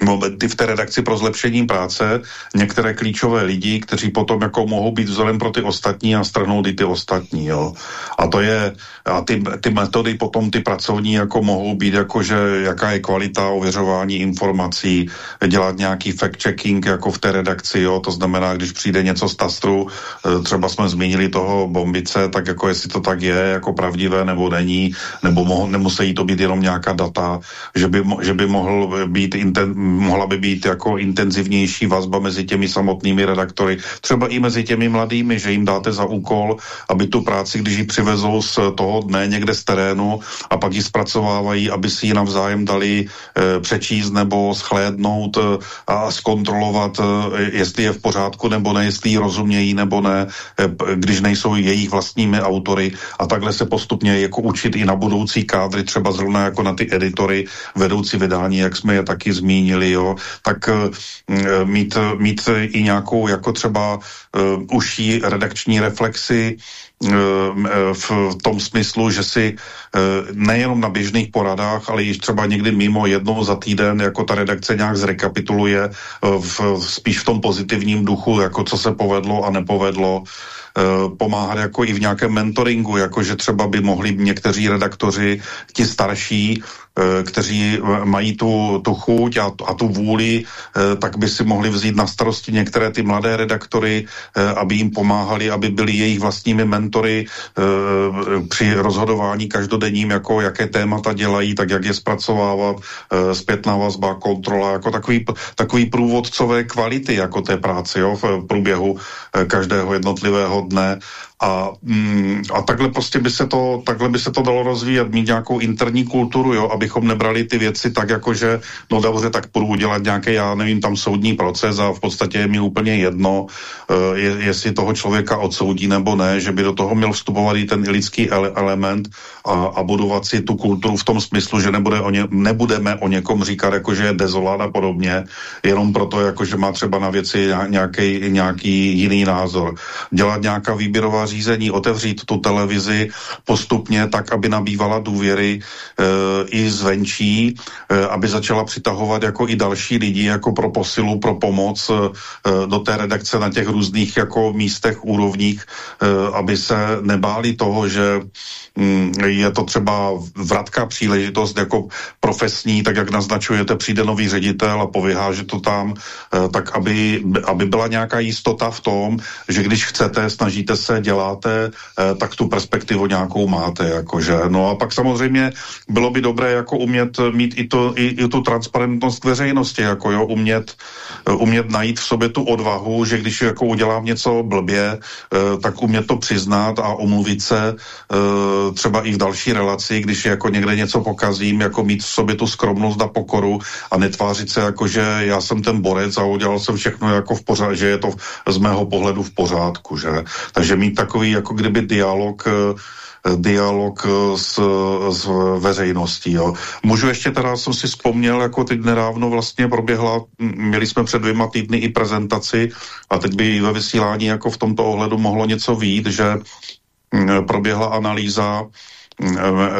momenty v té redakci pro zlepšení práce některé klíčové lidi, kteří potom jako mohou být vzorem pro ty ostatní a strhnout i ty ostatní, jo. A to je, a ty, ty metody potom ty pracovní jako mohou být jako, že jaká je kvalita ověřování informací, dělat nějaký fact-checking jako v té redakci, jo, to znamená, když přijde něco z Tastru, e, třeba jsme zmínili toho bombice, tak jako jestli to tak je, jako pravdivé nebo není, nebo moho, nemusí to být jenom nějaká data, že by, že by mohl být inten, mohla by být jako intenzivnější vazba mezi těmi samotnými redaktory, třeba i mezi těmi mladými, že jim dáte za úkol, aby tu práci, když ji přivezou z toho dne někde z terénu a pak ji zpracovávají, aby si ji navzájem dali e, přečíst nebo schlédnout e, a zkontrolovat, e, jestli je v pořádku nebo ne, jestli ji rozumějí nebo ne, e, když nejsou jejich vlastními autory. A takhle se postupně jako učit i na budoucí kádry, třeba zrovna jako na ty editory, vedoucí vydání, jak jsme je taky zmínili, jo, tak uh, mít, mít i nějakou jako třeba uh, užší redakční reflexi, v tom smyslu, že si nejenom na běžných poradách, ale již třeba někdy mimo jednou za týden, jako ta redakce nějak zrekapituluje v, spíš v tom pozitivním duchu, jako co se povedlo a nepovedlo, Eh, pomáhat jako i v nějakém mentoringu, jakože třeba by mohli někteří redaktoři, ti starší, Eh, kteří eh, mají tu, tu chuť a, a tu vůli, eh, tak by si mohli vzít na starosti některé ty mladé redaktory, aby jim pomáhali, aby byli jejich vlastními mentory při rozhodování každodenním, jako jaké témata dělají, tak jak je zpracovávat, zpětná vazba, kontrola, jako takový, takový průvodcové kvality jako té práce jo, v průběhu každého jednotlivého dne a, mm, a takhle prostě by se to, takhle by se to dalo rozvíjet, mít nějakou interní kulturu, jo, abychom nebrali ty věci tak, jako že no dobře, tak půjdu udělat nějaký, já nevím, tam soudní proces a v podstatě je mi úplně jedno, uh, je, jestli toho člověka odsoudí nebo ne, že by do toho měl vstupovat i ten lidský ele element a, a budovat si tu kulturu v tom smyslu, že nebude o ně, nebudeme o někom říkat, jako že je dezolát a podobně, jenom proto, jako že má třeba na věci nějaký, nějaký jiný názor. Dělat nějaká výběrová řízení, otevřít tu televizi postupně tak, aby nabývala důvěry e, i zvenčí, e, aby začala přitahovat jako i další lidi jako pro posilu, pro pomoc e, do té redakce na těch různých jako místech, úrovních, e, aby se nebáli toho, že Mm, je to třeba vratká příležitost jako profesní, tak jak naznačujete, přijde nový ředitel a povyháže to tam, eh, tak aby, aby byla nějaká jistota v tom, že když chcete, snažíte se, děláte, eh, tak tu perspektivu nějakou máte. Jakože. No a pak samozřejmě bylo by dobré jako umět mít i, to, i, i tu transparentnost veřejnosti, jako jo, umět, eh, umět najít v sobě tu odvahu, že když jako udělám něco blbě, tak umět to přiznat a omluvit se třeba i v další relaci, když jako někde něco pokazím, jako mít v sobě tu skromnost a pokoru a netvářit se jako, že já jsem ten borec a udělal jsem všechno jako v pořádku, že je to z mého pohledu v pořádku, že? Takže mít takový jako kdyby dialog eh, dialog eh, s, s veřejností. Jo. Můžu ještě teda, jsem si vzpomněl, jako teď nedávno vlastně proběhla, měli jsme před dvěma týdny i prezentaci a teď by ve vysílání jako v tomto ohledu mohlo něco vít, že proběhla analýza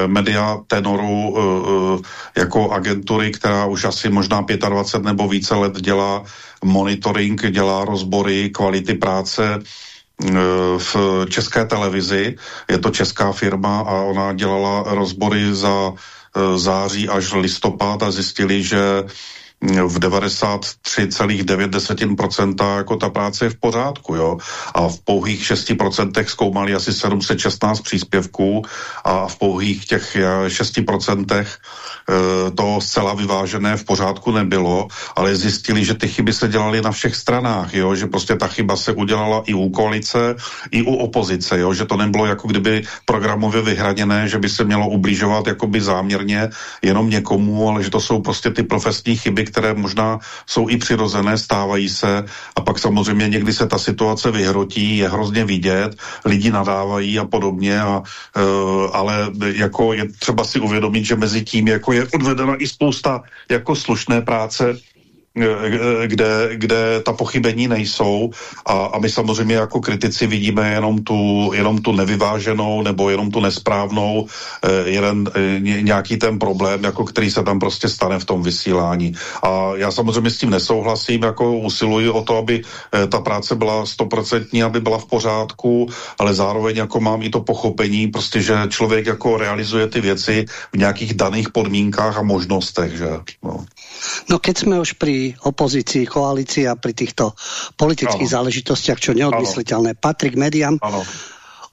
media tenoru eh, jako agentury, která už asi možná 25 nebo více let dělá monitoring, dělá rozbory kvality práce v české televizi. Je to česká firma a ona dělala rozbory za září až listopad a zjistili, že v 93,9% jako ta práce je v pořádku, jo. A v pouhých 6% zkoumali asi 716 příspěvků a v pouhých těch 6% Eh, to zcela vyvážené v pořádku nebylo, ale zjistili, že ty chyby se dělaly na všech stranách, jo? že prostě ta chyba se udělala i u koalice, i u opozice, jo? že to nebylo jako kdyby programově vyhraněné, že by se mělo ubližovat jakoby záměrně jenom někomu, ale že to jsou prostě ty profesní chyby, které možná jsou i přirozené, stávají se a pak samozřejmě někdy se ta situace vyhrotí, je hrozně vidět, lidi nadávají a podobně, a, e, ale jako je třeba si uvědomit, že mezi tím jako je odvedena i spousta jako slušné práce, kde, kde ta pochybení nejsou a, a my samozřejmě jako kritici vidíme jenom tu, jenom tu nevyváženou nebo jenom tu nesprávnou eh, jeden, eh, nějaký ten problém, jako který se tam prostě stane v tom vysílání. A já samozřejmě s tím nesouhlasím, jako usiluji o to, aby ta práce byla stoprocentní, aby byla v pořádku, ale zároveň jako mám i to pochopení, prostě, že člověk jako realizuje ty věci v nějakých daných podmínkách a možnostech, že? No. No keď sme už pri opozícii, koalícii a pri týchto politických ano. záležitostiach, čo neodmysliteľné, patrí k médiám. Ano.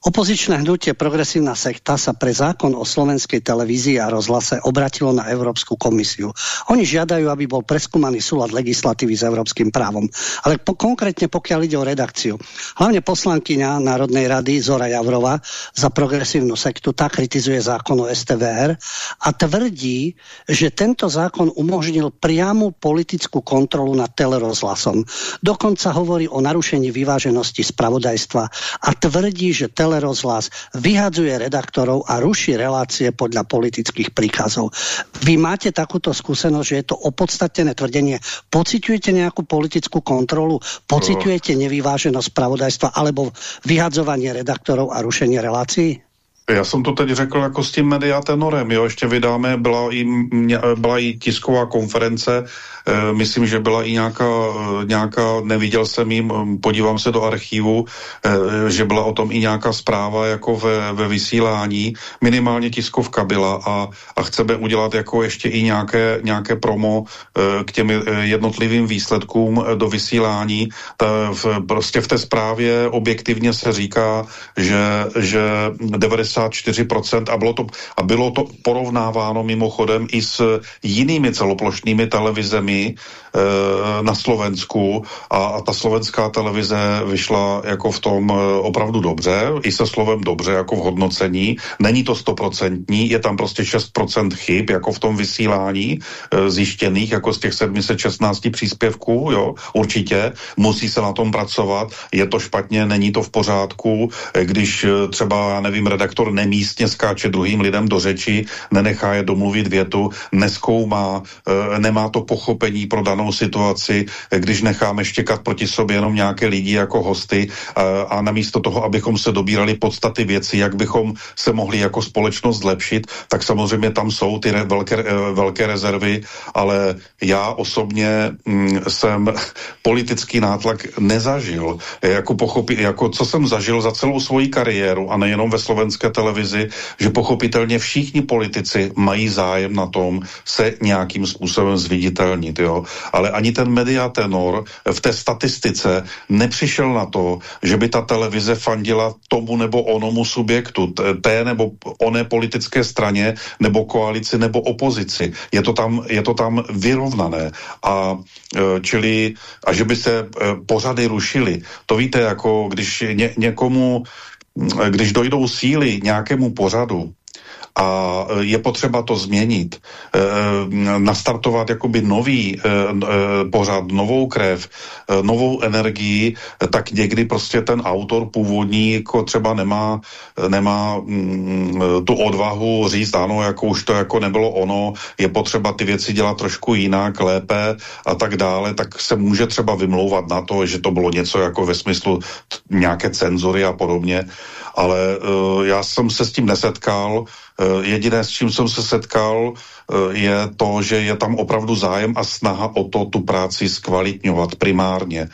Opozičné hnutie Progresívna sekta sa pre zákon o slovenskej televízii a rozhlase obratilo na Európsku komisiu. Oni žiadajú, aby bol preskúmaný súlad legislatívy s európskym právom. Ale po, konkrétne pokiaľ ide o redakciu. Hlavne poslankyňa Národnej rady Zora Javrova za progresívnu sektu, tá kritizuje zákon o STVR a tvrdí, že tento zákon umožnil priamu politickú kontrolu nad telerozhlasom. Dokonca hovorí o narušení vyváženosti spravodajstva a tvrdí, že tele rozhlas vyhadzuje redaktorov a ruší relácie podľa politických príkazov. Vy máte takúto skúsenosť, že je to opodstatnené tvrdenie. Pociťujete nejakú politickú kontrolu? Pociťujete nevyváženosť spravodajstva alebo vyhadzovanie redaktorov a rušenie relácií? Já jsem to teď řekl jako s tím mediatenorem, jo, ještě vydáme, byla i, byla i tisková konference, e, myslím, že byla i nějaká, e, nějaká neviděl jsem jim, podívám se do archivu, e, že byla o tom i nějaká zpráva jako ve, ve vysílání, minimálně tiskovka byla a, a chceme udělat jako ještě i nějaké, nějaké promo e, k těm jednotlivým výsledkům do vysílání. Ta, v, prostě v té zprávě objektivně se říká, že, že 90 54% a bylo to, a bylo to porovnáváno mimochodem i s jinými celoplošnými televizemi e, na Slovensku. A, a ta slovenská televize vyšla jako v tom e, opravdu dobře, i se slovem dobře, jako v hodnocení. Není to stoprocentní, je tam prostě 6% chyb, jako v tom vysílání e, zjištěných, jako z těch 716 příspěvků, jo, určitě, musí se na tom pracovat, je to špatně, není to v pořádku, když třeba, já nevím, redaktor autor nemístně skáče druhým lidem do řeči, nenechá je domluvit větu, neskoumá, e, nemá to pochopení pro danou situaci, e, když necháme štěkat proti sobě jenom nějaké lidi jako hosty e, a namísto toho, abychom se dobírali podstaty věci, jak bychom se mohli jako společnost zlepšit, tak samozřejmě tam jsou ty velké, velké rezervy, ale já osobně mm, jsem politický nátlak nezažil. Jako, pochopit, jako co jsem zažil za celou svoji kariéru a nejenom ve slovenské televizi, že pochopitelně všichni politici mají zájem na tom se nějakým způsobem zviditelnit, jo. Ale ani ten mediatenor v té statistice nepřišel na to, že by ta televize fandila tomu nebo onomu subjektu, té nebo oné politické straně, nebo koalici, nebo opozici. Je to tam, je to tam vyrovnané. A e, čili, a že by se e, pořady rušily. To víte, jako když ně, někomu když dojdou síly nějakému pořadu, a je potřeba to změnit, e, nastartovat jakoby nový e, e, pořad, novou krev, novou energii, tak někdy prostě ten autor původní jako třeba nemá, nemá mm, tu odvahu říct, ano, jako už to jako nebylo ono, je potřeba ty věci dělat trošku jinak, lépe a tak dále, tak se může třeba vymlouvat na to, že to bylo něco jako ve smyslu nějaké cenzury a podobně ale uh, já jsem se s tím nesetkal. Uh, jediné, s čím jsem se setkal, uh, je to, že je tam opravdu zájem a snaha o to tu práci zkvalitňovat primárně.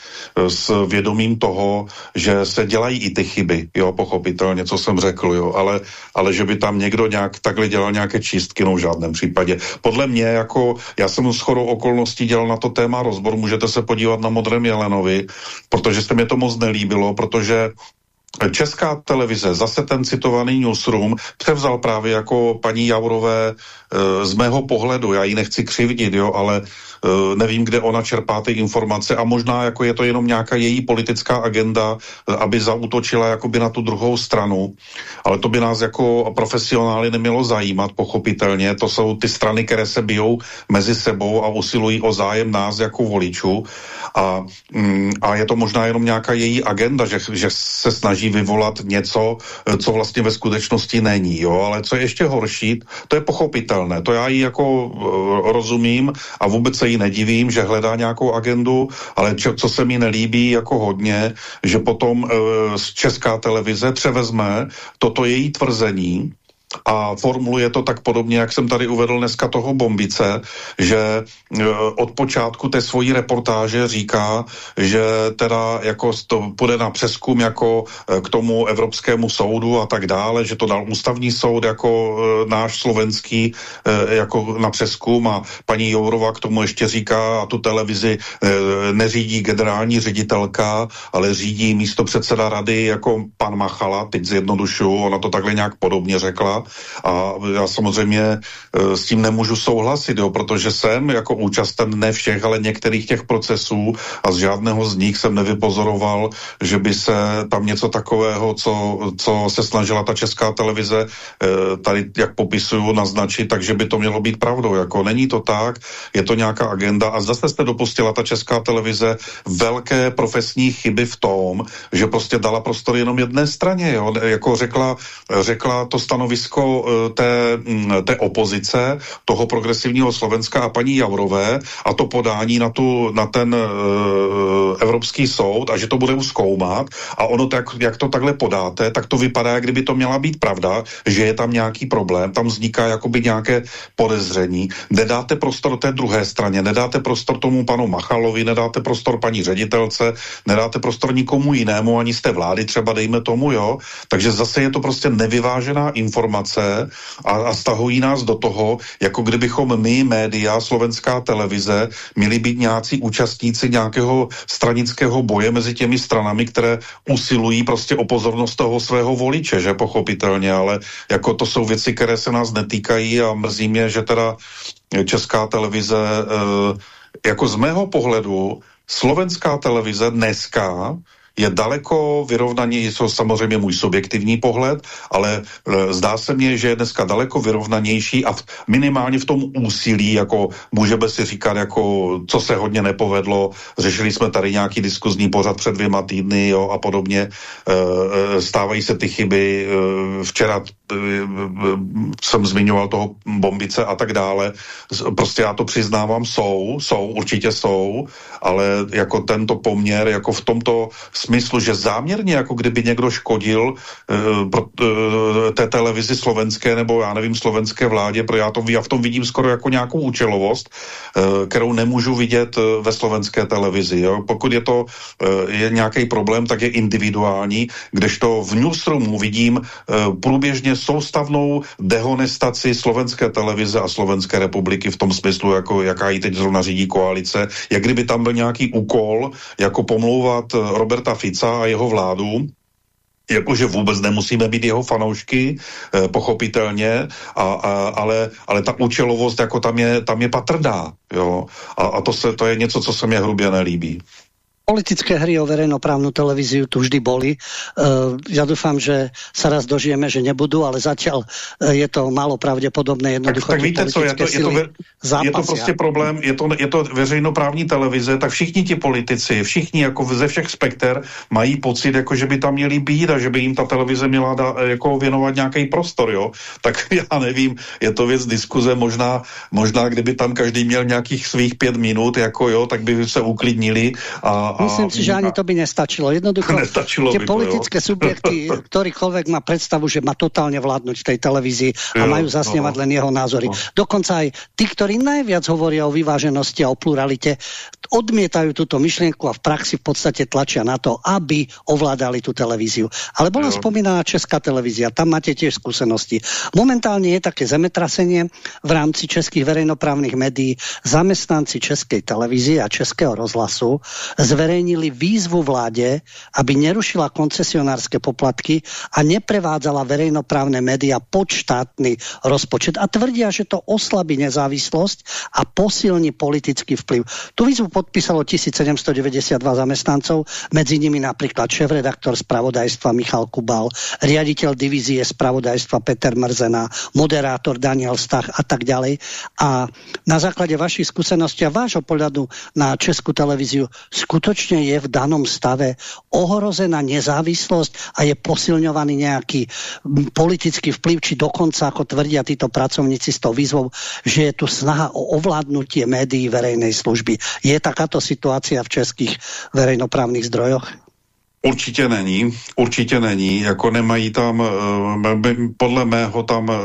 S vědomím toho, že se dělají i ty chyby, jo, pochopitelně, co jsem řekl, jo, ale, ale že by tam někdo nějak takhle dělal nějaké čistky, no v žádném případě. Podle mě, jako, já jsem s chorou okolností dělal na to téma rozbor, můžete se podívat na Modrém Jelenovi, protože se mi to moc nelíbilo, protože Česká televize, zase ten citovaný newsroom, převzal právě jako paní Jaurové e, z mého pohledu, já ji nechci křivdit, jo, ale e, nevím, kde ona čerpá ty informace a možná jako je to jenom nějaká její politická agenda, e, aby zautočila jakoby na tu druhou stranu, ale to by nás jako profesionály nemělo zajímat, pochopitelně, to jsou ty strany, které se bijou mezi sebou a usilují o zájem nás jako voličů. A, mm, a je to možná jenom nějaká její agenda, že, že se snaží vyvolat něco, eh, co vlastně ve skutečnosti není. Jo? Ale co je ještě horší, to je pochopitelné. To já jí jako uh, rozumím a vůbec se jí nedivím, že hledá nějakou agendu, ale čo, co se mi nelíbí jako hodně, že potom z Česká televize převezme toto její tvrzení a formuluje to tak podobně, jak jsem tady uvedl dneska toho Bombice, že e, od počátku té svojí reportáže říká, že teda jako to půjde na přeskum jako e, k tomu Evropskému soudu a tak dále, že to dal ústavní soud jako e, náš slovenský jako na přeskum a paní Jourova k tomu ještě říká a tu televizi neřídí generální ředitelka, ale řídí místo předseda rady jako pan Machala, teď zjednodušuju, ona to takhle nějak podobně řekla a já samozřejmě e, s tím nemůžu souhlasit, jo, protože jsem jako účasten ne všech, ale některých těch procesů a z žádného z nich jsem nevypozoroval, že by se tam něco takového, co, co se snažila ta česká televize e, tady, jak popisuju, naznačit, takže by to mělo být pravdou. Jako není to tak, je to nějaká agenda a zase jste dopustila ta česká televize velké profesní chyby v tom, že prostě dala prostor jenom jedné straně, jo, jako řekla, řekla to stanovisko Eh, té, mm, té opozice, toho progresivního Slovenska a paní Jaurové a to podání na, tu, na ten uh, Evropský soud a že to bude zkoumat a ono tak, jak to takhle podáte, tak to vypadá, kdyby to měla být pravda, že je tam nějaký problém, tam vzniká jakoby nějaké podezření. Nedáte prostor té druhé straně, nedáte prostor tomu panu Machalovi, nedáte prostor paní ředitelce, nedáte prostor nikomu jinému, ani z té vlády třeba dejme tomu, jo. Takže zase je to prostě nevyvážená informace, a, a stahují nás do toho, jako kdybychom my, média, slovenská televize, měli být nějací účastníci nějakého stranického boje mezi těmi stranami, které usilují prostě o pozornost toho svého voliče, že pochopitelně, ale jako to jsou věci, které se nás netýkají a mrzí mě, že teda česká televize, e, jako z mého pohledu, slovenská televize dneska je daleko vyrovnanější, je to samozřejmě můj subjektivní pohled, ale e, zdá se mně, že je dneska daleko vyrovnanější a v, minimálně v tom úsilí, jako můžeme si říkat, jako co se hodně nepovedlo, řešili jsme tady nějaký diskuzní pořad před dvěma týdny jo, a podobně, e, e, stávají se ty chyby, e, včera e, jsem zmiňoval toho bombice a tak dále, prostě já to přiznávám, jsou, jsou, určitě jsou, ale jako tento poměr, jako v tomto smyslu, že záměrně, jako kdyby někdo škodil uh, pro, uh, té televizi slovenské, nebo já nevím, slovenské vládě, protože já, to, já v tom vidím skoro jako nějakou účelovost, uh, kterou nemůžu vidět ve slovenské televizi. Jo? Pokud je to je nějaký problém, tak je individuální, kdežto v newsroomu vidím uh, průběžně soustavnou dehonestaci slovenské televize a Slovenské republiky v tom smyslu, jako jaká ji teď zrovna řídí koalice, jak kdyby tam byl nějaký úkol, jako pomlouvat Roberta Fica a jeho vládu, jakože vůbec nemusíme být jeho fanoušky, eh, pochopitelně, a, a, ale, ale ta účelovost jako tam je, tam je patrná. Jo? A, a to, se, to je něco, co se mě hrubě nelíbí. Politické hry o verejnoprávnu televíziu tu vždy boli. Uh, ja dúfam, že sa raz dožijeme, že nebudú, ale zatiaľ uh, je to málo pravděpodobné. Jednoducho tak, tak víte co, je to, je, to, je to prostě problém, je to, je to veřejnoprávní televize, tak všichni ti politici, všichni jako ze všech spekter mají pocit, jako že by tam měli být a že by jim ta televize měla da, jako věnovat nějaký prostor, jo. Tak já nevím, je to věc diskuze, možná, možná kdyby tam každý měl nějakých svých pět minut, jako jo, tak by se uklidnili a, Myslím si, že ani to by nestačilo. Jednoducho, nestačilo tie by politické to, subjekty, ktorýkoľvek má predstavu, že má totálne vládnuť v tej televízii a majú zasnievať no, len jeho názory. No. Dokonca aj tí, ktorí najviac hovoria o vyváženosti a o pluralite, odmietajú túto myšlienku a v praxi v podstate tlačia na to, aby ovládali tú televíziu. Ale bola jo. spomínaná Česká televízia, tam máte tiež skúsenosti. Momentálne je také zemetrasenie v rámci českých verejnoprávnych médií. Zamestnanci Českej televízie a Českého rozhlasu zver zverejnili výzvu vláde, aby nerušila koncesionárske poplatky a neprevádzala verejnoprávne média pod štátny rozpočet. A tvrdia, že to oslabí nezávislosť a posilní politický vplyv. Tu výzvu podpísalo 1792 zamestnancov, medzi nimi napríklad šéf-redaktor spravodajstva Michal Kubal, riaditeľ divízie spravodajstva Peter Mrzena, moderátor Daniel Stach a tak ďalej. A na základe vašich skúseností a vášho pohľadu na Českú televíziu skutočne je v danom stave ohrozená nezávislosť a je posilňovaný nejaký politický vplyv, či dokonca, ako tvrdia títo pracovníci s tou výzvou, že je tu snaha o ovládnutie médií verejnej služby. Je takáto situácia v českých verejnoprávnych zdrojoch? Určitě není, určitě není, jako nemají tam, eh, podle mého tam eh,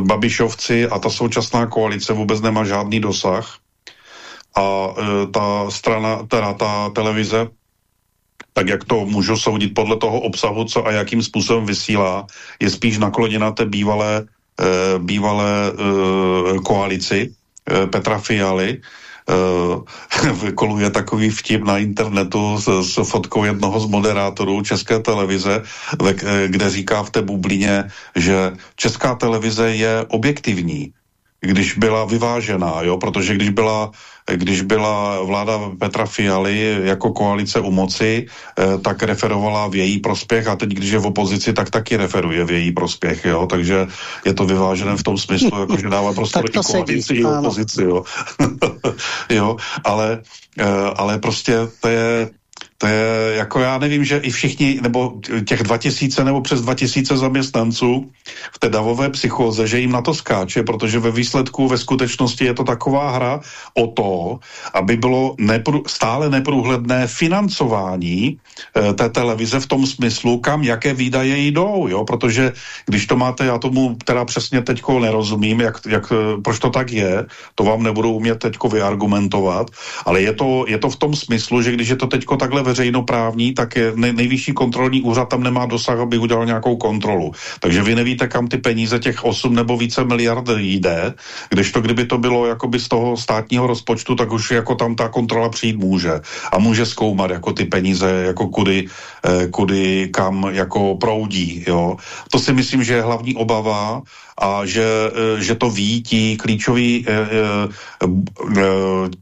Babišovci a ta současná koalice vůbec nemá žádný dosah. A eh, ta strana, teda ta televize, tak jak to můžu soudit podle toho obsahu, co a jakým způsobem vysílá, je spíš nakloněna té bývalé, bývalé koalici Petra Fialy, koluje takový vtip na internetu s, s fotkou jednoho z moderátorů České televize, ve, kde říká v té bublině, že Česká televize je objektivní, když byla vyvážená, jo, protože když byla když byla vláda Petra Fialy jako koalice u moci, eh, tak referovala v její prospěch a teď, když je v opozici, tak taky referuje v její prospěch, jo, takže je to vyvážené v tom smyslu, jako že dává prostor i koalici, i opozici, jo. jo, ale, eh, ale prostě to je to je, jako já nevím, že i všichni, nebo těch 2000 nebo přes 2000 zaměstnanců v té davové psychoze, že jim na to skáče, protože ve výsledku ve skutečnosti je to taková hra o to, aby bylo nepru, stále neprůhledné financování e, té televize v tom smyslu, kam jaké výdaje jdou, jo, protože když to máte, já tomu teda přesně teďko nerozumím, jak, jak, eh, proč to tak je, to vám nebudu umět teďko vyargumentovat, ale je to, je to v tom smyslu, že když je to teďko takhle veřejnoprávní, tak je nej, nejvyšší kontrolní úřad tam nemá dosah, aby udělal nějakou kontrolu. Takže vy nevíte, kam ty peníze těch 8 nebo více miliard jde, kdežto kdyby to bylo jakoby z toho státního rozpočtu, tak už jako tam ta kontrola přijít může. A může zkoumat jako ty peníze, jako kudy, eh, kudy kam jako proudí. Jo. To si myslím, že je hlavní obava a že, e, že to ví ti klíčoví, e, e,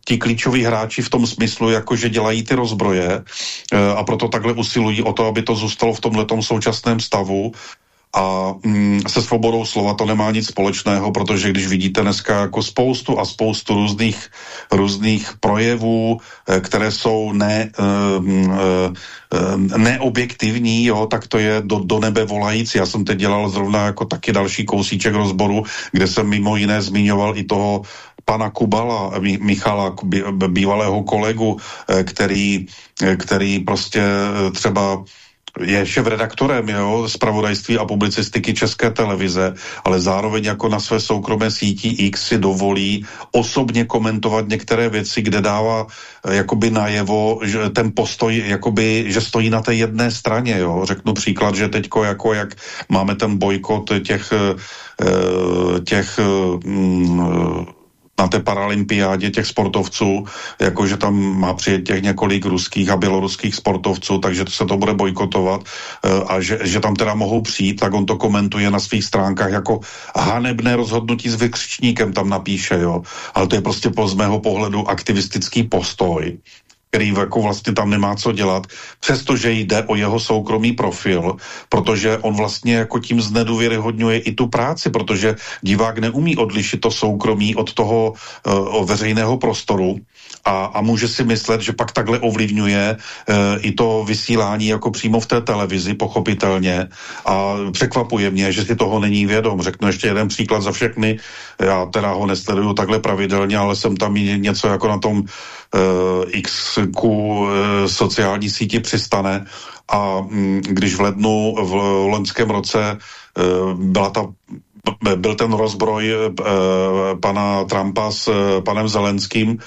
ti klíčoví hráči v tom smyslu, jako že dělají ty rozbroje a proto takhle usilují o to, aby to zůstalo v tomhletom současném stavu a mm, se svobodou slova to nemá nic společného, protože když vidíte dneska jako spoustu a spoustu různých, různých projevů, eh, které jsou ne, mm, eh, neobjektivní, jo, tak to je do, do nebe volající. Já jsem teď dělal zrovna jako taky další kousíček rozboru, kde jsem mimo jiné zmiňoval i toho pana Kubala, Michala, bývalého kolegu, který, který prostě třeba je šéf-redaktorem zpravodajství a publicistiky České televize, ale zároveň jako na své soukromé síti X si dovolí osobně komentovat některé věci, kde dává eh, jakoby najevo, že ten postoj, jakoby, že stojí na té jedné straně. Jo. Řeknu příklad, že teďko jako jak máme ten bojkot těch, eh, těch mm, na té paralympiádě těch sportovců, jakože tam má přijet těch několik ruských a běloruských sportovců, takže se to bude bojkotovat eh, a že, že tam teda mohou přijít, tak on to komentuje na svých stránkách jako hanebné rozhodnutí s vykřičníkem tam napíše, jo. Ale to je prostě po z mého pohledu aktivistický postoj, který jako vlastně tam nemá co dělat, přestože jde o jeho soukromý profil, protože on vlastně jako tím znedůvěryhodňuje i tu práci, protože divák neumí odlišit to soukromí od toho uh, veřejného prostoru a, a může si myslet, že pak takhle ovlivňuje uh, i to vysílání jako přímo v té televizi, pochopitelně. A překvapuje mě, že si toho není vědom. Řeknu ještě jeden příklad za všechny, já teda ho nesleduju takhle pravidelně, ale jsem tam něco jako na tom uh, X uh, sociální síti přistane. A um, když v lednu v loňském roce uh, byla ta byl ten rozbroj uh, pana Trumpa s uh, panem Zelenským,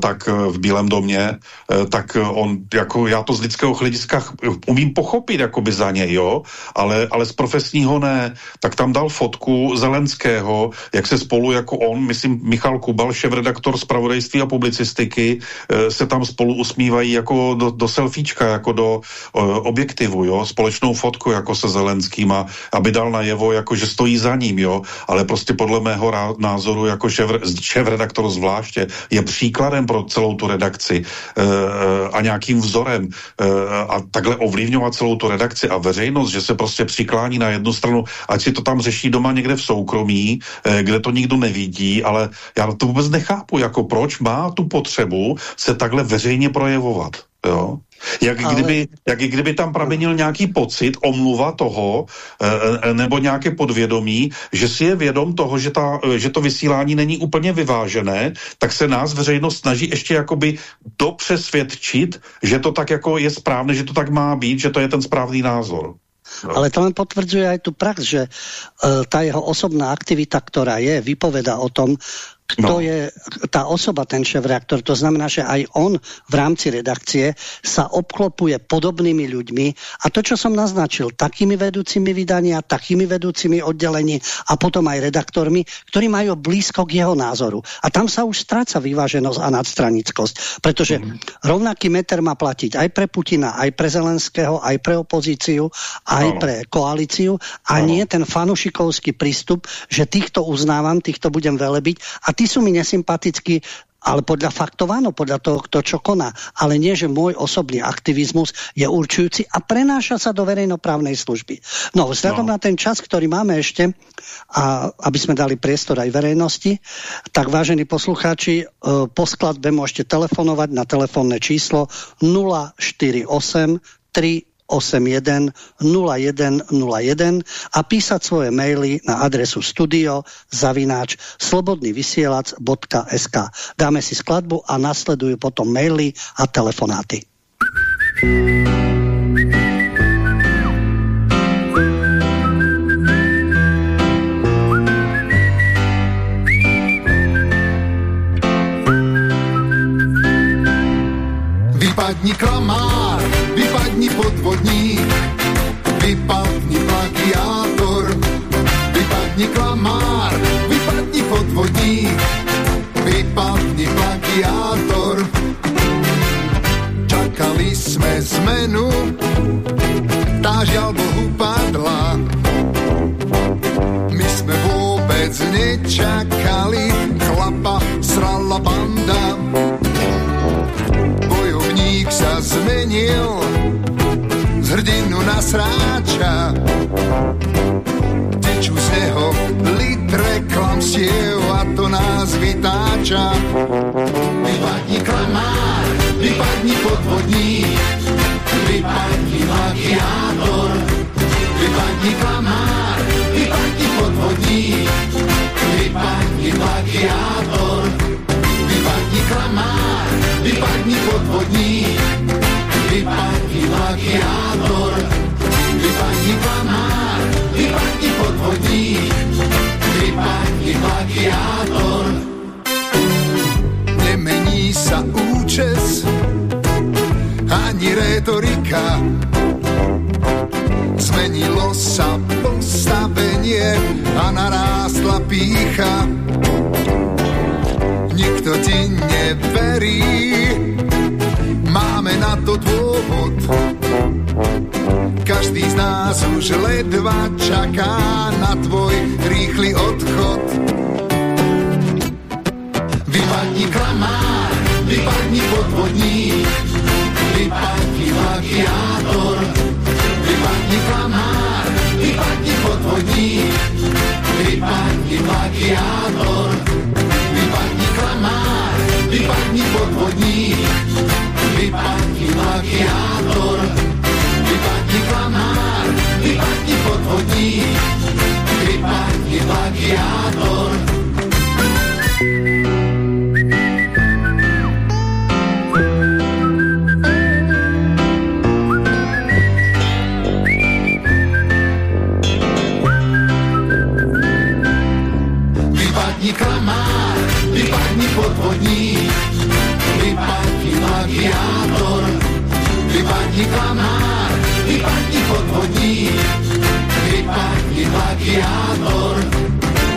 tak eh, v Bílém domě, eh, tak on, jako já to z lidského hlediska umím pochopit jakoby za něj, jo, ale, ale z profesního ne, tak tam dal fotku Zelenského, jak se spolu jako on, myslím Michal Kubal, šéf-redaktor zpravodajství a publicistiky, se tam spolu usmívají jako do, do selfiečka, jako do objektivu, jo, společnou fotku jako se Zelenským a aby dal najevo, jako že stojí za ním, jo, ale prostě podle mého názoru jako šéf-redaktor zvláště je příklad základem pro celou tu redakci e, a nějakým vzorem e, a takhle ovlivňovat celou tu redakci a veřejnost, že se prostě přiklání na jednu stranu, ať si to tam řeší doma někde v soukromí, e, kde to nikdo nevidí, ale já to vůbec nechápu, jako proč má tu potřebu se takhle veřejně projevovat. Jo? Jak, Ale... kdyby, jak kdyby tam pramenil nějaký pocit, omluva toho, e, e, nebo nějaké podvědomí, že si je vědom toho, že, ta, že to vysílání není úplně vyvážené, tak se nás veřejnost snaží ještě jakoby dopřesvědčit, že to tak jako je správné, že to tak má být, že to je ten správný názor. No. Ale to len potvrdzuje aj tú prax, že e, tá jeho osobná aktivita, ktorá je, vypoveda o tom, kto no. je tá osoba, ten šéf-reaktor. To znamená, že aj on v rámci redakcie sa obklopuje podobnými ľuďmi a to, čo som naznačil, takými vedúcimi vydania, takými vedúcimi oddelení a potom aj redaktormi, ktorí majú blízko k jeho názoru. A tam sa už stráca vyváženosť a nadstranickosť, pretože mm. rovnaký meter má platiť aj pre Putina, aj pre Zelenského, aj pre opozíciu, aj no. pre koalíciu a no. nie ten fanušikovský prístup, že týchto uznávam, týchto budem velebiť a tí sú mi nesympatickí, ale podľa faktov áno, podľa toho, kto čo koná. Ale nie, že môj osobný aktivizmus je určujúci a prenáša sa do verejnoprávnej služby. No, vzhľadom no. na ten čas, ktorý máme ešte, a aby sme dali priestor aj verejnosti, tak vážení poslucháči, e, po skladbe môžete telefonovať na telefónne číslo 048 3 81 0101 a písať svoje maily na adresu studio zavináč slobodnyvysielac.sk Dáme si skladbu a nasledujú potom maily a telefonáty. Vypadni klamár, vypadni podvodník, vypadni plagiátor, vypadni klamár, vypadni podvodník, vypadni plagiátor. Čakali sme zmenu, tá žiaľ Bohu padla. My sme vôbec nečakali, chlapa srala banda zmenil z hrdinu na sráča. Tečú z neho litre klamstiev a to nás vytáča. Vypadni klamár, vypadni podvodník, vypadni magiátor. Vypadni klamár, vypadni podvodník, vypadni magiátor. Vypadni klamár, vypadni podvodník, vypadni magiátor, vypadni klamár, vypadni podvodník, vypadni magiátor. Nemení sa účes, ani retorika, zmenilo sa postavenie a narástla pícha nikto ti neverí. Na to dôvod. Každý z nás už ledva čaká na tvoj rýchly odchod. Vypadni klamár, vypadni podvodník, vypadni magiátor. Vypadni klamár, vypadni podvodník, vypadni magiátor klamár, vypadni podvodník, vypadni magiátor, vypadni klamár, vypadni podvodník, vypadni magiátor. Vypadni klamár, vypadni podvodník, vypadni magiátor,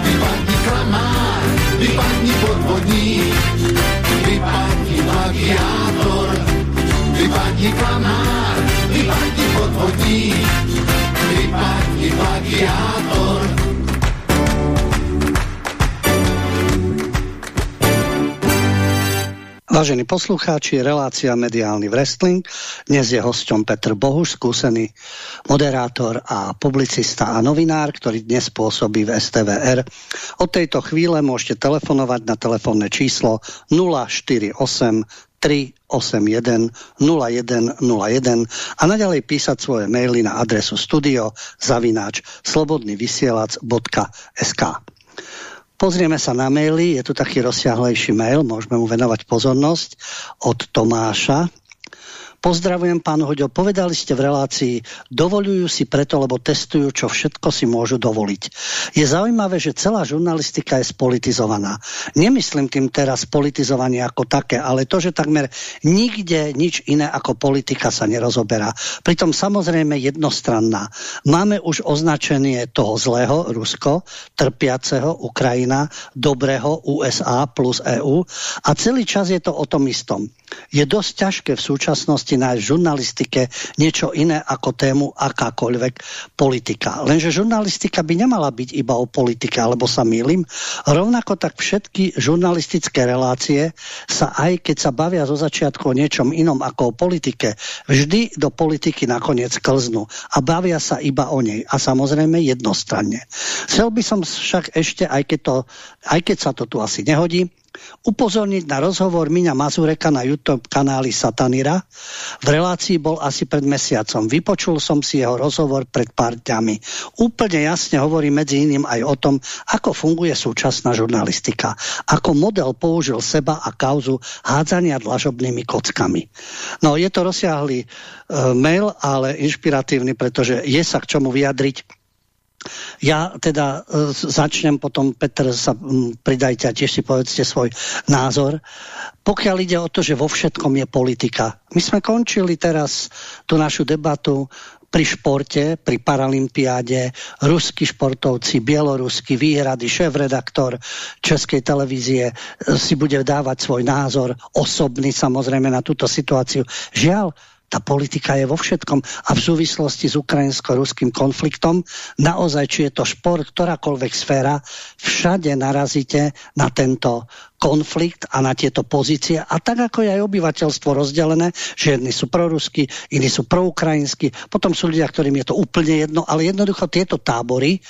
vypadni klamár, vypadni podvodník, vypadni magiátor, vypadni klamár, vypadni podvodník, vypadni magiátor, Vážení poslucháči, relácia Mediálny wrestling. Dnes je hosťom Petr Bohuš, skúsený moderátor a publicista a novinár, ktorý dnes pôsobí v STVR. Od tejto chvíle môžete telefonovať na telefónne číslo 048 381 0101 a naďalej písať svoje maily na adresu studio zavináč slobodnyvysielac.sk Pozrieme sa na maily, je tu taký rozsiahlejší mail, môžeme mu venovať pozornosť. Od Tomáša. Pozdravujem, pán Hoďo. Povedali ste v relácii, dovolujú si preto, lebo testujú, čo všetko si môžu dovoliť. Je zaujímavé, že celá žurnalistika je spolitizovaná. Nemyslím tým teraz politizovanie ako také, ale to, že takmer nikde nič iné ako politika sa nerozoberá. Pritom samozrejme jednostranná. Máme už označenie toho zlého, Rusko, trpiaceho, Ukrajina, dobrého, USA plus EU a celý čas je to o tom istom. Je dosť ťažké v súčasnosti nájsť v žurnalistike niečo iné ako tému akákoľvek politika. Lenže žurnalistika by nemala byť iba o politike, alebo sa mýlim. Rovnako tak všetky žurnalistické relácie sa aj keď sa bavia zo začiatku o niečom inom ako o politike, vždy do politiky nakoniec klznú a bavia sa iba o nej. A samozrejme jednostranne. Chcel by som však ešte, aj keď, to, aj keď sa to tu asi nehodí, upozorniť na rozhovor Miňa Mazureka na YouTube kanáli Satanira. V relácii bol asi pred mesiacom. Vypočul som si jeho rozhovor pred pár dňami. Úplne jasne hovorí medzi iným aj o tom, ako funguje súčasná žurnalistika. Ako model použil seba a kauzu hádzania dlažobnými kockami. No, je to rozsiahly e, mail, ale inšpiratívny, pretože je sa k čomu vyjadriť ja teda e, začnem, potom Petr sa pridajte a tiež si povedzte svoj názor. Pokiaľ ide o to, že vo všetkom je politika. My sme končili teraz tú našu debatu pri športe, pri Paralympiáde, ruskí športovci, bieloruskí výhrady, šéf-redaktor Českej televízie e, si bude dávať svoj názor osobný samozrejme na túto situáciu. Žiaľ, tá politika je vo všetkom a v súvislosti s ukrajinsko-ruským konfliktom, naozaj, či je to šport, ktorákoľvek sféra, všade narazíte na tento konflikt a na tieto pozície. A tak ako je aj obyvateľstvo rozdelené, že jedni sú proruskí, iní sú proukrajinskí, potom sú ľudia, ktorým je to úplne jedno, ale jednoducho tieto tábory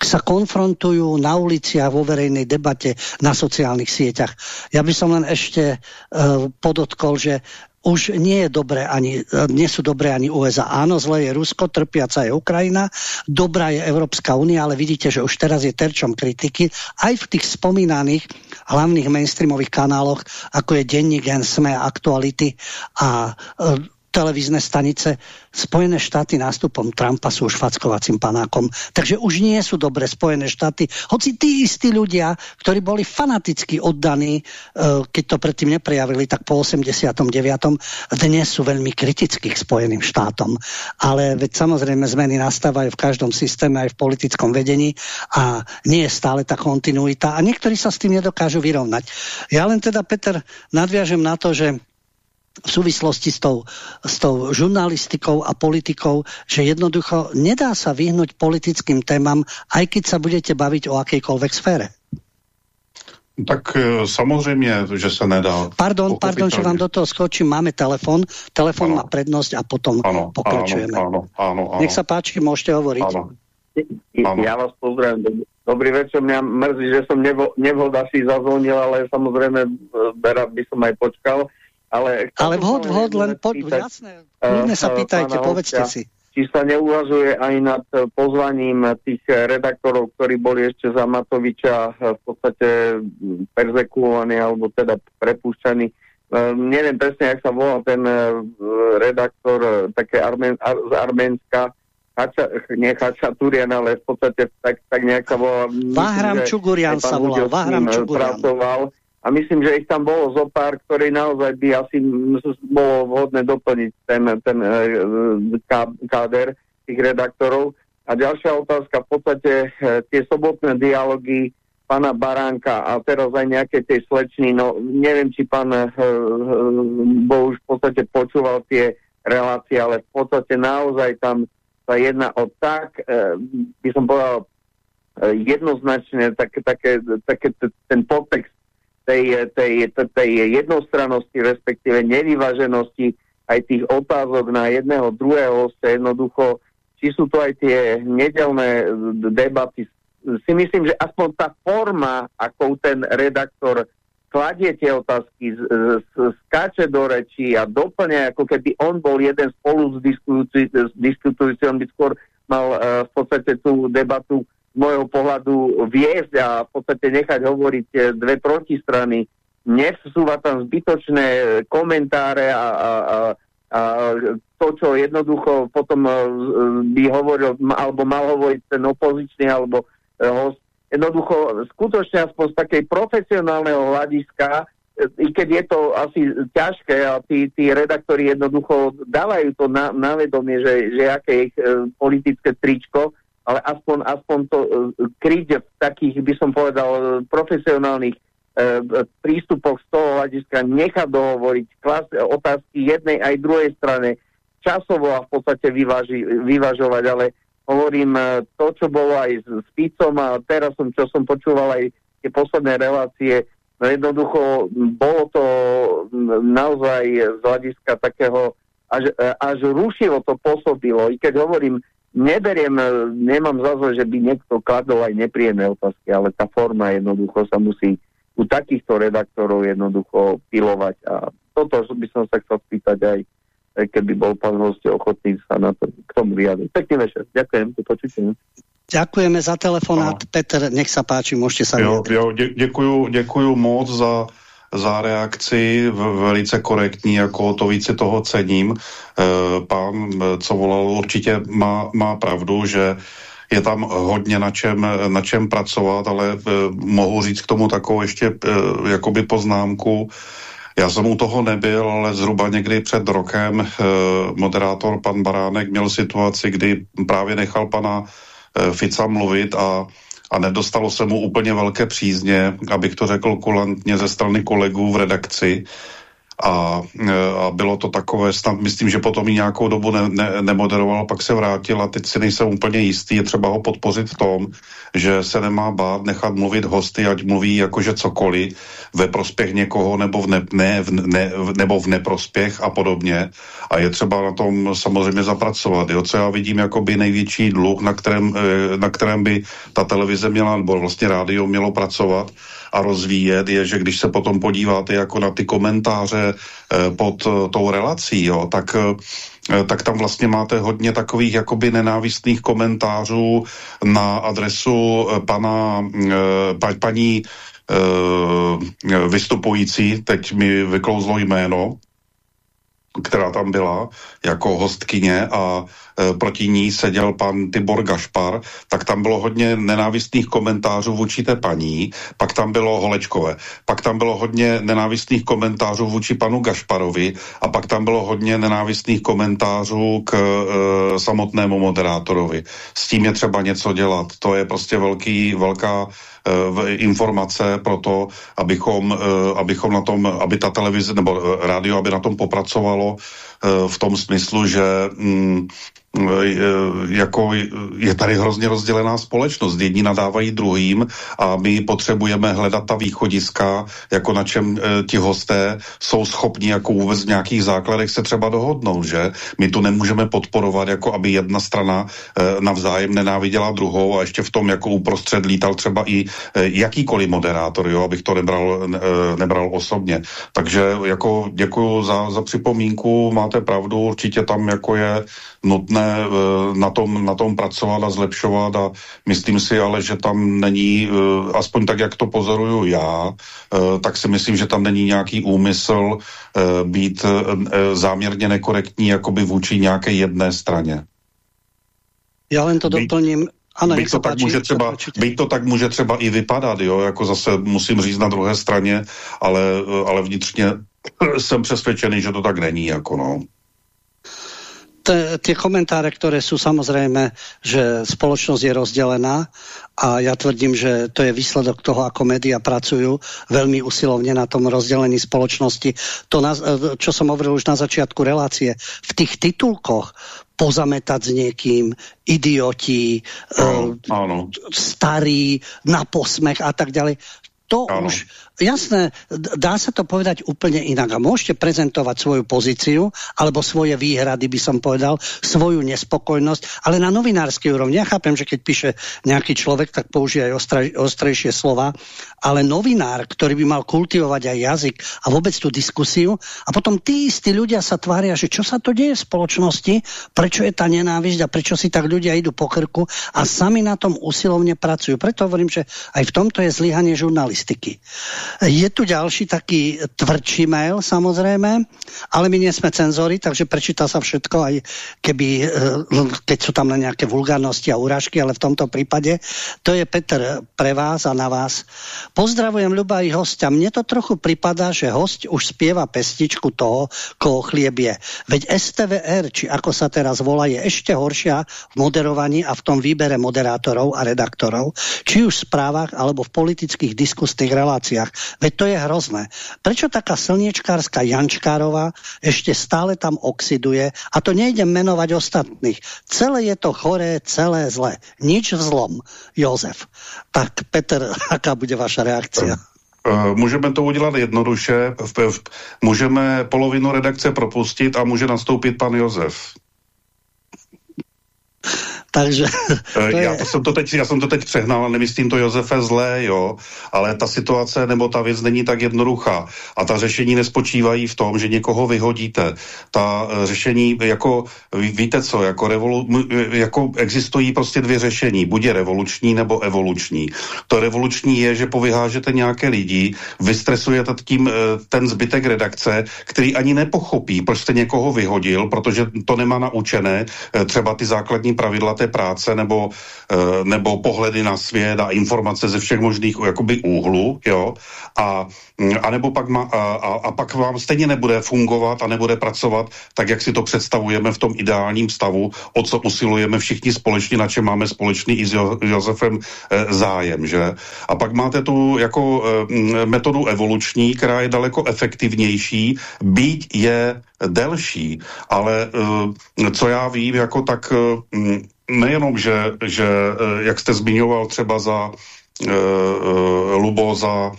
sa konfrontujú na uliciach, vo verejnej debate, na sociálnych sieťach. Ja by som len ešte uh, podotkol, že už nie, je dobré ani, nie sú dobré ani USA. Áno, zle je Rusko, trpiaca je Ukrajina, dobrá je Európska únia, ale vidíte, že už teraz je terčom kritiky aj v tých spomínaných hlavných mainstreamových kanáloch, ako je Denník, Sme, Aktuality a e, televízne stanice. Spojené štáty nástupom Trumpa sú už fackovacím panákom. Takže už nie sú dobré Spojené štáty. Hoci tí istí ľudia, ktorí boli fanaticky oddaní, e, keď to predtým neprejavili, tak po 89. dnes sú veľmi kritickí k Spojeným štátom. Ale veď samozrejme zmeny nastávajú v každom systéme, aj v politickom vedení a nie je stále tá kontinuita a niektorí sa s tým nedokážu vyrovnať. Ja len teda, Peter, nadviažem na to, že v súvislosti s tou, s tou žurnalistikou a politikou, že jednoducho nedá sa vyhnúť politickým témam, aj keď sa budete baviť o akejkoľvek sfére. Tak e, samozřejmě, že sa nedá. Pardon, pardon, že vám do toho skočím. Máme telefon. Telefon má prednosť a potom ano, pokračujeme. Áno, áno, áno. Nech sa páči, môžete hovoriť. Áno. Ja vás pozdravím. Dobrý večer, mňa mrzí, že som nevhod asi zazvonil, ale samozrejme e, rád by som aj počkal. Ale, ale vhod, vhod, len po, jasné, kľudne sa pýtajte, povedzte si. Či sa neuvažuje aj nad pozvaním tých redaktorov, ktorí boli ešte za Matoviča v podstate perzekuovaní alebo teda prepúšťaní. Neviem presne, jak sa volal ten redaktor také Armen, Ar, z Arménska, Hača, nie Chačaturian, ale v podstate tak, tak nejak sa volal. Vahram Čugurian sa volal, Vahram Čugurian. Pracoval a myslím, že ich tam bolo zo pár, ktorí naozaj by asi bolo vhodné doplniť ten, ten e, káder tých redaktorov. A ďalšia otázka, v podstate e, tie sobotné dialógy pána Baránka a teraz aj nejaké tej slečny, no neviem, či pán e, bo už v podstate počúval tie relácie, ale v podstate naozaj tam sa jedná o tak, by som povedal, jednoznačne také, také, také ten podtext tej, tej, tej jednostrannosti, respektíve nevyvaženosti aj tých otázok na jedného, druhého hostia, jednoducho, či sú to aj tie nedelné debaty, si myslím, že aspoň tá forma, ako ten redaktor kladie tie otázky, z, z, skáče do rečí a doplňa, ako keby on bol jeden spolu s, diskutujúci, on by skôr mal uh, v podstate tú debatu z môjho pohľadu viesť a v podstate nechať hovoriť e, dve protistrany, nevsúva tam zbytočné komentáre a, a, a, a to, čo jednoducho potom uh, by hovoril, alebo mal hovoriť ten opozičný alebo host, jednoducho skutočne aspoň z takej profesionálneho hľadiska, i keď je to asi ťažké a tí, tí redaktori jednoducho dávajú to na, na vedomie, že, že aké je ich e, politické tričko, ale aspoň, aspoň to e, kryť v takých, by som povedal, profesionálnych e, prístupoch z toho hľadiska, nechať dohovoriť klas, otázky jednej aj druhej strane, časovo a v podstate vyváži, vyvažovať, ale hovorím, e, to, čo bolo aj s, Picom a teraz som, čo som počúval aj tie posledné relácie, no jednoducho bolo to naozaj z hľadiska takého, až, až rušivo to pôsobilo. I keď hovorím, neberiem, e, nemám za že by niekto kladol aj nepríjemné otázky, ale tá forma jednoducho sa musí u takýchto redaktorov jednoducho pilovať a toto by som sa chcel spýtať aj keby bol pán host ochotný sa na to, k tomu vyjadriť. Pekný večer. Ďakujem, to počutie. Ďakujeme za telefonát. No. Peter, nech sa páči, môžete sa jo, jo, děkuju, děkuju moc za, za reakci, velice korektní, jako to více toho cením. E, pán, co volal, určitě má, má pravdu, že je tam hodně na čem, na čem pracovat, ale e, mohu říct k tomu takovou ještě e, jakoby poznámku. Já jsem u toho nebyl, ale zhruba někdy před rokem moderátor pan Baránek měl situaci, kdy právě nechal pana Fica mluvit a a nedostalo se mu úplně velké přízně, abych to řekl kulantně ze strany kolegů v redakci. A, eh, a bylo to takové, snad myslím, že potom i nějakou dobu ne, ne, nemoderoval, pak se vrátil a teď si nejsem úplně jistý, je třeba ho podpořit v tom, že se nemá bát nechat mluvit hosty, ať mluví jakože cokoliv ve prospěch někoho nebo v, ne, ne, v, ne, nebo v neprospěch a podobně. A je třeba na tom samozřejmě zapracovat. Jo? Co já vidím jako by největší dluh, na kterém, eh, na kterém by ta televize měla, nebo vlastně rádio mělo pracovat a rozvíjet, je, že když se potom podíváte jako na ty komentáře eh, pod eh, tou relací, jo, tak Eh, tak tam vlastně máte hodně takových jakoby nenávistných komentářů na adresu pana, pa, paní vystupující, teď mi vyklouzlo jméno, která tam byla jako hostkyně a proti ní seděl pan Tibor Gašpar, tak tam bylo hodně nenávistných komentářů vůči té paní, pak tam bylo Holečkové, pak tam bylo hodně nenávistných komentářů vůči panu Gašparovi a pak tam bylo hodně nenávistných komentářů k e, samotnému moderátorovi. S tím je třeba něco dělat. To je prostě velký, velká e, informace pro to, abychom, e, abychom na tom, aby ta televize nebo e, rádio, aby na tom popracovalo v tom smyslu, že mm, jako je tady hrozně rozdělená společnost. Jedni nadávají druhým a my potřebujeme hledat ta východiska, jako na čem ti hosté jsou schopni jako vůbec v nějakých základech se třeba dohodnout, že? My tu nemůžeme podporovat, jako aby jedna strana navzájem nenáviděla druhou a ještě v tom jako uprostřed lítal třeba i jakýkoliv moderátor, jo, abych to nebral, nebral osobně. Takže jako děkuju za, za připomínku, máte pravdu, určitě tam jako je nutné eh, na tom, na tom pracovat a zlepšovat a myslím si ale, že tam není, eh, aspoň tak, jak to pozoruju já, eh, tak si myslím, že tam není nějaký úmysl být záměrně nekorektní jakoby vůči nějaké jedné straně. Já len to doplním, ano, byť, to tak může třeba, byť to tak může třeba i vypadat, jo, jako zase musím říct na druhé straně, ale, ale vnitřně jsem přesvědčený, že to tak není, jako no tie komentáre, ktoré sú samozrejme, že spoločnosť je rozdelená a ja tvrdím, že to je výsledok toho, ako média pracujú veľmi usilovne na tom rozdelení spoločnosti. To, na, čo som hovoril už na začiatku relácie, v tých titulkoch pozametať s niekým, idioti, e, starí, na posmech a tak ďalej to ano. už, jasné, dá sa to povedať úplne inak a môžete prezentovať svoju pozíciu alebo svoje výhrady, by som povedal, svoju nespokojnosť, ale na novinárskej úrovni. Ja chápem, že keď píše nejaký človek, tak použije aj ostra, ostrejšie slova, ale novinár, ktorý by mal kultivovať aj jazyk a vôbec tú diskusiu a potom tí istí ľudia sa tvária, že čo sa to deje v spoločnosti, prečo je tá nenávisť a prečo si tak ľudia idú po krku a sami na tom usilovne pracujú. Preto hovorím, že aj v tomto je zlyhanie žurnalistiky. Je tu ďalší taký tvrdší mail, samozrejme, ale my nie sme cenzori, takže prečíta sa všetko, aj keby, e, keď sú tam na nejaké vulgárnosti a urážky, ale v tomto prípade to je Peter pre vás a na vás. Pozdravujem Ľuba i hostia. Mne to trochu pripadá, že host už spieva pestičku toho, koho chlieb je. Veď STVR, či ako sa teraz volá, je ešte horšia v moderovaní a v tom výbere moderátorov a redaktorov, či už v správach alebo v politických diskusných reláciách. Veď to je hrozné. Prečo taká slniečkárska Jančkárová ešte stále tam oxiduje a to nejde menovať ostatných. Celé je to choré, celé zle. Nič vzlom. Jozef. Tak Peter, aká bude vaša reakcia? Eh, můžeme to udělat jednoduše. Můžeme polovinu redakce propustit a může nastoupit pan Jozef. Takže... To je... já, to jsem to teď, já jsem to teď přehnal, nemyslím to Josefe zlé, jo, ale ta situace nebo ta věc není tak jednoduchá. A ta řešení nespočívají v tom, že někoho vyhodíte. Ta uh, řešení, jako, víte co, jako, revolu, jako existují prostě dvě řešení, buď je revoluční nebo evoluční. To revoluční je, že povyhážete nějaké lidi, vystresujete tím ten zbytek redakce, který ani nepochopí, proč jste někoho vyhodil, protože to nemá naučené, třeba ty základní pravidla té práce nebo, uh, nebo pohledy na svět a informace ze všech možných jakoby úhlů, jo, a, a nebo pak ma, a, a, pak vám stejně nebude fungovat a nebude pracovat tak, jak si to představujeme v tom ideálním stavu, o co usilujeme všichni společně, na čem máme společný i s jo, Josefem e, zájem, že? A pak máte tu jako e, metodu evoluční, která je daleko efektivnější, byť je delší, ale e, co já vím, jako tak e, nejenom, že, že eh, jak jste zmiňoval třeba za uh, Lubo za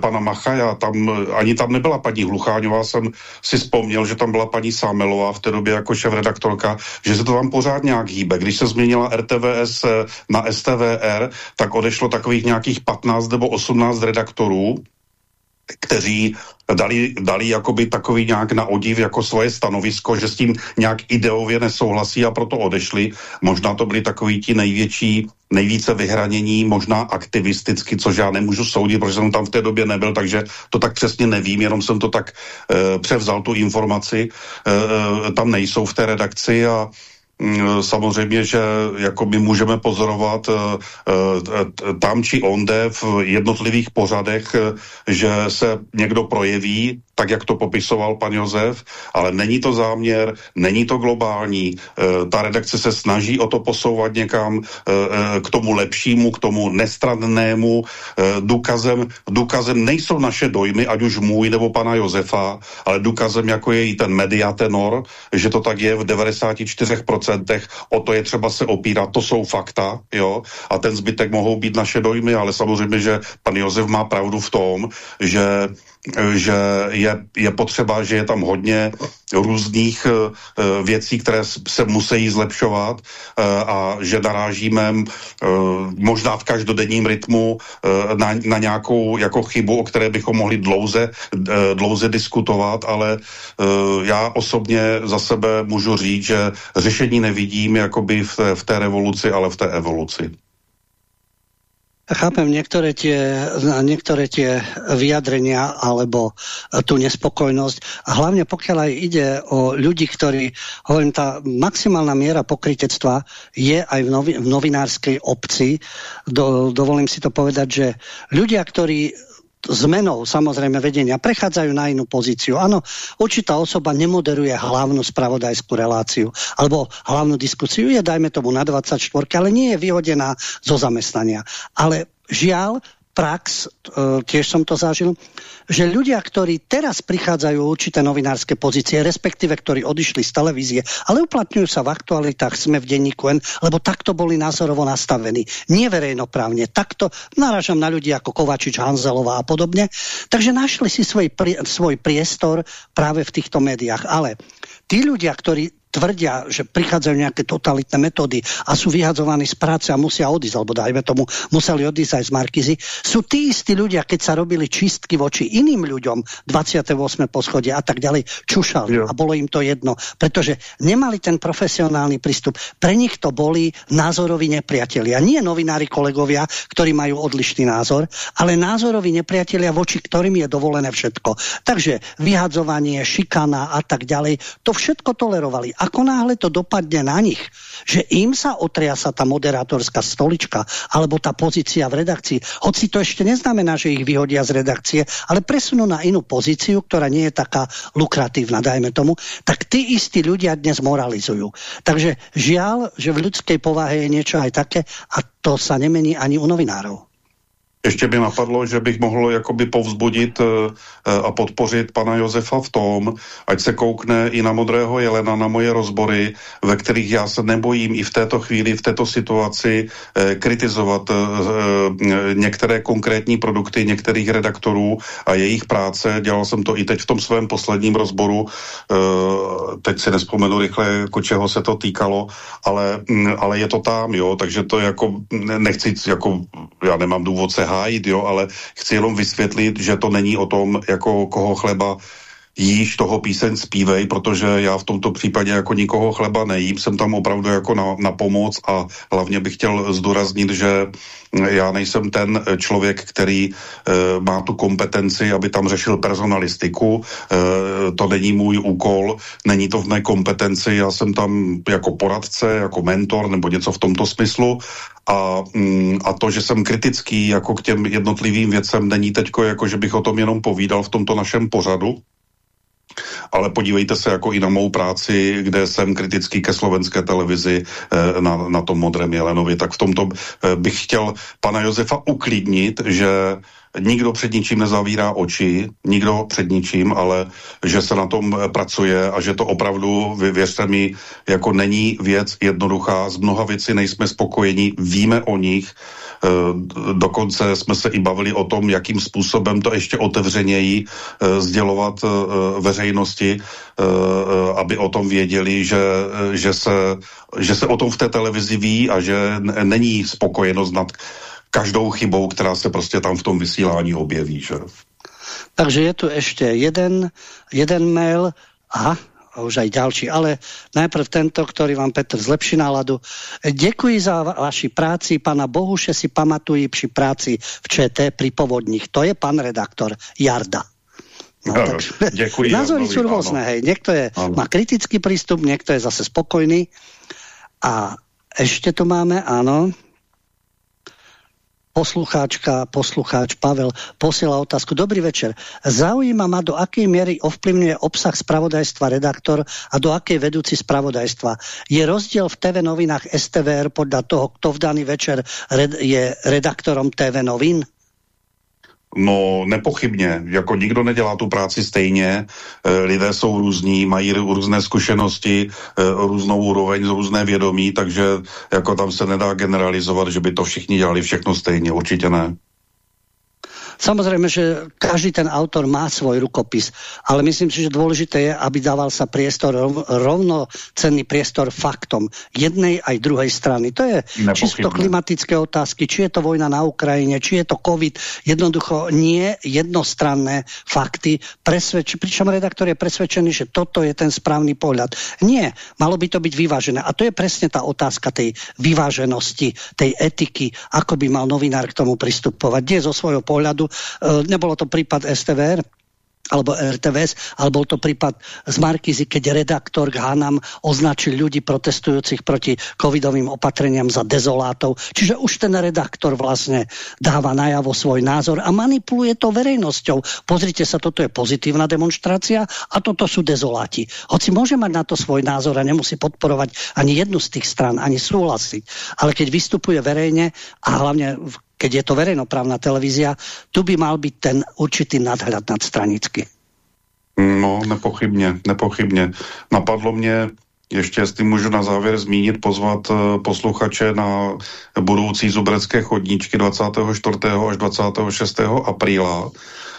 pana Machaja, tam, ani tam nebyla paní Hlucháňová, jsem si vzpomněl, že tam byla paní Sámelová v té době jako šéf-redaktorka, že se to tam pořád nějak hýbe. Když se změnila RTVS na STVR, tak odešlo takových nějakých 15 nebo 18 redaktorů, kteří dali, dali jakoby takový nějak na odiv jako svoje stanovisko, že s tím nějak ideově nesouhlasí a proto odešli. Možná to byli takový ti největší, nejvíce vyhranění, možná aktivisticky, což já nemůžu soudit, protože jsem tam v té době nebyl, takže to tak přesně nevím, jenom jsem to tak e, převzal tu informaci. E, tam nejsou v té redakci a Mm, samozřejmě, že jako my můžeme pozorovat uh, uh, tam či onde v jednotlivých pořadech, uh, že se někdo projeví, tak jak to popisoval pan Josef, ale není to záměr, není to globální. Ta redakce se snaží o to posouvat někam k tomu lepšímu, k tomu nestrannému. Důkazem, důkazem nejsou naše dojmy, ať už můj nebo pana Josefa, ale důkazem jako je i ten mediatenor, že to tak je v 94% procentech, o to je třeba se opírat, to jsou fakta, jo, a ten zbytek mohou být naše dojmy, ale samozřejmě, že pan Josef má pravdu v tom, že že je, je potřeba, že je tam hodně různých uh, věcí, které se musí zlepšovat uh, a že narážíme možná v každodenním rytmu na, na nějakou jako chybu, o které bychom mohli dlouze, dlouze diskutovat, ale já osobně za sebe můžu říct, že řešení nevidím jakoby v té, v té revoluci, ale v té evoluci. Chápem niektoré tie, niektoré tie vyjadrenia alebo tú nespokojnosť. A hlavne pokiaľ aj ide o ľudí, ktorí, hovorím, tá maximálna miera pokritectva je aj v, novi, v novinárskej obci. Do, dovolím si to povedať, že ľudia, ktorí zmenou samozrejme vedenia prechádzajú na inú pozíciu. Áno, určitá osoba nemoderuje hlavnú spravodajskú reláciu alebo hlavnú diskusiu, je dajme tomu na 24, ale nie je vyhodená zo zamestnania. Ale žiaľ, prax, e, tiež som to zažil, že ľudia, ktorí teraz prichádzajú určité novinárske pozície, respektíve ktorí odišli z televízie, ale uplatňujú sa v aktualitách, sme v denníku N, lebo takto boli názorovo nastavení. Nie verejnoprávne. Takto naražam na ľudí ako Kovačič, Hanzelová a podobne. Takže našli si svoj, svoj priestor práve v týchto médiách. Ale tí ľudia, ktorí tvrdia, že prichádzajú nejaké totalitné metódy a sú vyhadzovaní z práce a musia odísť, alebo dajme tomu, museli odísť aj z Markizy, sú tí istí ľudia, keď sa robili čistky voči iným ľuďom, 28. poschodie a tak ďalej, čušali jo. a bolo im to jedno, pretože nemali ten profesionálny prístup. Pre nich to boli názoroví nepriatelia. Nie novinári kolegovia, ktorí majú odlišný názor, ale názoroví nepriatelia, voči ktorým je dovolené všetko. Takže vyhadzovanie, šikana a tak ďalej, to všetko tolerovali ako náhle to dopadne na nich, že im sa otriasa tá moderátorská stolička alebo tá pozícia v redakcii, hoci to ešte neznamená, že ich vyhodia z redakcie, ale presunú na inú pozíciu, ktorá nie je taká lukratívna, dajme tomu, tak tí istí ľudia dnes moralizujú. Takže žiaľ, že v ľudskej povahe je niečo aj také a to sa nemení ani u novinárov. Ještě by napadlo, že bych mohl jakoby povzbudit e, a podpořit pana Josefa v tom, ať se koukne i na Modrého Jelena, na moje rozbory, ve kterých já se nebojím i v této chvíli, v této situaci e, kritizovat e, některé konkrétní produkty některých redaktorů a jejich práce. Dělal jsem to i teď v tom svém posledním rozboru. Teď si nespomenu rychle, jako čeho se to týkalo, ale, ale je to tam, jo, takže to jako nechci, jako já nemám důvod se hájit, jo, ale chci jenom vysvětlit, že to není o tom, jako koho chleba jíš, toho píseň zpívej, protože já v tomto případě jako nikoho chleba nejím, jsem tam opravdu jako na, na pomoc a hlavně bych chtěl zdůraznit, že já nejsem ten člověk, který e, má tu kompetenci, aby tam řešil personalistiku, e, to není můj úkol, není to v mé kompetenci, já jsem tam jako poradce, jako mentor nebo něco v tomto smyslu. A, mm, a to, že jsem kritický jako k těm jednotlivým věcem, není teďko jako, že bych o tom jenom povídal v tomto našem pořadu, ale podívejte se jako i na mou práci, kde jsem kritický ke slovenské televizi eh, na, na tom Modrém Jelenovi, tak v tomto eh, bych chtěl pana Josefa uklidnit, že nikdo před ničím nezavírá oči, nikdo před ničím, ale že se na tom eh, pracuje a že to opravdu, věřte mi, jako není věc jednoduchá, z mnoha věcí nejsme spokojeni, víme o nich, dokonce jsme se i bavili o tom, jakým způsobem to ještě otevřeněji eh, sdělovat eh, veřejnosti, aby o tom věděli, že, že, se, že se o tom v té televizi ví a že není spokojenost nad každou chybou, která se prostě tam v tom vysílání objeví. Že? Takže je tu ještě jeden, jeden mail. Aha, a už aj ďalší, ale najprv tento, ktorý vám Petr zlepší náladu. Ďakujem za va vaši práci, pana Bohuše si pamatují při práci v ČT pri povodních. To je pan redaktor Jarda. No, tak, Ďakujem. Názory sú rôzne, hej. Niekto je, má kritický prístup, niekto je zase spokojný. A ešte tu máme, áno, poslucháčka, poslucháč Pavel posiela otázku. Dobrý večer. Zaujíma ma, do akej miery ovplyvňuje obsah spravodajstva redaktor a do akej vedúci spravodajstva. Je rozdiel v TV novinách STVR podľa toho, kto v daný večer red, je redaktorom TV novín? No nepochybně, jako nikdo nedělá tu práci stejně, e, lidé jsou různí, mají různé zkušenosti, e, různou úroveň, různé vědomí, takže jako tam se nedá generalizovat, že by to všichni dělali všechno stejně, určitě ne. Samozrejme, že každý ten autor má svoj rukopis, ale myslím si, že dôležité je, aby dával sa priestor, rovnocenný priestor faktom jednej aj druhej strany. To je Nepochybne. čisto klimatické otázky, či je to vojna na Ukrajine, či je to COVID, jednoducho nie jednostranné fakty, presvedč, pričom redaktor je presvedčený, že toto je ten správny pohľad. Nie, malo by to byť vyvážené. A to je presne tá otázka tej vyváženosti, tej etiky, ako by mal novinár k tomu pristupovať. Nie zo svojho pohľadu, nebolo to prípad STVR, alebo RTVS, ale bol to prípad z Markizy, keď redaktor Hanam označil ľudí protestujúcich proti covidovým opatreniam za dezolátov. Čiže už ten redaktor vlastne dáva najavo svoj názor a manipuluje to verejnosťou. Pozrite sa, toto je pozitívna demonstrácia a toto sú dezoláti. Hoci môže mať na to svoj názor a nemusí podporovať ani jednu z tých stran, ani súhlasiť. Ale keď vystupuje verejne a hlavne v keď je to verejnoprávna televízia, tu by mal byť ten určitý nadhľad nad stranicky. No, nepochybně, nepochybně. Napadlo mě ještě, jestli můžu na závěr zmínit, pozvat eh, posluchače na budoucí zubrecké chodníčky 24. až 26. apríla.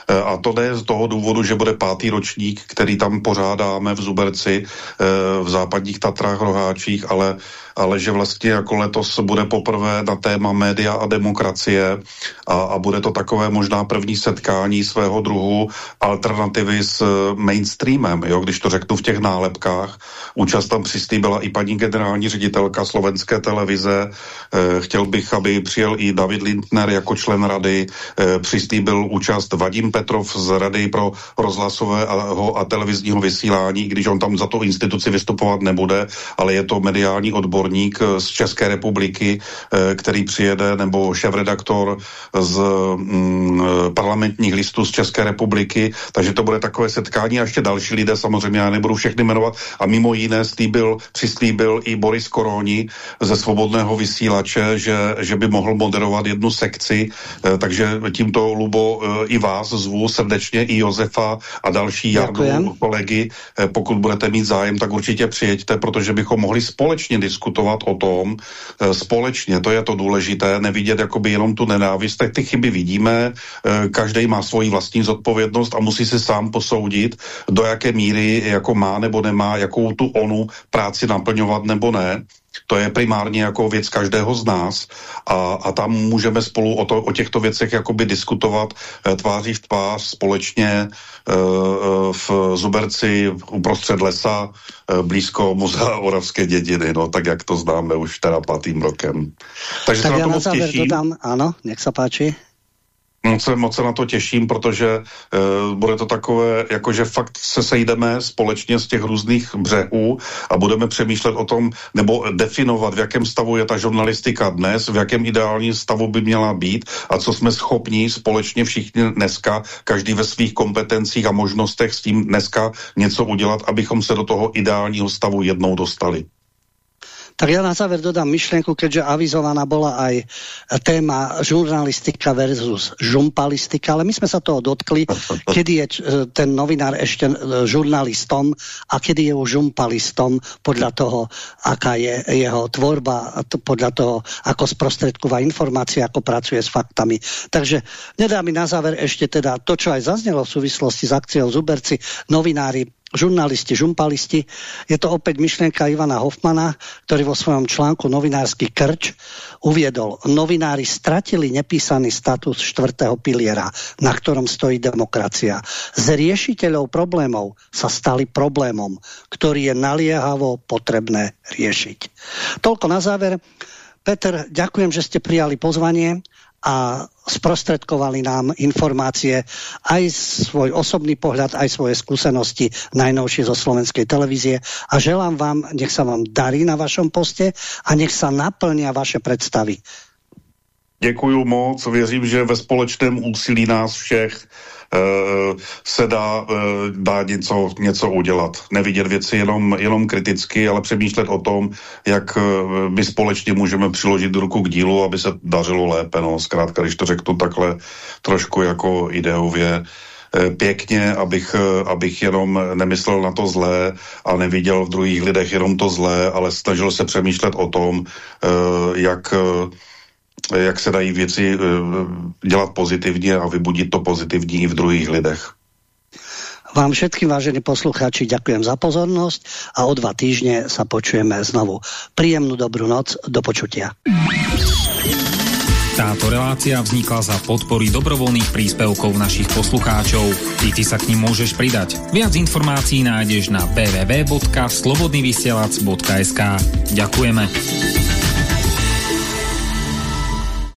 Eh, a to ne z toho důvodu, že bude pátý ročník, který tam pořádáme v Zuberci eh, v západních Tatrách, Roháčích, ale ale že vlastně jako letos bude poprvé na téma média a demokracie a, a bude to takové možná první setkání svého druhu alternativy s eh, mainstreamem, jo, když to řeknu v těch nálepkách. Účast tam přislíbila i paní generální ředitelka slovenské televize. E, chtěl bych, aby přijel i David Lindner jako člen rady. E, přislíbil účast Vadim Petrov z Rady pro rozhlasového a televizního vysílání, když on tam za to instituci vystupovat nebude, ale je to mediální odbor odborník eh, z České republiky, eh, který přijede, nebo šéf-redaktor z mm, parlamentních listů z České republiky, takže to bude takové setkání. A ještě další lidé, samozřejmě já nebudu všechny jmenovat. A mimo jiné slíbil, přislíbil i Boris Koroni ze Svobodného vysílače, že, že by mohl moderovat jednu sekci, eh, takže tímto, Lubo, i vás zvu srdečně, i Josefa a další Jardu kolegy, pokud budete mít zájem, tak určitě přijeďte, protože bychom mohli společně diskutovat diskutovat o tom e, společně, to je to důležité, nevidět jakoby jenom tu nenávist, tak ty chyby vidíme, e, každý má svoji vlastní zodpovědnost a musí si sám posoudit, do jaké míry jako má nebo nemá, jakou tu onu práci naplňovat nebo ne. To je primárně jako věc každého z nás a, a tam můžeme spolu o, to, o těchto věcech jakoby diskutovat e, tváří v tvář společně e, v Zuberci uprostřed lesa e, blízko Muzea Oravské dědiny, no tak jak to známe už teda patým rokem. Takže tak se na to moc těším. Dodám, ano, nech se páči. Moc se, moc se na to těším, protože uh, bude to takové, jakože fakt se sejdeme společně z těch různých břehů a budeme přemýšlet o tom, nebo definovat, v jakém stavu je ta žurnalistika dnes, v jakém ideálním stavu by měla být a co jsme schopni společně všichni dneska, každý ve svých kompetencích a možnostech s tím dneska něco udělat, abychom se do toho ideálního stavu jednou dostali. Tak ja na záver dodám myšlienku, keďže avizovaná bola aj téma žurnalistika versus žumpalistika, ale my sme sa toho dotkli, kedy je ten novinár ešte e, žurnalistom a kedy je už žumpalistom podľa toho, aká je jeho tvorba, podľa toho, ako sprostredkúva informácie, ako pracuje s faktami. Takže nedá mi na záver ešte teda to, čo aj zaznelo v súvislosti s akciou Zuberci, novinári žurnalisti, žumpalisti. Je to opäť myšlienka Ivana Hoffmana, ktorý vo svojom článku Novinársky krč uviedol, novinári stratili nepísaný status štvrtého piliera, na ktorom stojí demokracia. Z riešiteľov problémov sa stali problémom, ktorý je naliehavo potrebné riešiť. Toľko na záver. Peter, ďakujem, že ste prijali pozvanie a sprostredkovali nám informácie, aj svoj osobný pohľad, aj svoje skúsenosti najnovšie zo slovenskej televízie a želám vám, nech sa vám darí na vašom poste a nech sa naplnia vaše predstavy. Děkuju moc, věřím, že ve společném úsilí nás všech se dá, eh, dá něco, něco udělat. Nevidět věci jenom, jenom kriticky, ale přemýšlet o tom, jak eh, my společně můžeme přiložit ruku k dílu, aby se dařilo lépe. No. Zkrátka, když to řeknu takhle trošku jako ideově, pěkně, abych, abych jenom nemyslel na to zlé a neviděl v druhých lidech jenom to zlé, ale snažil se přemýšlet o tom, jak jak se dají věci eh, dělat pozitivně a vybudit to pozitivní i v druhých lidech. Vám všetkým, vážení poslucháči, ďakujem za pozornosť a o dva týždne sa počujeme znovu. Príjemnú dobrú noc, do počutia. Táto relácia vznikla za podpory dobrovoľných príspevkov našich poslucháčov. I ty sa k ním môžeš pridať. Viac informácií nájdeš na www.slobodnyvysielac.sk Ďakujeme.